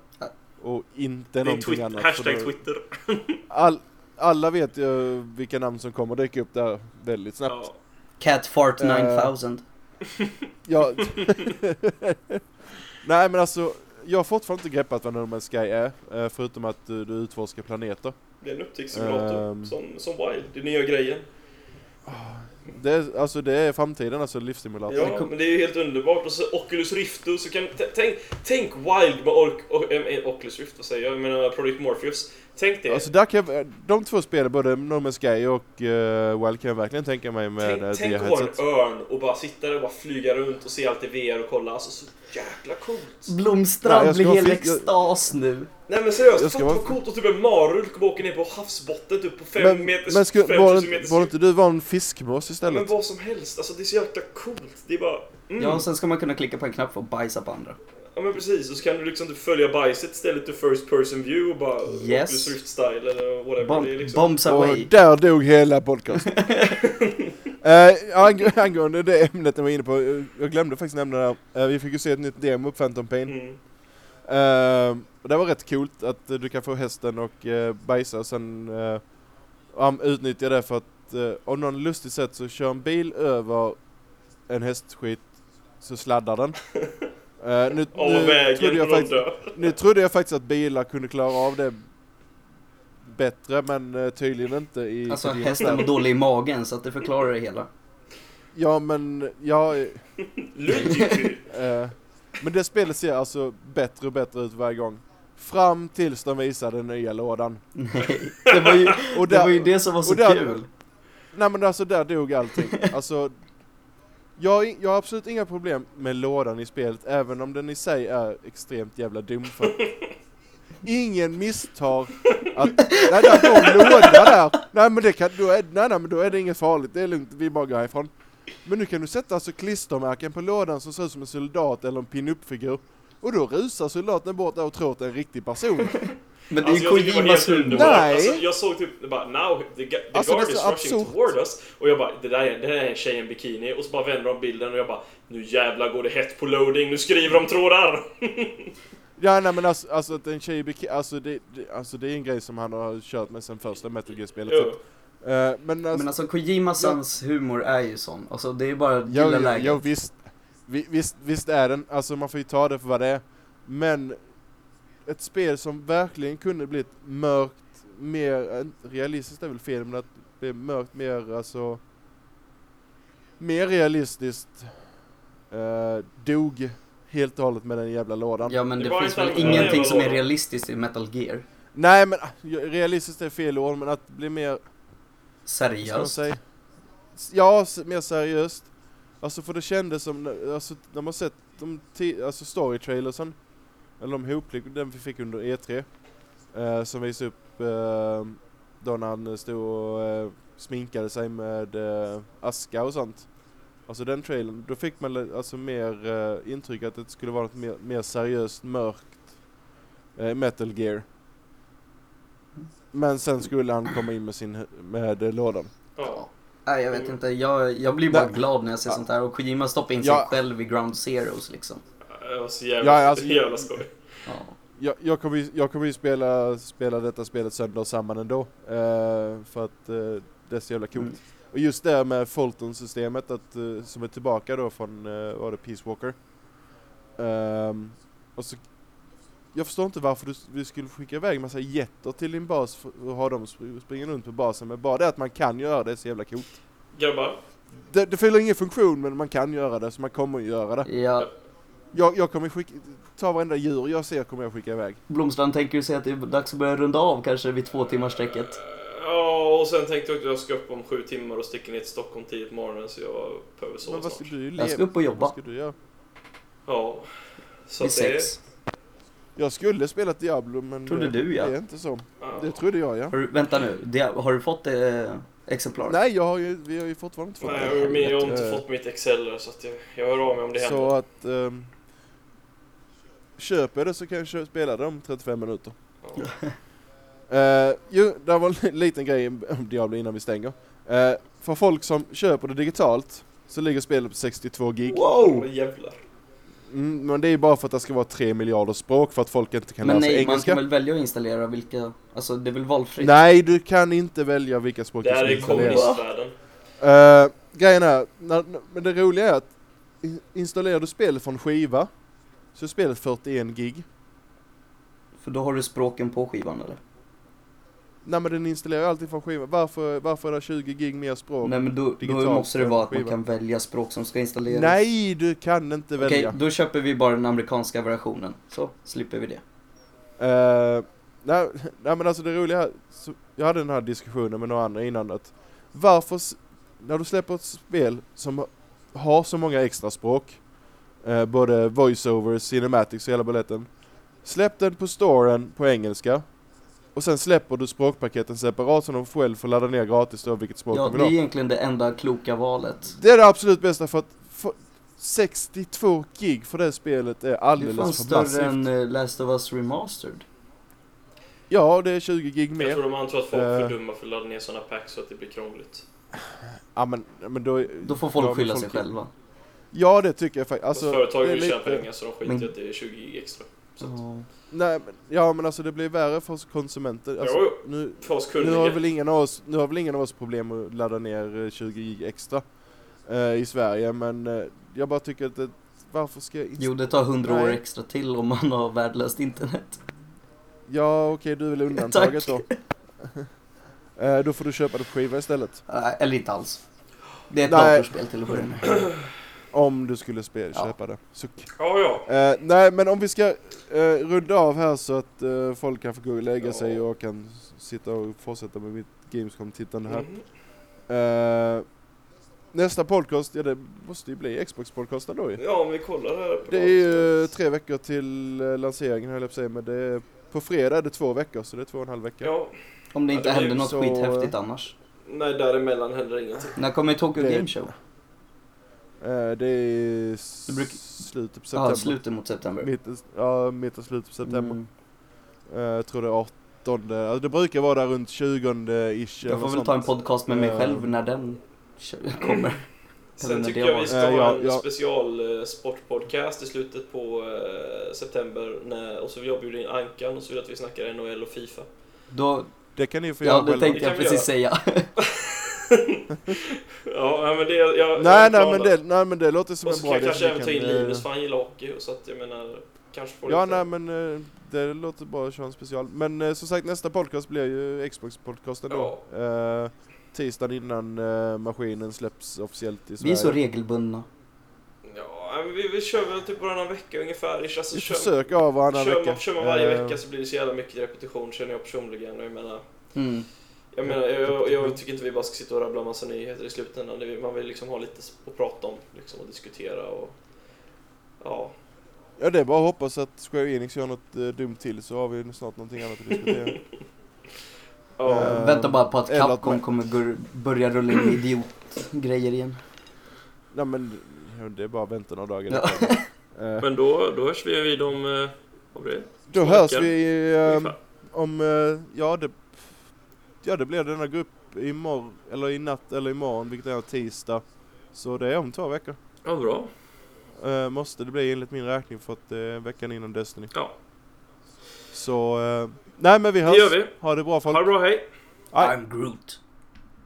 [SPEAKER 1] och inte någonting
[SPEAKER 3] twitt-
[SPEAKER 1] annat.
[SPEAKER 3] hashtag
[SPEAKER 1] då-
[SPEAKER 3] Twitter.
[SPEAKER 1] All, alla vet ju vilka namn som kommer dyka upp där väldigt snabbt.
[SPEAKER 3] Ja.
[SPEAKER 2] Catfart
[SPEAKER 1] Eh,
[SPEAKER 2] 9000.
[SPEAKER 1] Ja. Nej men alltså, jag har fortfarande inte greppat vad No Man's Sky är, eh, förutom att du, du utforskar planeter.
[SPEAKER 3] Det är en upptäcktssimulator
[SPEAKER 1] Ehm.
[SPEAKER 3] som, som Wild, det är nya grejen.
[SPEAKER 1] Det är, alltså det är framtiden, alltså livssimulator.
[SPEAKER 3] Ja, men det är ju helt underbart. Och så Oculus Rift och så kan... Tänk, tänk Wild med Ork, och, äh, Oculus Rift, vad säger jag? Jag menar Project Morpheus. Tänk det.
[SPEAKER 1] Alltså där kan jag, de två spelen, både No Man's Sky och uh, Wild kan jag verkligen tänka mig med
[SPEAKER 3] tänk tänk
[SPEAKER 1] det
[SPEAKER 3] att vara en örn och bara sitta där och bara flyga runt och se allt i VR och kolla. Alltså så jäkla coolt.
[SPEAKER 2] Blomstrand blir helt extas nu.
[SPEAKER 3] Nej men seriöst,
[SPEAKER 1] Jag ska
[SPEAKER 3] fatta vad coolt och typ en marulk bara åka ner på havsbotten typ på 5
[SPEAKER 1] Men,
[SPEAKER 3] meters,
[SPEAKER 1] men sku,
[SPEAKER 3] 5000
[SPEAKER 1] var,
[SPEAKER 3] meters
[SPEAKER 1] var inte du var en fiskmås istället?
[SPEAKER 3] men vad som helst, alltså det är så jäkla coolt. Det är bara... Mm.
[SPEAKER 2] Ja, och sen ska man kunna klicka på en knapp för att bajsa på andra.
[SPEAKER 3] Ja men precis, och så kan du liksom typ följa bajset istället till first person view och bara
[SPEAKER 2] Yes.
[SPEAKER 3] Rift style eller whatever.
[SPEAKER 2] Bomb,
[SPEAKER 3] det är liksom...
[SPEAKER 2] bombs away.
[SPEAKER 1] Och där dog hela podcasten. uh, ang angående det ämnet jag var inne på, eh, jag glömde faktiskt nämna det här. Eh, vi fick ju se ett nytt demo på Phantom Pain.
[SPEAKER 3] Mm.
[SPEAKER 1] Uh, och det var rätt coolt att eh, du kan få hästen och uh, bajsa och sen uh, um, utnyttja det för att uh, av någon lustig sätt så kör en bil över en hästskit så sladdar den. Uh, nu, nu,
[SPEAKER 3] vägen
[SPEAKER 1] trodde jag faktiskt, nu trodde jag faktiskt att bilar kunde klara av det bättre men uh, tydligen inte i
[SPEAKER 2] Alltså hästen var dålig i magen så att det förklarar det hela.
[SPEAKER 1] Ja men, ja, eh, men det spelet ser alltså bättre och bättre ut varje gång. Fram tills de visar den nya lådan.
[SPEAKER 2] Nej, det var ju
[SPEAKER 1] Och
[SPEAKER 2] det,
[SPEAKER 1] där-
[SPEAKER 2] var ju det som var så
[SPEAKER 1] där-
[SPEAKER 2] kul.
[SPEAKER 1] Nej men alltså där dog allting. Alltså, jag, jag har absolut inga problem med lådan i spelet, även om den i sig är extremt jävla dum. För att ingen misstar att, nej där går en låda där. Nej men det kan, då är, nej, nej men då är det inget farligt, det är lugnt, vi bara går härifrån. Men nu kan du sätta alltså klistermärken på lådan som ser ut som en soldat eller en pin-up-figur. Och då rusar soldaten bort där och tror att det är en riktig person.
[SPEAKER 2] Men det är
[SPEAKER 3] Alltså,
[SPEAKER 2] ju
[SPEAKER 3] var
[SPEAKER 2] Kojimas humor.
[SPEAKER 1] Nej.
[SPEAKER 3] Alltså, jag såg typ, det bara now the, the
[SPEAKER 1] Alltså,
[SPEAKER 3] guard is
[SPEAKER 1] så
[SPEAKER 3] rushing
[SPEAKER 1] absurt.
[SPEAKER 3] toward us. Och jag bara, det där är, det där är en tjej i en bikini. Och så bara vänder de bilden och jag bara, nu jävlar går det hett på loading, nu skriver de trådar!
[SPEAKER 1] Ja nej men alltså, alltså att en tjej i bikini, alltså det, det, alltså det är en grej som han har kört med sen första Metal Gear-spelet. Typ. Eh, men alltså,
[SPEAKER 2] Men alltså Kojima-sans humor är ju sån. Alltså det är bara att
[SPEAKER 1] Ja,
[SPEAKER 2] gilla
[SPEAKER 1] ja,
[SPEAKER 2] läget.
[SPEAKER 1] ja visst, vi, visst, visst är den, alltså man får ju ta det för vad det är. Men ett spel som verkligen kunde blivit mörkt, mer, realistiskt är väl fel, men att det blir mörkt mer, alltså mer realistiskt eh, dog helt och hållet med den jävla lådan.
[SPEAKER 2] Ja men
[SPEAKER 3] Det
[SPEAKER 2] det, finns väl ingenting som är realistiskt i Metal Gear.
[SPEAKER 1] Nej men realistiskt är fel ord, men att blir mer,
[SPEAKER 2] Seriöst.
[SPEAKER 1] Ja, mer seriöst. Alltså för det kändes som, alltså när man sett de alltså storytrailersen, eller de hopklipp, den vi fick under E3, eh, som visade upp eh, då när han stod och eh, sminkade sig med eh, aska och sånt. Alltså den trailern, då fick man alltså mer eh, intryck att det skulle vara något mer, mer seriöst, mörkt eh, Metal Gear. Men sen skulle han komma in med sin, med eh, lådan.
[SPEAKER 3] Ja.
[SPEAKER 2] Nej jag vet inte, jag, jag blir bara
[SPEAKER 1] Nej.
[SPEAKER 2] glad när jag ser
[SPEAKER 1] Ja.
[SPEAKER 2] sånt här och Kojima stoppar in sig
[SPEAKER 1] Ja.
[SPEAKER 2] själv i ground zeros liksom.
[SPEAKER 3] Det var så jävla,
[SPEAKER 1] Ja, alltså-
[SPEAKER 3] jävla skoj.
[SPEAKER 2] Ja.
[SPEAKER 1] Jag, jag kommer ju, jag kommer ju spela, spela detta spelet sönder och samman ändå. Eh, för att eh, det är så jävla coolt.
[SPEAKER 2] Mm.
[SPEAKER 1] Och just det med Fulton-systemet att, eh, som är tillbaka då från, uh, var det Peace Walker? Ehm, och så, jag förstår inte varför du, du skulle skicka iväg massa jätter till din bas för, och ha dem sp- springa runt på basen. Men bara det att man kan göra det är så jävla coolt.
[SPEAKER 3] Grabbar,
[SPEAKER 1] Det, det fyller ingen funktion men man kan göra det så man kommer att göra det.
[SPEAKER 2] ja,
[SPEAKER 1] Jag, jag kommer skicka, ta varenda djur jag ser kommer jag skicka iväg.
[SPEAKER 2] Blomstrand tänker du säga att det är dags att börja runda av kanske vid två timmars strecket?
[SPEAKER 3] Ja, och sen tänkte jag att jag ska upp om sju timmar och sticka ner till Stockholm tidigt på morgonen så jag behöver sova
[SPEAKER 1] Men vad
[SPEAKER 3] snart.
[SPEAKER 1] ska du
[SPEAKER 2] Jag ska upp och jobba.
[SPEAKER 1] Vad ska du göra?
[SPEAKER 3] Ja. Så
[SPEAKER 2] Vid
[SPEAKER 3] att det
[SPEAKER 2] sex.
[SPEAKER 1] Jag skulle spela Diablo men
[SPEAKER 2] Trodde
[SPEAKER 1] det,
[SPEAKER 2] du, ja.
[SPEAKER 1] det är inte så. Det trodde jag ja.
[SPEAKER 2] Har du, vänta nu, det, har du fått eh, exemplar?
[SPEAKER 1] Nej, jag har ju, vi har ju fortfarande inte fått
[SPEAKER 3] Nej, jag, men jag har inte
[SPEAKER 1] Eh,
[SPEAKER 3] fått mitt Excel så att jag, jag hör av mig om det
[SPEAKER 1] Så
[SPEAKER 3] händer.
[SPEAKER 1] att... Um, köper jag det så kan jag spela det om 35 minuter.
[SPEAKER 3] Ja.
[SPEAKER 1] Uh, jo, det var en liten grej om Diablo innan vi stänger. Uh, för folk som köper det digitalt så ligger spelet på 62 gig.
[SPEAKER 2] Wow!
[SPEAKER 3] jävlar.
[SPEAKER 1] Mm, men det är bara för att det ska vara 3 miljarder språk för att folk inte kan
[SPEAKER 2] Men
[SPEAKER 1] läsa
[SPEAKER 2] nej, man
[SPEAKER 1] engelska.
[SPEAKER 2] kan väl välja att installera vilka, alltså det är väl valfritt?
[SPEAKER 1] Nej, du kan inte välja vilka språk
[SPEAKER 3] Det
[SPEAKER 1] du
[SPEAKER 3] här
[SPEAKER 1] ska
[SPEAKER 3] är
[SPEAKER 1] installera.
[SPEAKER 3] kommunistvärlden.
[SPEAKER 1] Uh, grejen är, när, men det roliga är att in- installerar du spelet från skiva så är spelet 41 gig.
[SPEAKER 2] För då har du språken på skivan eller?
[SPEAKER 1] Nej men den installerar ju alltid från skiva. Varför, varför är det 20 gig mer språk?
[SPEAKER 2] Nej men då, då måste det vara att man kan välja språk som ska installeras.
[SPEAKER 1] Nej, du kan inte
[SPEAKER 2] Okej,
[SPEAKER 1] välja.
[SPEAKER 2] då köper vi bara den amerikanska versionen. Så slipper vi det.
[SPEAKER 1] Eh, nej, nej men alltså det roliga är, så, jag hade den här diskussionen med några andra innan att varför, när du släpper ett spel som har så många extra språk, eh, både voiceovers, cinematics och hela baletten, släpp den på storen på engelska och sen släpper du språkpaketen separat så de själv får ladda ner gratis då vilket språk
[SPEAKER 2] Ja,
[SPEAKER 1] de
[SPEAKER 2] det
[SPEAKER 1] vill
[SPEAKER 2] är
[SPEAKER 1] ha.
[SPEAKER 2] egentligen det enda kloka valet.
[SPEAKER 1] Det är det absolut bästa för att för, 62 gig för det spelet är
[SPEAKER 2] Det är fan
[SPEAKER 1] alldeles för
[SPEAKER 2] större
[SPEAKER 1] massivt.
[SPEAKER 2] än eh, Last of Us Remastered.
[SPEAKER 1] Ja, det är 20 gig
[SPEAKER 3] Jag
[SPEAKER 1] mer.
[SPEAKER 3] tror de antar att folk är
[SPEAKER 1] Eh.
[SPEAKER 3] för dumma för att ladda ner sådana packs så att det blir krångligt.
[SPEAKER 1] Ja men, men då...
[SPEAKER 2] Då får
[SPEAKER 1] ja,
[SPEAKER 2] folk skylla sig själva.
[SPEAKER 1] Ja det tycker jag faktiskt.
[SPEAKER 3] Alltså, företag
[SPEAKER 1] det är
[SPEAKER 3] vill tjäna
[SPEAKER 1] lite-
[SPEAKER 3] pengar så de skiter
[SPEAKER 2] Men-
[SPEAKER 3] att det är 20 gig extra. Så att,
[SPEAKER 2] Ja.
[SPEAKER 1] Nej, men, ja men alltså det blir värre för oss konsumenter. Alltså,
[SPEAKER 3] Jo,
[SPEAKER 1] nu,
[SPEAKER 3] för oss
[SPEAKER 1] nu, har väl ingen av oss, nu har väl ingen av oss problem att ladda ner eh, 20 gig extra eh, i Sverige men eh, jag bara tycker att det, varför ska jag
[SPEAKER 2] Jo, det tar hundra år
[SPEAKER 1] Nej.
[SPEAKER 2] extra till om man har värdelöst internet.
[SPEAKER 1] Ja okej, du är väl undantaget då. eh, då får du köpa det på skiva istället.
[SPEAKER 2] Nej, Eller inte alls. Det är ett datorspel till att börja med.
[SPEAKER 1] Om du skulle spe-
[SPEAKER 2] Ja.
[SPEAKER 1] köpa det. Så,
[SPEAKER 3] Ja, ja.
[SPEAKER 1] eh, nej men om vi ska eh, runda av här så att eh, folk kan få gå och lägga
[SPEAKER 3] Ja.
[SPEAKER 1] sig och jag kan fortsätta och fortsätta med mitt Gamescom-tittande här.
[SPEAKER 3] Mhm.
[SPEAKER 1] Eh, nästa podcast, ja det måste ju bli Xbox-podcasten då ju.
[SPEAKER 3] Ja, om vi kollar här på
[SPEAKER 1] Det är ju tre veckor till eh, lanseringen höll jag på att säga, men det är, på fredag är det två veckor så det är två och en halv vecka.
[SPEAKER 3] Ja,
[SPEAKER 2] Om det inte
[SPEAKER 3] Ja, det
[SPEAKER 2] händer något
[SPEAKER 1] så-
[SPEAKER 2] skithäftigt annars.
[SPEAKER 3] nej däremellan händer ingenting.
[SPEAKER 2] När kommer Tokyo
[SPEAKER 1] Det-
[SPEAKER 2] Game Show?
[SPEAKER 1] Eh, det är s-
[SPEAKER 2] Det bruk-
[SPEAKER 1] slutet på
[SPEAKER 2] Ja,
[SPEAKER 1] september.
[SPEAKER 2] slutet mot september.
[SPEAKER 1] Mitten, ja, mitten slutet på september.
[SPEAKER 2] Mm.
[SPEAKER 1] Eh, jag tror det är 18. Alltså det brukar vara där runt 20-ish.
[SPEAKER 2] Jag får väl ta en podcast med mig
[SPEAKER 1] Eh,
[SPEAKER 2] själv när den kommer.
[SPEAKER 3] Sen tycker
[SPEAKER 2] det
[SPEAKER 3] jag vi ska ha
[SPEAKER 1] ja,
[SPEAKER 3] en
[SPEAKER 1] ja.
[SPEAKER 3] special sportpodcast i slutet på september. När, och så vill jag bjuda in Ankan och så vill jag att vi snackar NHL och Fifa.
[SPEAKER 2] Då,
[SPEAKER 1] Det kan ni få
[SPEAKER 2] ja
[SPEAKER 1] göra
[SPEAKER 2] det
[SPEAKER 1] själva.
[SPEAKER 2] tänkte
[SPEAKER 3] Det
[SPEAKER 2] jag precis säga.
[SPEAKER 3] Ja, nej, men det... Jag, jag
[SPEAKER 1] Nej,
[SPEAKER 3] har
[SPEAKER 1] nej, men det, nej men det låter som
[SPEAKER 3] Och
[SPEAKER 1] en
[SPEAKER 3] så
[SPEAKER 1] bra
[SPEAKER 3] kan jag
[SPEAKER 1] idé.
[SPEAKER 3] kanske även ta
[SPEAKER 1] vi
[SPEAKER 3] in
[SPEAKER 1] eh,
[SPEAKER 3] Linus för han gillar hockey. Så att jag menar, kanske får
[SPEAKER 1] Ja,
[SPEAKER 3] lite...
[SPEAKER 1] nej men eh, det låter bra att köra en special. Men eh, som sagt nästa podcast blir ju Xbox-podcasten då. Eh, tisdagen innan maskinen släpps officiellt i
[SPEAKER 2] Vi
[SPEAKER 1] Sverige.
[SPEAKER 2] är så regelbundna.
[SPEAKER 3] Ja, men vi, vi kör väl typ varannan vecka ungefär. Alltså,
[SPEAKER 1] Vi
[SPEAKER 3] kör,
[SPEAKER 1] försöker av varannan
[SPEAKER 3] kör,
[SPEAKER 1] vecka.
[SPEAKER 3] man, kör man varje
[SPEAKER 1] Eh,
[SPEAKER 3] vecka så blir det så jävla mycket repetition känner jag personligen. Och jag menar,
[SPEAKER 2] Mm.
[SPEAKER 3] Jag, menar jag, jag tycker inte vi bara ska sitta och rabbla massa nyheter i slutändan. Man vill liksom ha lite att prata om liksom, och diskutera. Och, ja,
[SPEAKER 1] Ja det är bara att hoppas att Square Enix gör något eh, dumt till så har vi snart någonting annat att diskutera.
[SPEAKER 3] ja.
[SPEAKER 1] Eh,
[SPEAKER 2] Vänta bara på att
[SPEAKER 1] att
[SPEAKER 2] Capcom
[SPEAKER 1] man-
[SPEAKER 2] kommer börja rulla in idiotgrejer igen.
[SPEAKER 1] Nej men det är bara att vänta några dagar.
[SPEAKER 2] Ja.
[SPEAKER 1] Eh,
[SPEAKER 3] Men då, då hörs vi vid om... eh, Vad blir det?
[SPEAKER 1] då hörs vi
[SPEAKER 3] ungefär.
[SPEAKER 1] om, ja det, ja det blir denna grupp imorgon, eller i natt eller imorgon, vilket är tisdag. Så det är om två veckor.
[SPEAKER 3] Ja, bra.
[SPEAKER 1] Eh, måste det bli enligt min räkning för att det är veckan innan Destiny.
[SPEAKER 3] Ja,
[SPEAKER 1] Så, eh, nej men vi hörs.
[SPEAKER 3] det gör vi.
[SPEAKER 1] Ha det bra folk.
[SPEAKER 3] Ha det bra, hej!
[SPEAKER 2] I'm Groot.